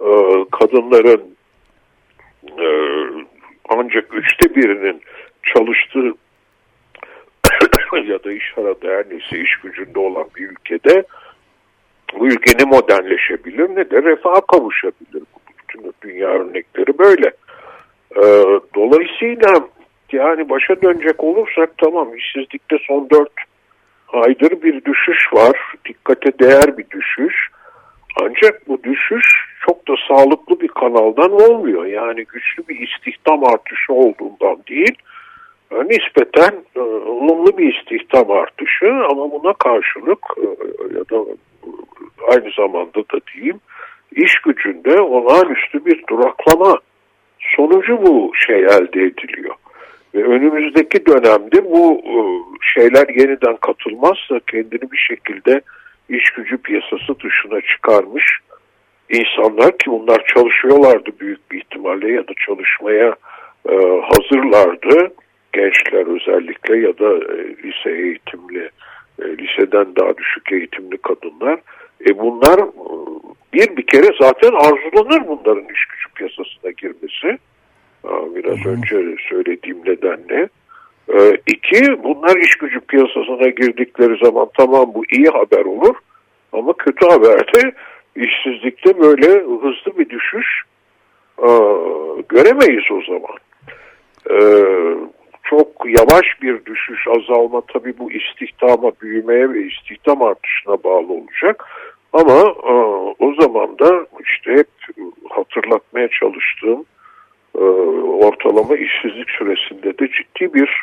e, kadınların e, ancak üçte birinin çalıştığı ya da iş aradığı her neyse iş gücünde olan bir ülkede bu ülke ne modernleşebilir ne de refaha kavuşabilir. Bütün dünya örnekleri böyle. E, dolayısıyla yani başa dönecek olursak tamam işsizlikte son dört aydır bir düşüş var. Dikkate değer bir düşüş. Ancak bu düşüş çok da sağlıklı bir kanaldan olmuyor. Yani güçlü bir istihdam artışı olduğundan değil. e, Nispeten e, olumlu bir istihdam artışı ama buna karşılık e, ya da e, aynı zamanda da diyeyim iş gücünde olağanüstü bir duraklama sonucu bu şey elde ediliyor. Ve önümüzdeki dönemde bu e, şeyler yeniden katılmazsa kendini bir şekilde iş gücü piyasası dışına çıkarmış insanlar ki bunlar çalışıyorlardı büyük bir ihtimalle ya da çalışmaya e, hazırlardı. Gençler özellikle ya da e, lise eğitimli, e, liseden daha düşük eğitimli kadınlar. E bunlar e, bir bir kere zaten arzulanır bunların iş gücü piyasasına girmesi. Biraz önce söylediğim nedenle. Ee, iki, bunlar iş gücü piyasasına girdikleri zaman tamam bu iyi haber olur. Ama kötü haber de işsizlikte böyle hızlı bir düşüş aa, göremeyiz o zaman. Ee, çok yavaş bir düşüş, azalma tabii bu istihdama, büyümeye ve istihdam artışına bağlı olacak. Ama aa, o zaman da işte hep hatırlatmaya çalıştığım e, ortalama işsizlik süresinde de ciddi bir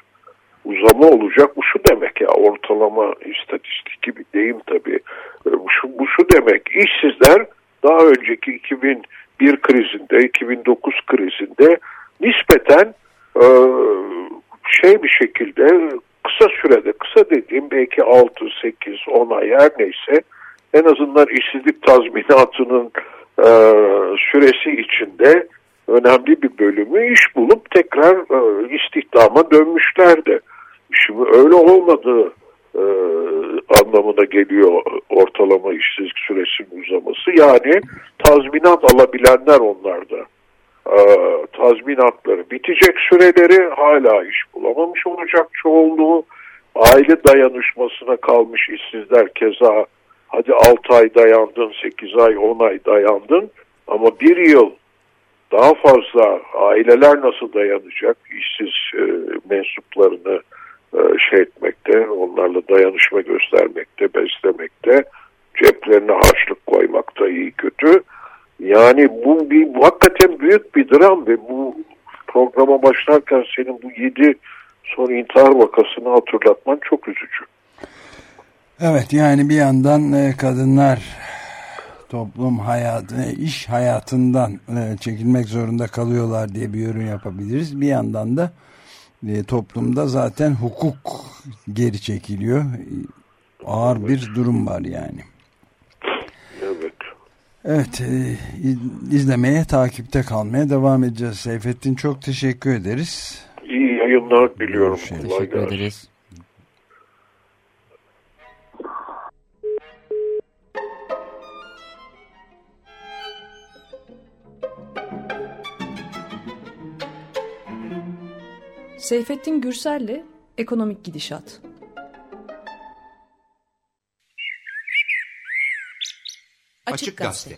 uzama olacak. Bu şu demek ya ortalama istatistik gibi deyim tabii. E, bu, şu, bu şu demek işsizler daha önceki 2001 krizinde 2009 krizinde nispeten e, şey bir şekilde kısa sürede kısa dediğim belki 6, 8, 10 ay her neyse en azından işsizlik tazminatının e, süresi içinde önemli bir bölümü iş bulup tekrar e, istihdama dönmüşlerdi. Şimdi öyle olmadığı e, anlamına geliyor ortalama işsizlik süresinin uzaması. Yani tazminat alabilenler onlarda. E, tazminatları bitecek süreleri hala iş bulamamış olacak çoğunluğu. Aile dayanışmasına kalmış işsizler keza hadi 6 ay dayandın, 8 ay, 10 ay dayandın ama bir yıl daha fazla aileler nasıl dayanacak işsiz e, mensuplarını şey etmekte, onlarla dayanışma göstermekte, beslemekte, ceplerine harçlık koymakta iyi kötü. Yani bu bir bu hakikaten büyük bir dram ve bu programa başlarken senin bu yedi son intihar vakasını hatırlatman çok üzücü. Evet yani bir yandan e, kadınlar toplum hayatı, e, iş hayatından e, çekilmek zorunda kalıyorlar diye bir yorum yapabiliriz. Bir yandan da toplumda zaten hukuk geri çekiliyor. Ağır evet. bir durum var yani. Evet. Evet, izlemeye, takipte kalmaya devam edeceğiz. Seyfettin çok teşekkür ederiz. İyi yayınlar diliyorum. Teşekkür ederiz. Seyfettin Gürsel'le Ekonomik Gidişat. Açık Gazete.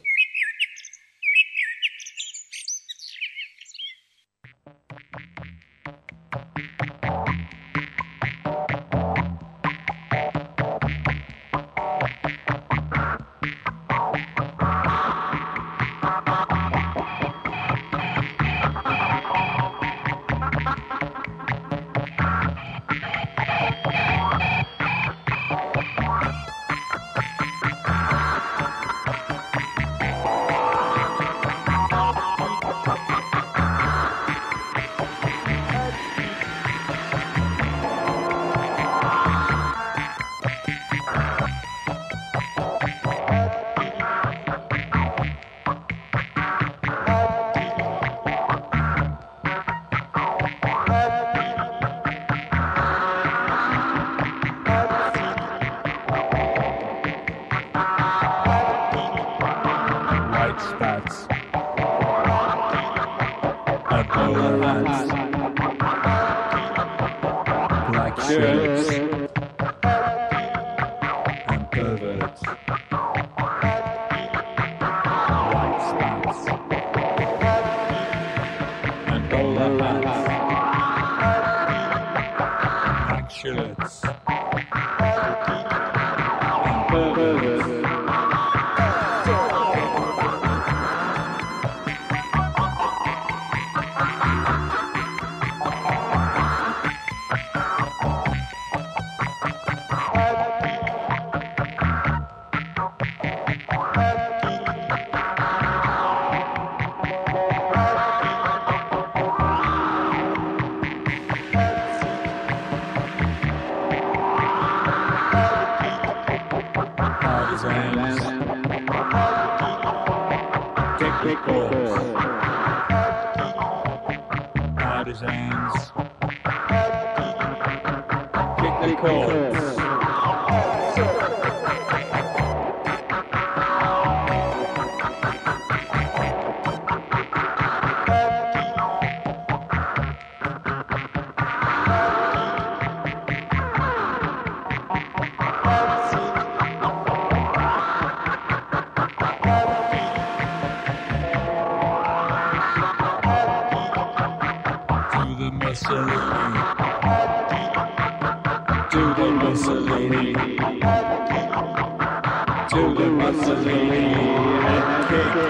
constantly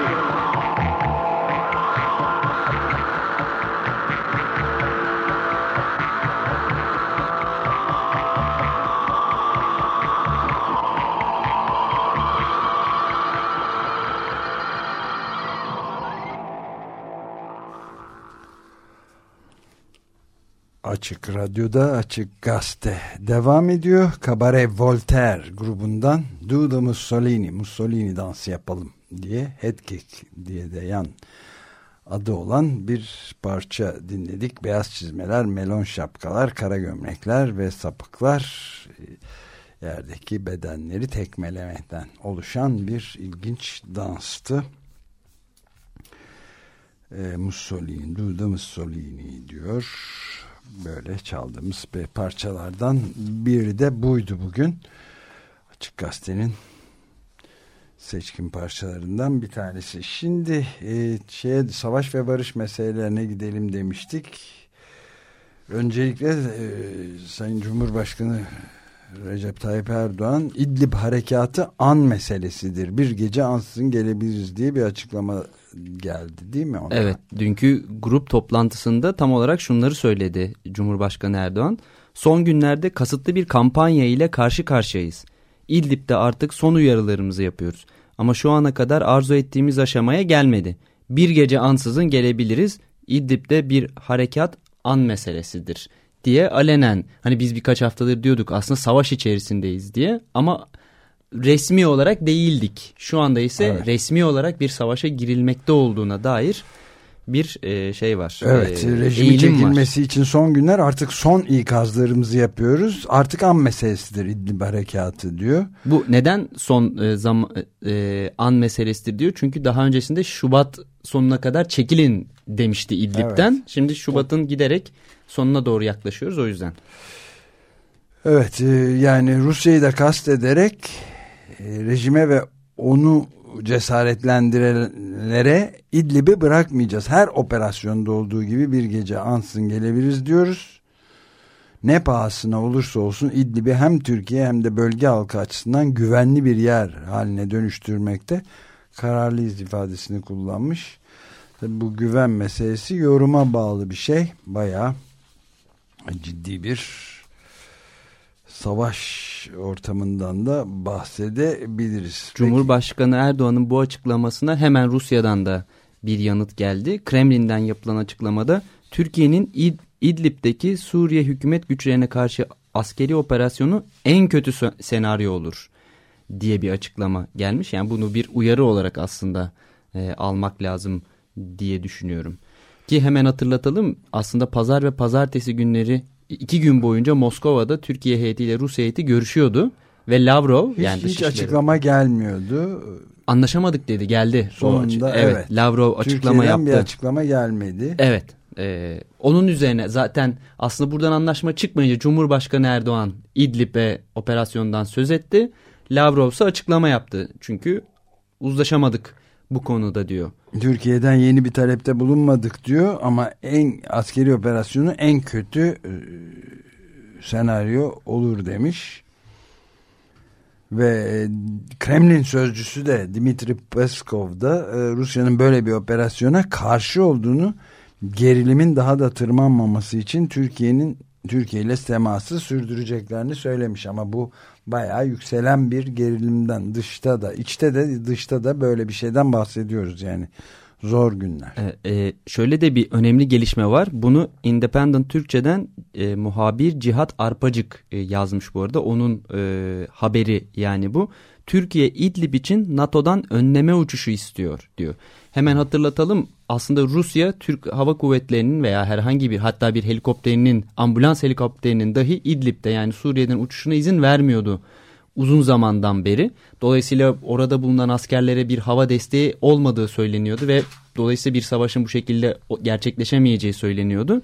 Açık Radyo'da Açık Gazete devam ediyor. Kabare Voltaire grubundan Do the Mussolini, Mussolini dansı yapalım diye Headkick diye de yan adı olan bir parça dinledik. Beyaz çizmeler, melon şapkalar, kara gömlekler ve sapıklar e, yerdeki bedenleri tekmelemekten oluşan bir ilginç danstı. E, Mussolini, the Mussolini diyor böyle çaldığımız parçalardan biri de buydu bugün. Açık Gazete'nin seçkin parçalarından bir tanesi. Şimdi e, şeye, savaş ve barış meselelerine gidelim demiştik. Öncelikle e, Sayın Cumhurbaşkanı Recep Tayyip Erdoğan İdlib harekatı an meselesidir. Bir gece ansızın gelebiliriz diye bir açıklama geldi değil mi? Ona? Evet dünkü grup toplantısında tam olarak şunları söyledi Cumhurbaşkanı Erdoğan. Son günlerde kasıtlı bir kampanya ile karşı karşıyayız. İdlib'de artık son uyarılarımızı yapıyoruz. Ama şu ana kadar arzu ettiğimiz aşamaya gelmedi. Bir gece ansızın gelebiliriz. İdlib'de bir harekat an meselesidir diye alenen hani biz birkaç haftadır diyorduk aslında savaş içerisindeyiz diye ama resmi olarak değildik. Şu anda ise evet. resmi olarak bir savaşa girilmekte olduğuna dair bir e, şey var. Evet e, rejimi çekilmesi var. için son günler artık son ikazlarımızı yapıyoruz. Artık an meselesidir İdlib harekatı diyor. Bu neden son e, zam, e, an meselesidir diyor. Çünkü daha öncesinde Şubat sonuna kadar çekilin demişti İdlib'den. Evet. Şimdi Şubat'ın giderek sonuna doğru yaklaşıyoruz o yüzden. Evet e, yani Rusya'yı da kastederek rejime ve onu cesaretlendirenlere İdlib'i bırakmayacağız. Her operasyonda olduğu gibi bir gece ansın gelebiliriz diyoruz. Ne pahasına olursa olsun İdlib'i hem Türkiye hem de bölge halkı açısından güvenli bir yer haline dönüştürmekte kararlıyız ifadesini kullanmış. Tabii bu güven meselesi yoruma bağlı bir şey. Bayağı ciddi bir savaş ortamından da bahsedebiliriz. Cumhurbaşkanı. Erdoğan'ın bu açıklamasına hemen Rusya'dan da bir yanıt geldi. Kremlin'den yapılan açıklamada Türkiye'nin İd İdlib'deki Suriye hükümet güçlerine karşı askeri operasyonu en kötü senaryo olur diye bir açıklama gelmiş. Yani bunu bir uyarı olarak aslında e, almak lazım diye düşünüyorum. Ki hemen hatırlatalım aslında pazar ve pazartesi günleri iki gün boyunca Moskova'da Türkiye heyetiyle Rusya heyeti görüşüyordu. Ve Lavrov hiç, yani hiç açıklama gelmiyordu. Anlaşamadık dedi geldi. Sonunda evet, evet. Lavrov açıklama yaptı. bir açıklama gelmedi. Evet. E, onun üzerine zaten aslında buradan anlaşma çıkmayınca Cumhurbaşkanı Erdoğan İdlib'e operasyondan söz etti. Lavrov ise açıklama yaptı. Çünkü uzlaşamadık bu konuda diyor. Türkiye'den yeni bir talepte bulunmadık diyor ama en askeri operasyonu en kötü e, senaryo olur demiş. Ve e, Kremlin sözcüsü de Dimitri Peskov da e, Rusya'nın böyle bir operasyona karşı olduğunu gerilimin daha da tırmanmaması için Türkiye'nin Türkiye ile teması sürdüreceklerini söylemiş ama bu bayağı yükselen bir gerilimden dışta da içte de dışta da böyle bir şeyden bahsediyoruz yani zor günler. Ee, e, şöyle de bir önemli gelişme var. Bunu Independent Türkçe'den e, muhabir Cihat Arpacık e, yazmış bu arada. Onun e, haberi yani bu. Türkiye İdlib için NATO'dan önleme uçuşu istiyor diyor. Hemen hatırlatalım aslında Rusya Türk Hava Kuvvetleri'nin veya herhangi bir hatta bir helikopterinin ambulans helikopterinin dahi İdlib'de yani Suriye'den uçuşuna izin vermiyordu uzun zamandan beri. Dolayısıyla orada bulunan askerlere bir hava desteği olmadığı söyleniyordu ve dolayısıyla bir savaşın bu şekilde gerçekleşemeyeceği söyleniyordu.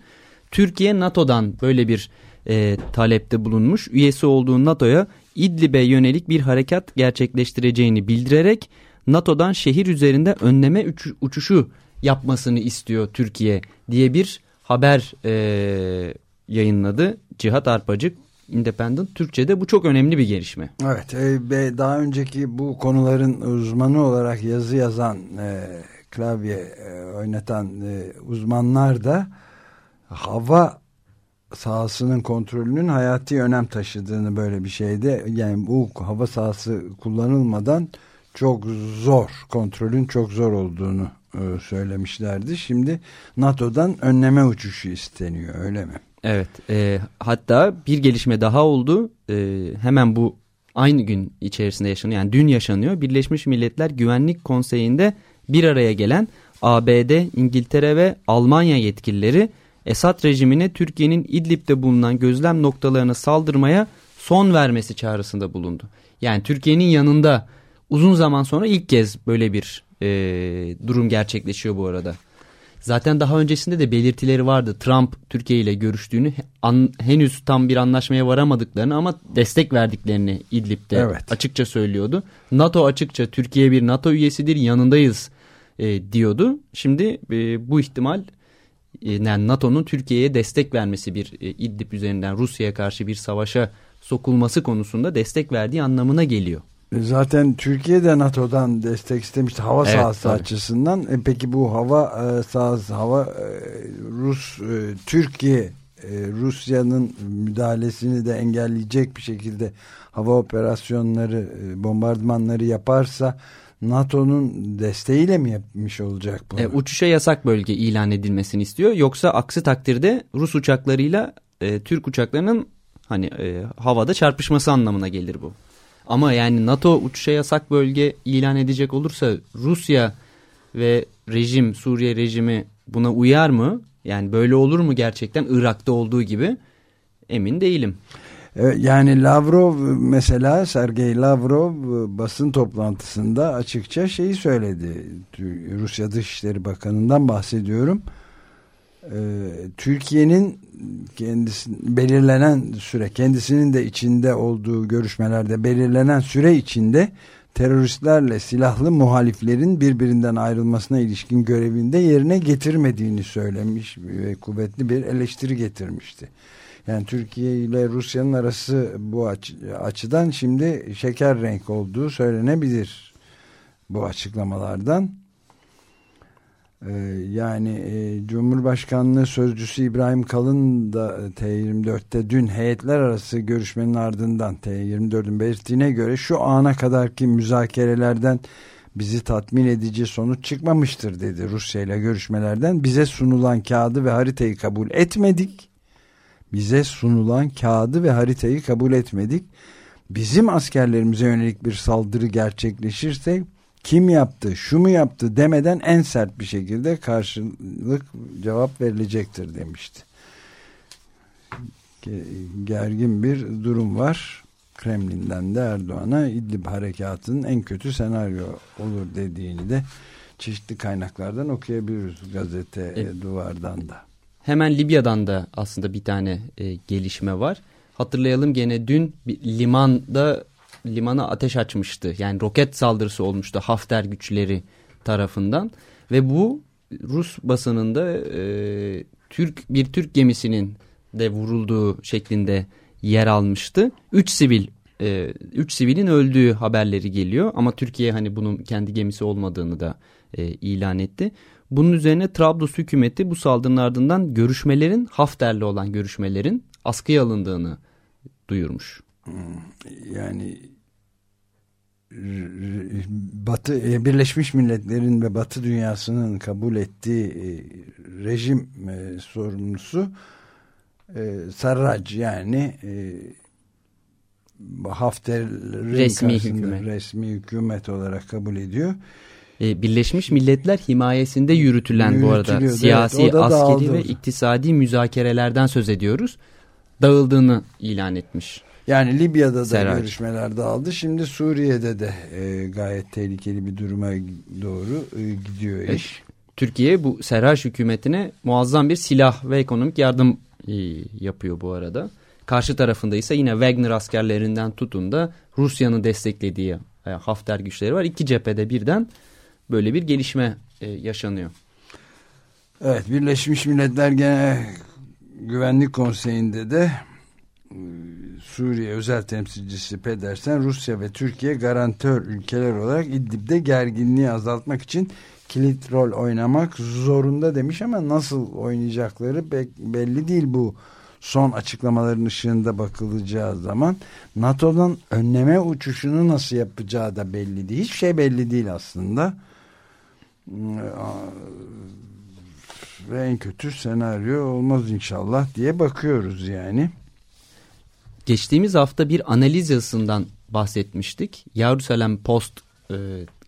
Türkiye NATO'dan böyle bir e, talepte bulunmuş. Üyesi olduğu NATO'ya İdlib'e yönelik bir harekat gerçekleştireceğini bildirerek NATO'dan şehir üzerinde önleme uç uçuşu yapmasını istiyor Türkiye diye bir haber e, yayınladı Cihat Arpacık Independent Türkçe'de bu çok önemli bir gelişme. Evet e, daha önceki bu konuların uzmanı olarak yazı yazan e, klavye e, oynatan e, uzmanlar da hava sahasının kontrolünün hayati önem taşıdığını böyle bir şeyde yani bu hava sahası kullanılmadan çok zor kontrolün çok zor olduğunu e, söylemişlerdi. Şimdi NATO'dan önleme uçuşu isteniyor öyle mi? Evet e, hatta bir gelişme daha oldu e, hemen bu aynı gün içerisinde yaşanıyor yani dün yaşanıyor Birleşmiş Milletler Güvenlik Konseyi'nde bir araya gelen ABD, İngiltere ve Almanya yetkilileri Esad rejimine Türkiye'nin İdlib'de bulunan gözlem noktalarına saldırmaya son vermesi çağrısında bulundu. Yani Türkiye'nin yanında uzun zaman sonra ilk kez böyle bir e, durum gerçekleşiyor bu arada. Zaten daha öncesinde de belirtileri vardı. Trump Türkiye ile görüştüğünü an, henüz tam bir anlaşmaya varamadıklarını ama destek verdiklerini İdlib'de Evet. açıkça söylüyordu. NATO açıkça Türkiye bir NATO üyesidir yanındayız e, diyordu. Şimdi e, bu ihtimal e, yani NATO'nun Türkiye'ye destek vermesi bir e, İdlib üzerinden Rusya'ya karşı bir savaşa sokulması konusunda destek verdiği anlamına geliyor. Zaten Türkiye de NATO'dan destek istemişti hava Evet, sahası tabii. açısından. E peki bu hava e, sahası hava e, Rus e, Türkiye e, Rusya'nın müdahalesini de engelleyecek bir şekilde hava operasyonları e, bombardımanları yaparsa NATO'nun desteğiyle mi yapmış olacak bunu? E, uçuşa yasak bölge ilan edilmesini istiyor. Yoksa aksi takdirde Rus uçaklarıyla e, Türk uçaklarının hani e, havada çarpışması anlamına gelir bu. Ama yani NATO uçuşa yasak bölge ilan edecek olursa Rusya ve rejim Suriye rejimi buna uyar mı? Yani böyle olur mu gerçekten Irak'ta olduğu gibi? Emin değilim. Evet, Yani Lavrov mesela Sergey Lavrov e, basın toplantısında açıkça şeyi söyledi. Rusya Dışişleri Bakanı'ndan bahsediyorum. Ee, Türkiye'nin belirlenen süre kendisinin de içinde olduğu görüşmelerde belirlenen süre içinde teröristlerle silahlı muhaliflerin birbirinden ayrılmasına ilişkin görevinde yerine getirmediğini söylemiş ve kuvvetli bir eleştiri getirmişti. Yani Türkiye ile Rusya'nın arası bu aç- açıdan şimdi şeker renk olduğu söylenebilir bu açıklamalardan. Ee, yani e, Cumhurbaşkanlığı Sözcüsü İbrahim Kalın da e, T24'te dün heyetler arası görüşmenin ardından T24'ün belirttiğine göre şu ana kadarki müzakerelerden bizi tatmin edici sonuç çıkmamıştır dedi Rusya ile görüşmelerden. Bize sunulan kağıdı ve haritayı kabul etmedik. Bize sunulan kağıdı ve haritayı kabul etmedik. Bizim askerlerimize yönelik bir saldırı gerçekleşirse kim yaptı, şu mu yaptı demeden en sert bir şekilde karşılık cevap verilecektir demişti. Ge- Gergin bir durum var. Kremlin'den de Erdoğan'a İdlib harekatının en kötü senaryo olur dediğini de çeşitli kaynaklardan okuyabiliriz gazete Evet. duvardan da. Hemen Libya'dan da aslında bir tane e, gelişme var. Hatırlayalım gene dün bir limanda limana ateş açmıştı. Yani roket saldırısı olmuştu Hafter güçleri tarafından ve bu Rus basınında e, Türk bir Türk gemisinin de vurulduğu şeklinde yer almıştı. 3 sivil 3 sivilin öldüğü haberleri geliyor ama Türkiye hani bunun kendi gemisi olmadığını da e, ilan etti. Bunun üzerine Trablus hükümeti bu saldırının ardından görüşmelerin Hafter'le olan görüşmelerin askıya alındığını duyurmuş. Yani Batı e, Birleşmiş Milletler'in ve Batı dünyasının kabul ettiği e, rejim e, sorumlusu Sarraj yani Hafter'in Resmi hükümet. resmi hükümet olarak kabul ediyor. Birleşmiş Milletler himayesinde yürütülen bu arada siyasi, evet, askeri ve iktisadi müzakerelerden söz ediyoruz. Dağıldığını ilan etmiş. Yani Libya'da da Serraj. görüşmeler dağıldı. Şimdi Suriye'de de e, gayet tehlikeli bir duruma doğru e, gidiyor Evet. iş. Türkiye bu Serraj hükümetine muazzam bir silah ve ekonomik yardım e, yapıyor bu arada. Karşı tarafında ise yine Wagner askerlerinden tutun da Rusya'nın desteklediği e, Hafter güçleri var. İki cephede birden böyle bir gelişme e, yaşanıyor. Evet Birleşmiş Milletler Genel Güvenlik Konseyi'nde de e, Suriye özel temsilcisi Pedersen Rusya ve Türkiye garantör ülkeler olarak İdlib'de gerginliği azaltmak için kilit rol oynamak zorunda demiş ama nasıl oynayacakları belli değil bu son açıklamaların ışığında bakılacağı zaman NATO'dan önleme uçuşunu nasıl yapacağı da belli değil. Hiçbir şey belli değil aslında. ve en kötü senaryo olmaz inşallah diye bakıyoruz yani. Geçtiğimiz hafta bir analiz yazısından bahsetmiştik. Jerusalem Post e,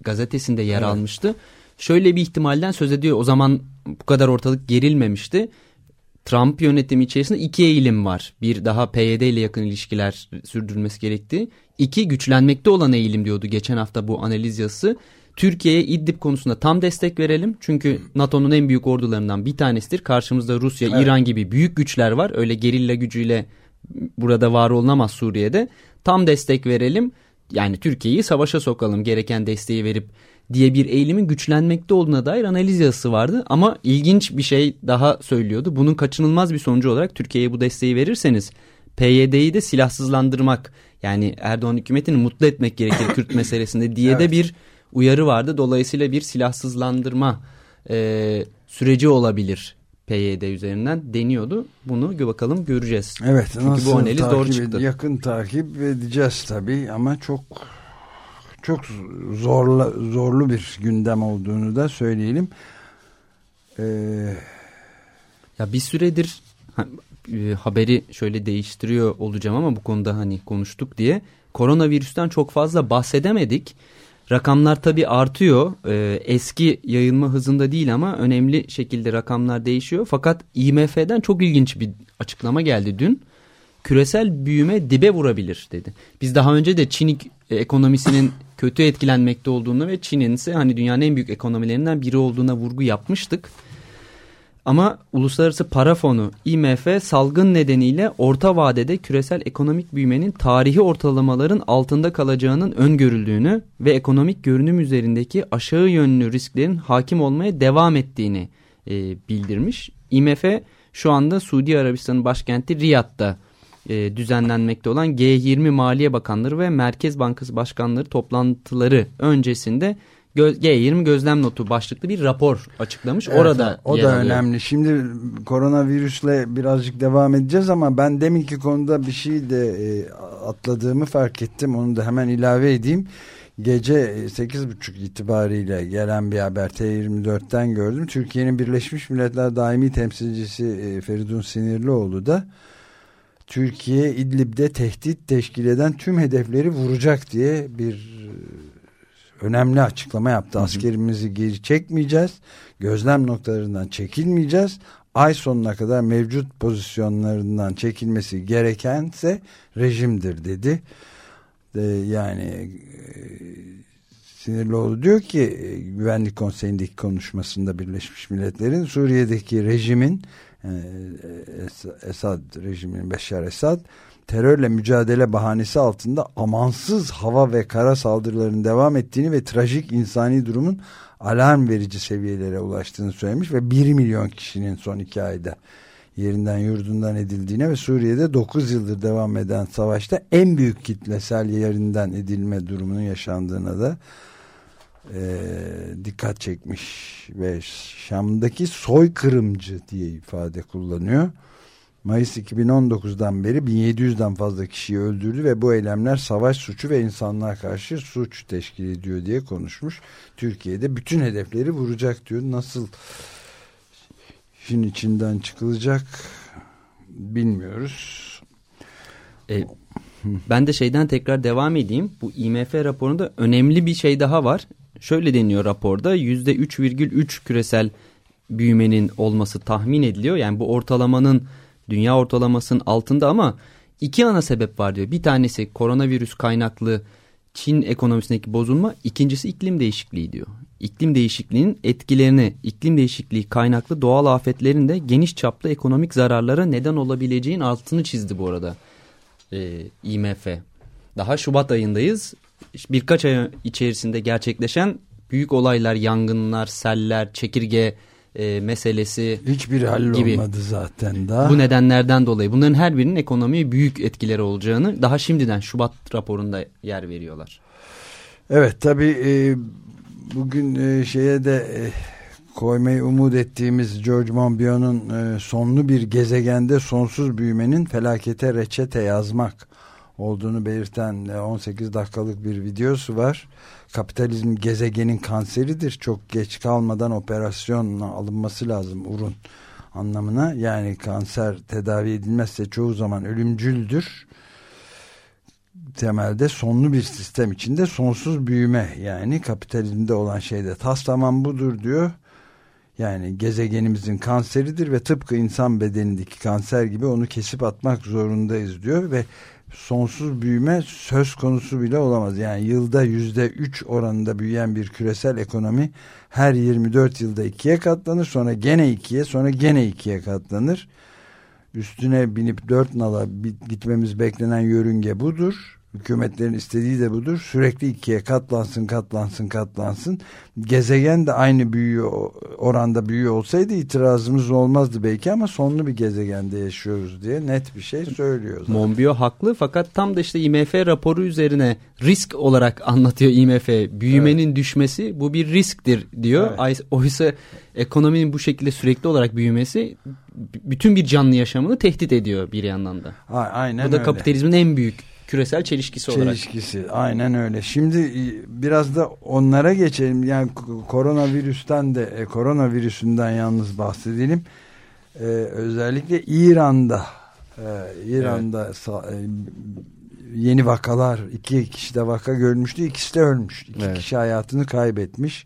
gazetesinde yer Evet. almıştı. Şöyle bir ihtimalden söz ediyor. O zaman bu kadar ortalık gerilmemişti. Trump yönetimi içerisinde iki eğilim var. Bir daha PYD ile yakın ilişkiler sürdürülmesi gerektiği. İki güçlenmekte olan eğilim diyordu geçen hafta bu analiz yazısı. Türkiye'ye İdlib konusunda tam destek verelim. Çünkü NATO'nun en büyük ordularından bir tanesidir. Karşımızda Rusya, Evet. İran gibi büyük güçler var. Öyle gerilla gücüyle burada var olunamaz Suriye'de. Tam destek verelim. Yani Türkiye'yi savaşa sokalım gereken desteği verip diye bir eğilimin güçlenmekte olduğuna dair analiz yazısı vardı. Ama ilginç bir şey daha söylüyordu. Bunun kaçınılmaz bir sonucu olarak Türkiye'ye bu desteği verirseniz PYD'yi de silahsızlandırmak yani Erdoğan hükümetini mutlu etmek gerekir Kürt meselesinde diye de Evet. bir uyarı vardı. Dolayısıyla bir silahsızlandırma e, süreci olabilir PYD üzerinden deniyordu. Bunu bakalım göreceğiz. Evet Çünkü nasıl bu analiz doğru çıktı. yakın takip edeceğiz tabii ama çok çok zorla, zorlu bir gündem olduğunu da söyleyelim. Ee, Ya bir süredir e, haberi şöyle değiştiriyor olacağım ama bu konuda hani konuştuk diye koronavirüsten çok fazla bahsedemedik. Rakamlar tabii artıyor. Ee, eski yayılma hızında değil ama önemli şekilde rakamlar değişiyor. Fakat IMF'den çok ilginç bir açıklama geldi dün. Küresel büyüme dibe vurabilir dedi. Biz daha önce de Çin ekonomisinin kötü etkilenmekte olduğunu ve Çin'in ise hani dünyanın en büyük ekonomilerinden biri olduğuna vurgu yapmıştık. Ama Uluslararası Para Fonu IMF salgın nedeniyle orta vadede küresel ekonomik büyümenin tarihi ortalamaların altında kalacağının öngörüldüğünü ve ekonomik görünüm üzerindeki aşağı yönlü risklerin hakim olmaya devam ettiğini e, bildirmiş. IMF şu anda Suudi Arabistan'ın başkenti Riyad'da e, düzenlenmekte olan G20 Maliye Bakanları ve Merkez Bankası Başkanları toplantıları öncesinde Gö- G20 gözlem notu başlıklı bir rapor açıklamış. Evet, Orada o da alıyor. önemli. Şimdi koronavirüsle birazcık devam edeceğiz ama ben deminki konuda bir şey de e, atladığımı fark ettim. Onu da hemen ilave edeyim. Gece e, 8.30 itibariyle gelen bir haber T24'ten gördüm. Türkiye'nin Birleşmiş Milletler Daimi Temsilcisi e, Feridun Sinirlioğlu da Türkiye İdlib'de tehdit teşkil eden tüm hedefleri vuracak diye bir e, önemli açıklama yaptı. Askerimizi geri çekmeyeceğiz. Gözlem noktalarından çekilmeyeceğiz. Ay sonuna kadar mevcut pozisyonlarından çekilmesi gerekense rejimdir dedi. E, yani e, Sinirlioğlu diyor ki e, Güvenlik Konseyi'ndeki konuşmasında Birleşmiş Milletler'in Suriye'deki rejimin e, Es- Esad rejiminin Beşar Esad terörle mücadele bahanesi altında amansız hava ve kara saldırıların devam ettiğini ve trajik insani durumun alarm verici seviyelere ulaştığını söylemiş ve 1 milyon kişinin son iki ayda yerinden yurdundan edildiğine ve Suriye'de 9 yıldır devam eden savaşta en büyük kitlesel yerinden edilme durumunun yaşandığına da e, dikkat çekmiş ve Şam'daki soykırımcı diye ifade kullanıyor. Mayıs 2019'dan beri 1700'den fazla kişiyi öldürdü ve bu eylemler savaş suçu ve insanlığa karşı suç teşkil ediyor diye konuşmuş. Türkiye'de bütün hedefleri vuracak diyor. Nasıl işin içinden çıkılacak bilmiyoruz. E, ben de şeyden tekrar devam edeyim. Bu IMF raporunda önemli bir şey daha var. Şöyle deniyor raporda %3,3 küresel büyümenin olması tahmin ediliyor. Yani bu ortalamanın dünya ortalamasının altında ama iki ana sebep var diyor. Bir tanesi koronavirüs kaynaklı Çin ekonomisindeki bozulma, ikincisi iklim değişikliği diyor. İklim değişikliğinin etkilerini, iklim değişikliği kaynaklı doğal afetlerin de geniş çaplı ekonomik zararlara neden olabileceğin altını çizdi bu arada e, IMF. Daha Şubat ayındayız. Birkaç ay içerisinde gerçekleşen büyük olaylar, yangınlar, seller, çekirge e, meselesi Hiçbiri hallolmadı zaten daha. bu nedenlerden dolayı bunların her birinin ekonomiye büyük etkileri olacağını daha şimdiden Şubat raporunda yer veriyorlar. Evet tabii e, bugün e, şeye de e, koymayı umut ettiğimiz George Monbiot'un e, sonlu bir gezegende sonsuz büyümenin felakete reçete yazmak olduğunu belirten e, 18 dakikalık bir videosu var. Kapitalizm gezegenin kanseridir. Çok geç kalmadan operasyonla alınması lazım urun anlamına. Yani kanser tedavi edilmezse çoğu zaman ölümcüldür. Temelde sonlu bir sistem içinde sonsuz büyüme yani kapitalizmde olan şeyde taslaman budur diyor. Yani gezegenimizin kanseridir ve tıpkı insan bedenindeki kanser gibi onu kesip atmak zorundayız diyor ve sonsuz büyüme söz konusu bile olamaz. Yani yılda yüzde üç oranında büyüyen bir küresel ekonomi her 24 yılda ikiye katlanır sonra gene ikiye sonra gene ikiye katlanır. Üstüne binip dört nala gitmemiz beklenen yörünge budur. Hükümetlerin istediği de budur. Sürekli ikiye katlansın, katlansın, katlansın. Gezegen de aynı büyüyor, oranda büyüyor olsaydı itirazımız olmazdı belki ama sonlu bir gezegende yaşıyoruz diye net bir şey söylüyor. Zaten. Monbiot haklı fakat tam da işte IMF raporu üzerine risk olarak anlatıyor IMF. Büyümenin evet. düşmesi bu bir risktir diyor. Evet. Oysa ekonominin bu şekilde sürekli olarak büyümesi bütün bir canlı yaşamını tehdit ediyor bir yandan da. Aynen Bu da öyle. kapitalizmin en büyük küresel çelişkisi, çelişkisi olarak. Çelişkisi aynen öyle. Şimdi e, biraz da onlara geçelim. Yani koronavirüsten de e, koronavirüsünden yalnız bahsedelim. Ee, özellikle İran'da e, İran'da evet. e, yeni vakalar iki kişi de vaka görmüştü. İkisi de ölmüş. İki evet. kişi hayatını kaybetmiş.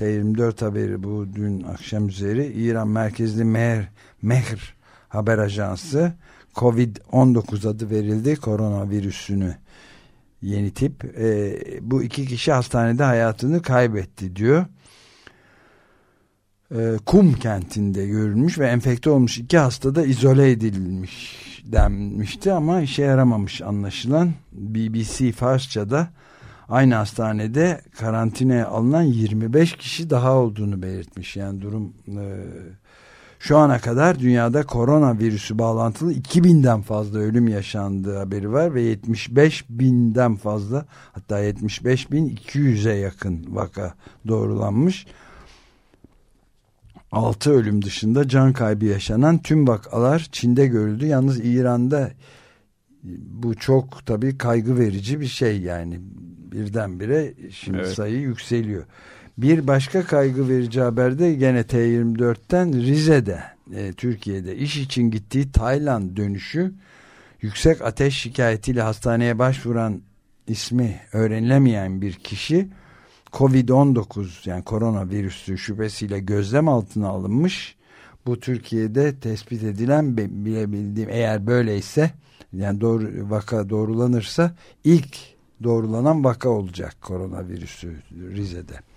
T24 haberi bu dün akşam üzeri İran merkezli Mehr, Mehr haber ajansı Covid-19 adı verildi koronavirüsünü yeni tip. E, bu iki kişi hastanede hayatını kaybetti diyor. E, Kum kentinde görülmüş ve enfekte olmuş iki hasta da izole edilmiş denmişti ama işe yaramamış anlaşılan. BBC Farsça'da aynı hastanede karantinaya alınan 25 kişi daha olduğunu belirtmiş. Yani durum e, şu ana kadar dünyada koronavirüsü bağlantılı 2000'den fazla ölüm yaşandığı haberi var ve 75 binden fazla hatta 75 bin 200'e yakın vaka doğrulanmış. 6 ölüm dışında can kaybı yaşanan tüm vakalar Çin'de görüldü. Yalnız İran'da bu çok tabii kaygı verici bir şey yani birdenbire şimdi evet. sayı yükseliyor. Bir başka kaygı verici haberde gene T24'ten Rize'de e, Türkiye'de iş için gittiği Tayland dönüşü yüksek ateş şikayetiyle hastaneye başvuran ismi öğrenilemeyen bir kişi Covid-19 yani koronavirüsü şüphesiyle gözlem altına alınmış. Bu Türkiye'de tespit edilen bilebildiğim eğer böyleyse yani doğru vaka doğrulanırsa ilk doğrulanan vaka olacak koronavirüsü Rize'de.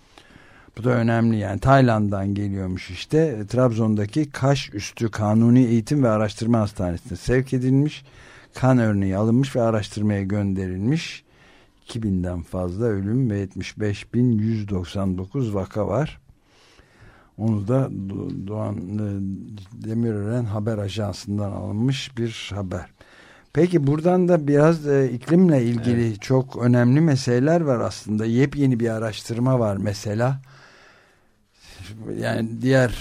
Bu da önemli yani Tayland'dan geliyormuş işte. Trabzon'daki Kaş Üstü Kanuni Eğitim ve Araştırma Hastanesi'ne sevk edilmiş. Kan örneği alınmış ve araştırmaya gönderilmiş. 2000'den fazla ölüm ve 75.199 vaka var. Onu da Doğan e, Demirören Haber Ajansı'ndan alınmış bir haber. Peki buradan da biraz e, iklimle ilgili evet. çok önemli meseleler var aslında. Yepyeni bir araştırma var mesela yani diğer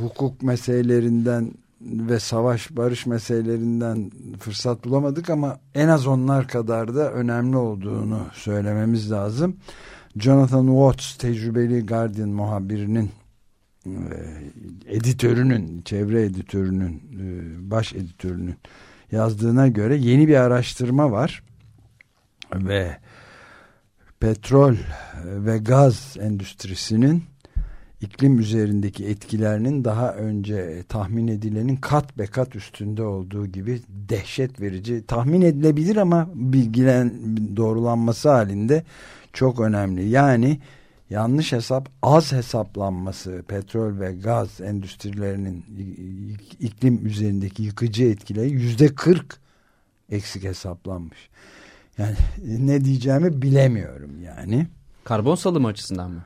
hukuk meselelerinden ve savaş barış meselelerinden fırsat bulamadık ama en az onlar kadar da önemli olduğunu söylememiz lazım. Jonathan Watts tecrübeli Guardian muhabirinin e, editörünün çevre editörünün e, baş editörünün yazdığına göre yeni bir araştırma var ve petrol ve gaz endüstrisinin iklim üzerindeki etkilerinin daha önce tahmin edilenin kat be kat üstünde olduğu gibi dehşet verici tahmin edilebilir ama bilgilen doğrulanması halinde çok önemli. Yani yanlış hesap az hesaplanması petrol ve gaz endüstrilerinin iklim üzerindeki yıkıcı etkileri yüzde kırk eksik hesaplanmış. Yani ne diyeceğimi bilemiyorum yani. Karbon salımı açısından mı?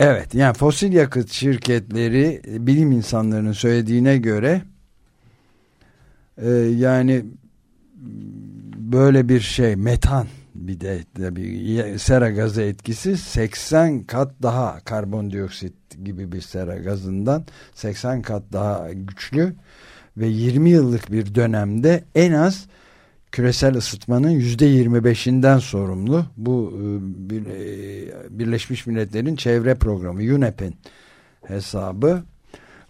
Evet yani fosil yakıt şirketleri bilim insanlarının söylediğine göre e, yani böyle bir şey metan bir de tabii sera gazı etkisi 80 kat daha karbondioksit gibi bir sera gazından 80 kat daha güçlü ve 20 yıllık bir dönemde en az küresel ısıtmanın %25'inden sorumlu. Bu e, e, Birleşmiş Milletler'in çevre programı UNEP'in hesabı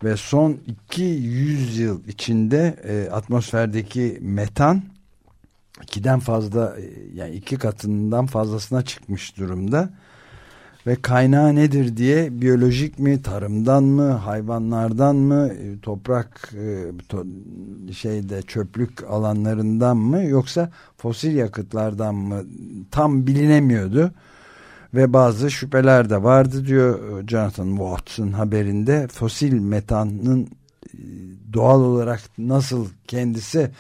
ve son 200 yıl içinde e, atmosferdeki metan ikiden fazla yani iki katından fazlasına çıkmış durumda ve kaynağı nedir diye biyolojik mi tarımdan mı hayvanlardan mı e, toprak e, şeyde çöplük alanlarından mı yoksa fosil yakıtlardan mı? Tam bilinemiyordu. Ve bazı şüpheler de vardı diyor Jonathan Watts'ın haberinde. Fosil metanın e, doğal olarak nasıl kendisi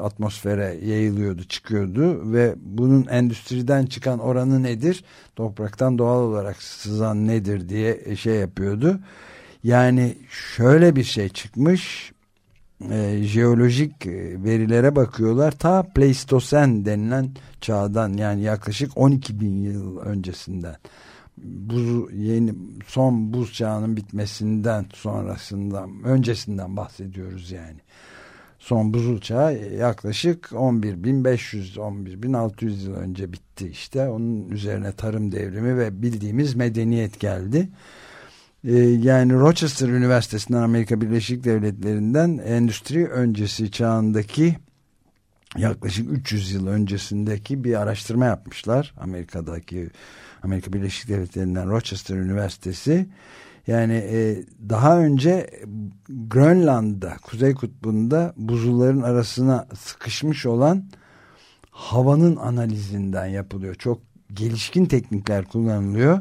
atmosfere yayılıyordu, çıkıyordu ve bunun endüstriden çıkan oranı nedir? Topraktan doğal olarak sızan nedir diye şey yapıyordu. Yani şöyle bir şey çıkmış. E, jeolojik verilere bakıyorlar. Ta Pleistosen denilen çağdan yani yaklaşık 12 bin yıl öncesinden buz yeni son buz çağının bitmesinden sonrasından öncesinden bahsediyoruz yani son buzul çağı yaklaşık 11.500-11.600 yıl önce bitti işte. Onun üzerine tarım devrimi ve bildiğimiz medeniyet geldi. Ee, yani Rochester Üniversitesi'nden Amerika Birleşik Devletleri'nden endüstri öncesi çağındaki yaklaşık 300 yıl öncesindeki bir araştırma yapmışlar. Amerika'daki Amerika Birleşik Devletleri'nden Rochester Üniversitesi yani e, daha önce Grönland'da, Kuzey Kutbu'nda buzulların arasına sıkışmış olan havanın analizinden yapılıyor. Çok gelişkin teknikler kullanılıyor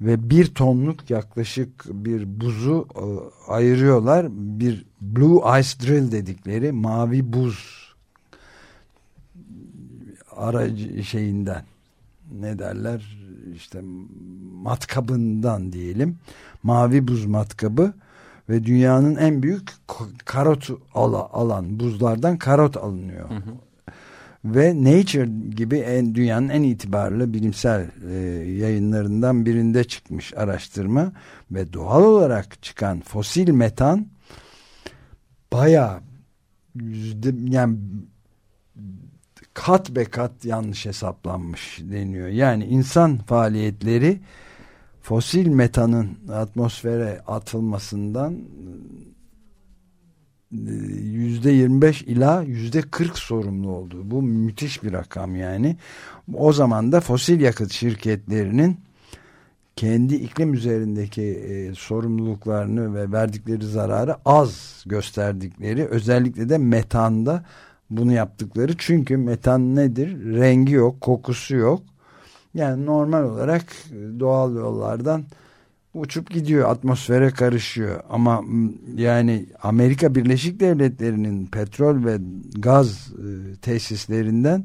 ve bir tonluk yaklaşık bir buzu e, ayırıyorlar. Bir blue ice drill dedikleri mavi buz aracı şeyinden ne derler işte matkabından diyelim mavi buz matkabı ve dünyanın en büyük karot ala, alan buzlardan karot alınıyor. Hı hı. Ve Nature gibi en, dünyanın en itibarlı bilimsel e, yayınlarından birinde çıkmış araştırma ve doğal olarak çıkan fosil metan baya yüzde yani kat be kat yanlış hesaplanmış deniyor. Yani insan faaliyetleri fosil metanın atmosfere atılmasından yüzde 25 ila yüzde 40 sorumlu oldu. Bu müthiş bir rakam yani. O zaman da fosil yakıt şirketlerinin kendi iklim üzerindeki e, sorumluluklarını ve verdikleri zararı az gösterdikleri özellikle de metanda bunu yaptıkları. Çünkü metan nedir? Rengi yok, kokusu yok. Yani normal olarak e, doğal yollardan uçup gidiyor atmosfere karışıyor. Ama yani Amerika Birleşik Devletleri'nin petrol ve gaz e, tesislerinden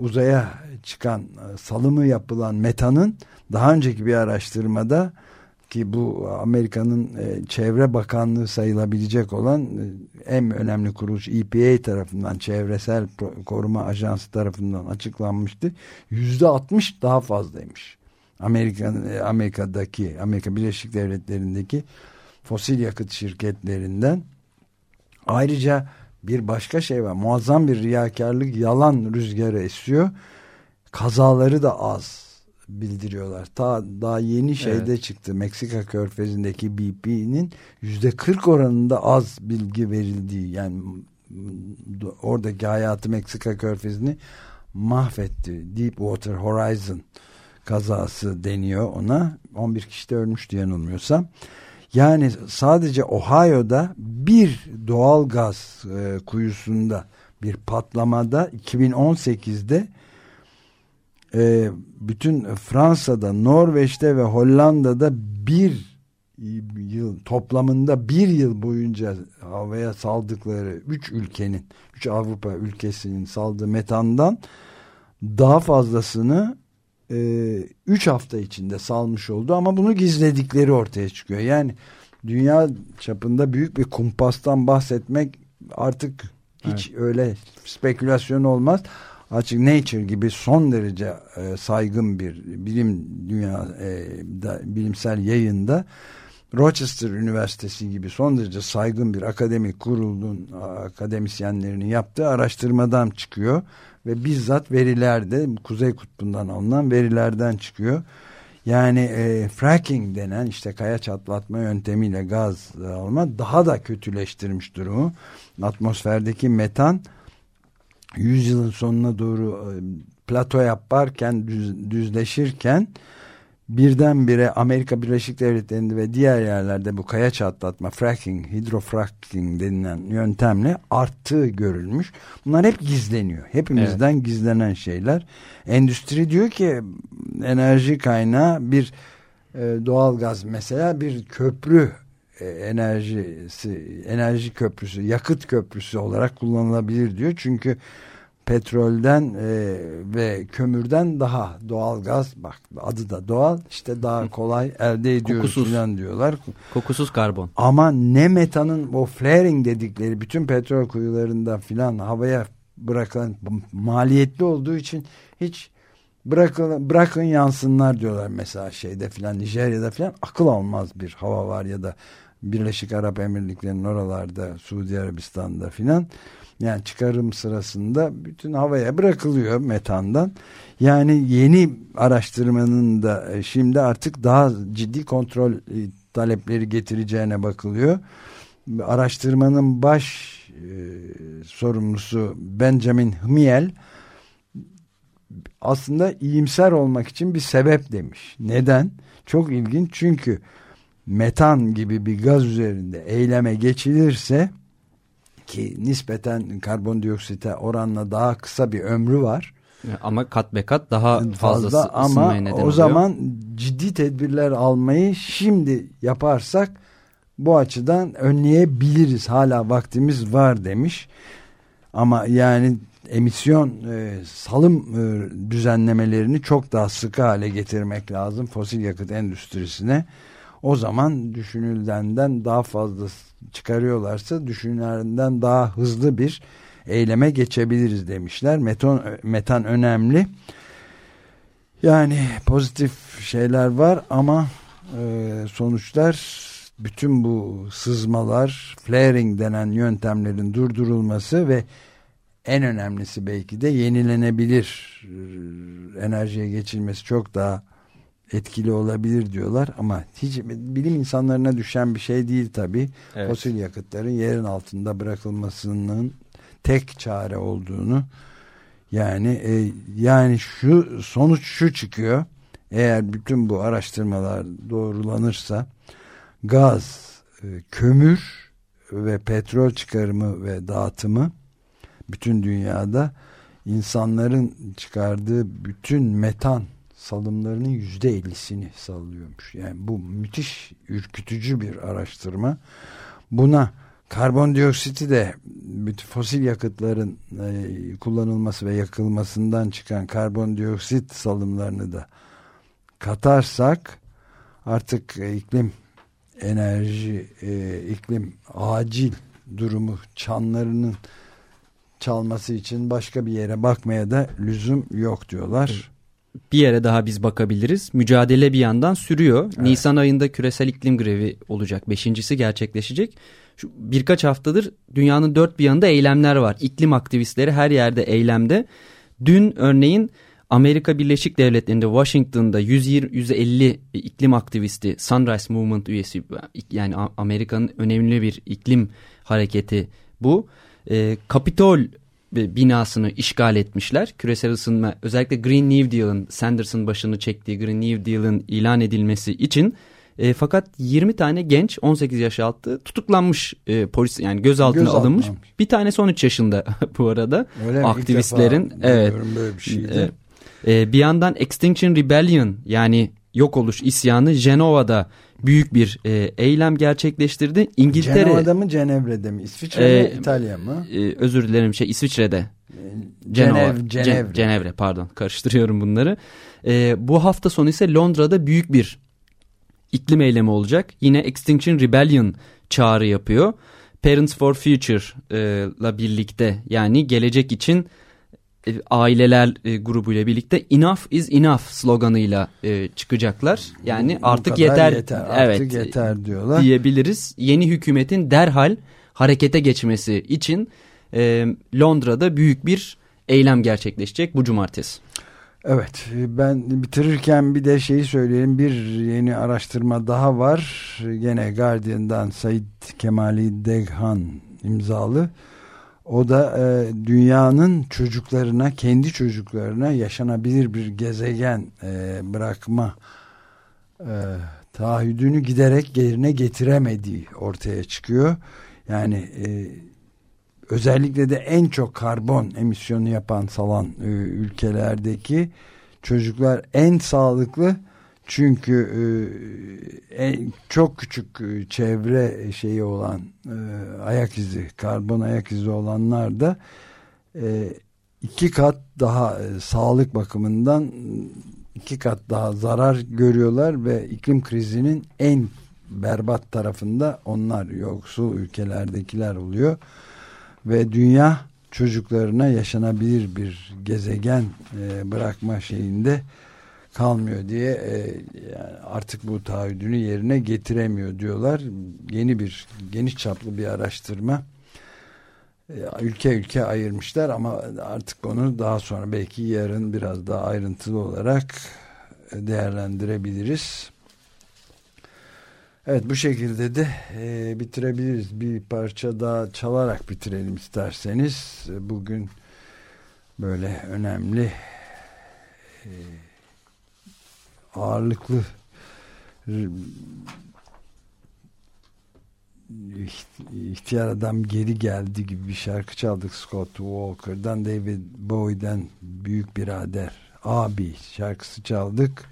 uzaya çıkan e, salımı yapılan metanın daha önceki bir araştırmada ki bu Amerika'nın e, çevre bakanlığı sayılabilecek olan e, en önemli kuruluş EPA tarafından çevresel koruma ajansı tarafından açıklanmıştı. Yüzde 60 daha fazlaymış. Amerika, e, Amerika'daki Amerika Birleşik Devletleri'ndeki fosil yakıt şirketlerinden ayrıca bir başka şey var. Muazzam bir riyakarlık yalan rüzgarı esiyor. Kazaları da az bildiriyorlar. Ta daha yeni şeyde evet. çıktı. Meksika körfezindeki BP'nin yüzde 40 oranında az bilgi verildiği yani oradaki hayatı Meksika körfezini mahvetti. Deepwater Horizon kazası deniyor ona. 11 kişi de ölmüş diye yanılmıyorsam. Yani sadece Ohio'da bir doğal gaz e, kuyusunda bir patlamada 2018'de e, bütün Fransa'da, Norveç'te ve Hollanda'da bir yıl toplamında bir yıl boyunca havaya saldıkları üç ülkenin, üç Avrupa ülkesinin saldığı metandan daha fazlasını e, üç hafta içinde salmış oldu ama bunu gizledikleri ortaya çıkıyor. Yani dünya çapında büyük bir kumpastan bahsetmek artık hiç evet. öyle spekülasyon olmaz açık Nature gibi son derece e, saygın bir bilim dünya e, da, bilimsel yayında Rochester Üniversitesi gibi son derece saygın bir akademik kurulun akademisyenlerinin yaptığı araştırmadan çıkıyor ve bizzat verilerde Kuzey Kutbu'ndan alınan verilerden çıkıyor. Yani e, fracking denen işte kaya çatlatma yöntemiyle gaz alma daha da kötüleştirmiş durumu. Atmosferdeki metan 100 yılın sonuna doğru e, plato yaparken düz, düzleşirken birdenbire Amerika Birleşik Devletleri'nde ve diğer yerlerde bu kaya çatlatma fracking, hidrofracking denilen yöntemle arttığı görülmüş. Bunlar hep gizleniyor. Hepimizden evet. gizlenen şeyler. Endüstri diyor ki enerji kaynağı bir e, doğal gaz mesela bir köprü enerjisi enerji köprüsü yakıt köprüsü olarak kullanılabilir diyor. Çünkü petrolden e, ve kömürden daha doğal gaz bak adı da doğal işte daha kolay elde ediyoruz Kokusuz. falan diyorlar. Kokusuz karbon. Ama ne metanın o flaring dedikleri bütün petrol kuyularında filan havaya bırakılan maliyetli olduğu için hiç bırakın, bırakın yansınlar diyorlar mesela şeyde filan Nijerya'da filan akıl almaz bir hava var ya da Birleşik Arap Emirlikleri'nin oralarda Suudi Arabistan'da filan yani çıkarım sırasında bütün havaya bırakılıyor metandan. Yani yeni araştırmanın da e, şimdi artık daha ciddi kontrol e, talepleri getireceğine bakılıyor. Araştırmanın baş e, sorumlusu Benjamin Hmiel aslında iyimser olmak için bir sebep demiş. Neden? Çok ilginç çünkü metan gibi bir gaz üzerinde eyleme geçilirse ki nispeten karbondioksite oranla daha kısa bir ömrü var. Ama kat be kat daha fazla, fazla ama neden o oluyor. zaman ciddi tedbirler almayı şimdi yaparsak bu açıdan önleyebiliriz. Hala vaktimiz var demiş. Ama yani emisyon e, salım e, düzenlemelerini çok daha sıkı hale getirmek lazım fosil yakıt endüstrisine. O zaman düşünüldenden daha fazla çıkarıyorlarsa düşünülenden daha hızlı bir eyleme geçebiliriz demişler. Meton, metan önemli. Yani pozitif şeyler var ama e, sonuçlar bütün bu sızmalar, flaring denen yöntemlerin durdurulması ve en önemlisi belki de yenilenebilir e, enerjiye geçilmesi çok daha etkili olabilir diyorlar ama hiç bilim insanlarına düşen bir şey değil tabi. Evet. Fosil yakıtların yerin altında bırakılmasının tek çare olduğunu yani e, yani şu sonuç şu çıkıyor. Eğer bütün bu araştırmalar doğrulanırsa gaz, e, kömür ve petrol çıkarımı ve dağıtımı bütün dünyada insanların çıkardığı bütün metan salımlarının yüzde ellisini sallıyormuş. Yani bu müthiş ürkütücü bir araştırma. Buna karbondioksiti de bütün fosil yakıtların e, kullanılması ve yakılmasından çıkan karbondioksit salımlarını da katarsak artık iklim enerji e, iklim acil durumu çanlarının çalması için başka bir yere bakmaya da lüzum yok diyorlar bir yere daha biz bakabiliriz. Mücadele bir yandan sürüyor. Evet. Nisan ayında küresel iklim grevi olacak. Beşincisi gerçekleşecek. Şu birkaç haftadır dünyanın dört bir yanında eylemler var. İklim aktivistleri her yerde eylemde. Dün örneğin Amerika Birleşik Devletleri'nde Washington'da 120, 150 iklim aktivisti Sunrise Movement üyesi yani Amerika'nın önemli bir iklim hareketi bu. E, Kapitol binasını işgal etmişler. Küresel ısınma özellikle Green New Deal'ın Sanders'ın başını çektiği Green New Deal'ın ilan edilmesi için e, fakat 20 tane genç 18 yaş altı tutuklanmış e, polis yani gözaltına Göz alınmış. Alınmış. Bir tanesi 13 yaşında bu arada. Öyle Aktivistlerin evet. Böyle bir şeydi. E, e, bir yandan Extinction Rebellion yani yok oluş isyanı Cenova'da büyük bir e, eylem gerçekleştirdi. İngiltere Cenova'da mı Cenevre'de mi? İsviçre e, mi İtalya mı? E, özür dilerim şey İsviçre'de. E, Cenova, Cenev, Cenevre. Cenevre pardon karıştırıyorum bunları. E, bu hafta sonu ise Londra'da büyük bir iklim eylemi olacak. Yine Extinction Rebellion çağrı yapıyor. Parents for Future ile birlikte yani gelecek için e, aileler e, grubuyla birlikte enough is enough sloganıyla e, çıkacaklar. Yani Bu artık yeter, yeter, artık evet yeter diyorlar. diyebiliriz. Yeni hükümetin derhal harekete geçmesi için e, Londra'da büyük bir eylem gerçekleşecek bu cumartesi. Evet ben bitirirken bir de şeyi söyleyeyim bir yeni araştırma daha var gene Guardian'dan Said Kemali Deghan imzalı o da e, dünyanın çocuklarına kendi çocuklarına yaşanabilir bir gezegen e, bırakma e, taahhüdünü giderek yerine getiremediği ortaya çıkıyor. Yani e, özellikle de en çok karbon emisyonu yapan salan e, ülkelerdeki çocuklar en sağlıklı çünkü e, en, çok küçük e, çevre şeyi olan e, ayak izi karbon ayak izi olanlar da e, iki kat daha e, sağlık bakımından iki kat daha zarar görüyorlar ve iklim krizinin en berbat tarafında onlar yoksul ülkelerdekiler oluyor. Ve dünya çocuklarına yaşanabilir bir gezegen e, bırakma şeyinde kalmıyor diye e, yani artık bu taahhüdünü yerine getiremiyor diyorlar. Yeni bir geniş çaplı bir araştırma e, ülke ülke ayırmışlar ama artık onu daha sonra belki yarın biraz daha ayrıntılı olarak değerlendirebiliriz. Evet bu şekilde de e, bitirebiliriz. Bir parça daha çalarak bitirelim isterseniz. Bugün böyle önemli e, ağırlıklı ihtiyar adam geri geldi gibi bir şarkı çaldık Scott Walker'dan David Bowie'den büyük birader abi şarkısı çaldık.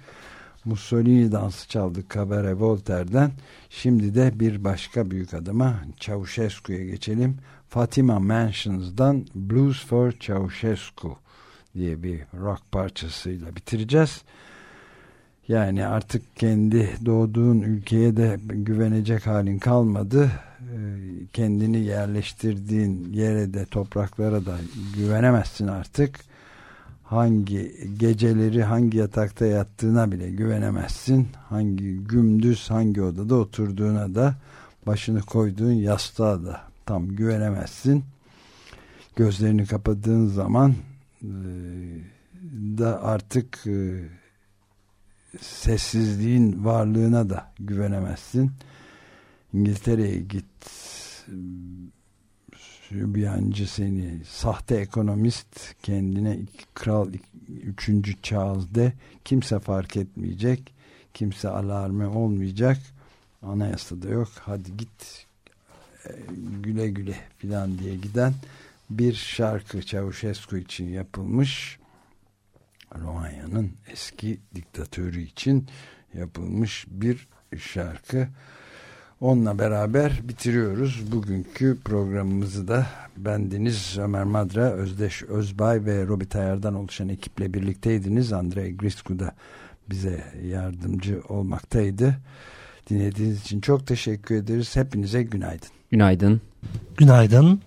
Mussolini dansı çaldık Cabaret Voltaire'den şimdi de bir başka büyük adıma Ceausescu'ya geçelim. Fatima Mansions'dan Blues for Ceausescu diye bir rock parçasıyla bitireceğiz yani artık kendi doğduğun ülkeye de güvenecek halin kalmadı. Ee, kendini yerleştirdiğin yere de topraklara da güvenemezsin artık. Hangi geceleri hangi yatakta yattığına bile güvenemezsin. Hangi gümdüz hangi odada oturduğuna da başını koyduğun yastığa da tam güvenemezsin. Gözlerini kapadığın zaman e, da artık e, sessizliğin varlığına da güvenemezsin. İngiltere'ye git. Sübyancı seni. Sahte ekonomist. Kendine kral üçüncü Charles de. Kimse fark etmeyecek. Kimse alarmı olmayacak. Anayasada yok. Hadi git. Güle güle filan diye giden bir şarkı Çavuşescu için yapılmış Romanya'nın eski diktatörü için yapılmış bir şarkı. Onunla beraber bitiriyoruz. Bugünkü programımızı da bendeniz Ömer Madra, Özdeş Özbay ve Robi Tayar'dan oluşan ekiple birlikteydiniz. Andrei Grisku da bize yardımcı olmaktaydı. Dinlediğiniz için çok teşekkür ederiz. Hepinize günaydın. Günaydın. Günaydın.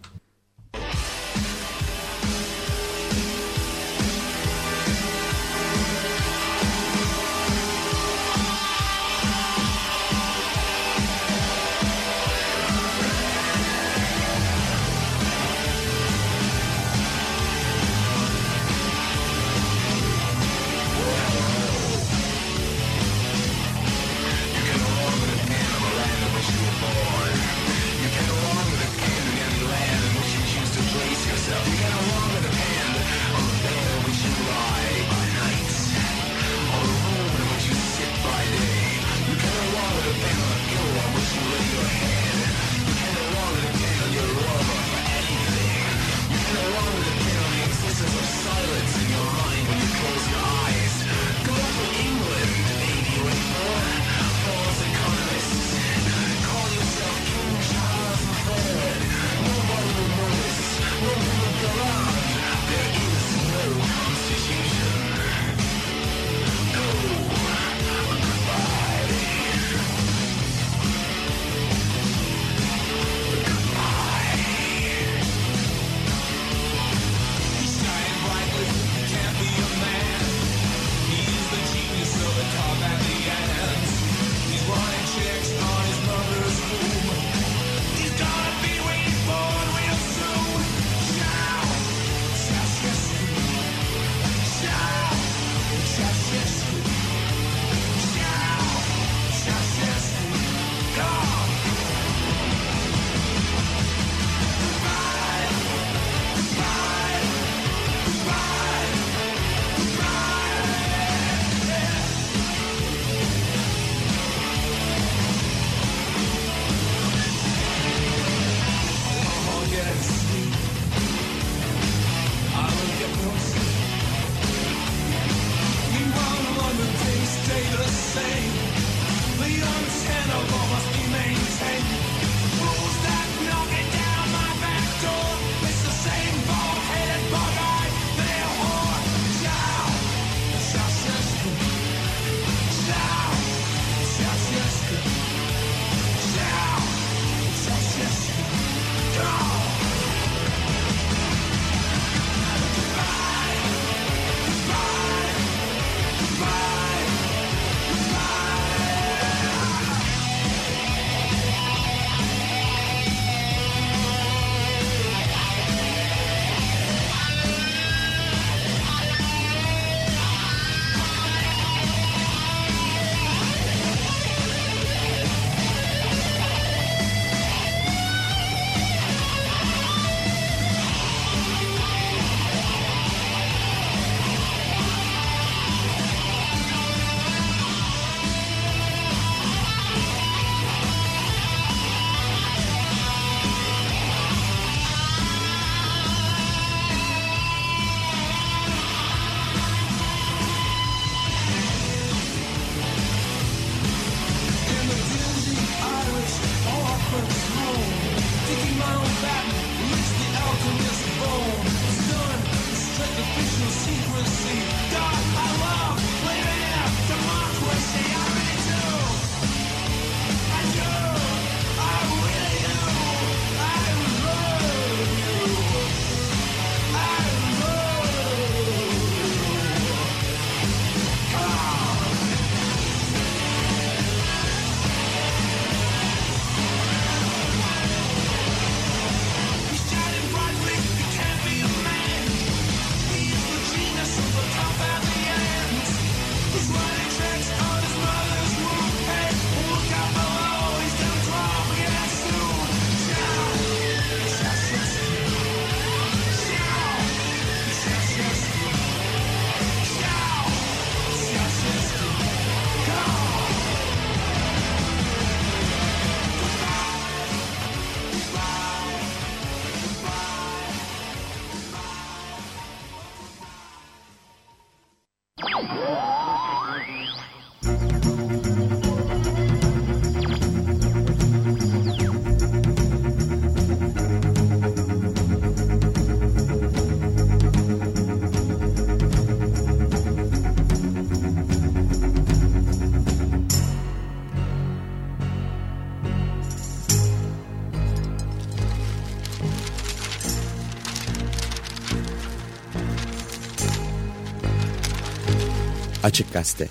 Açık Gazete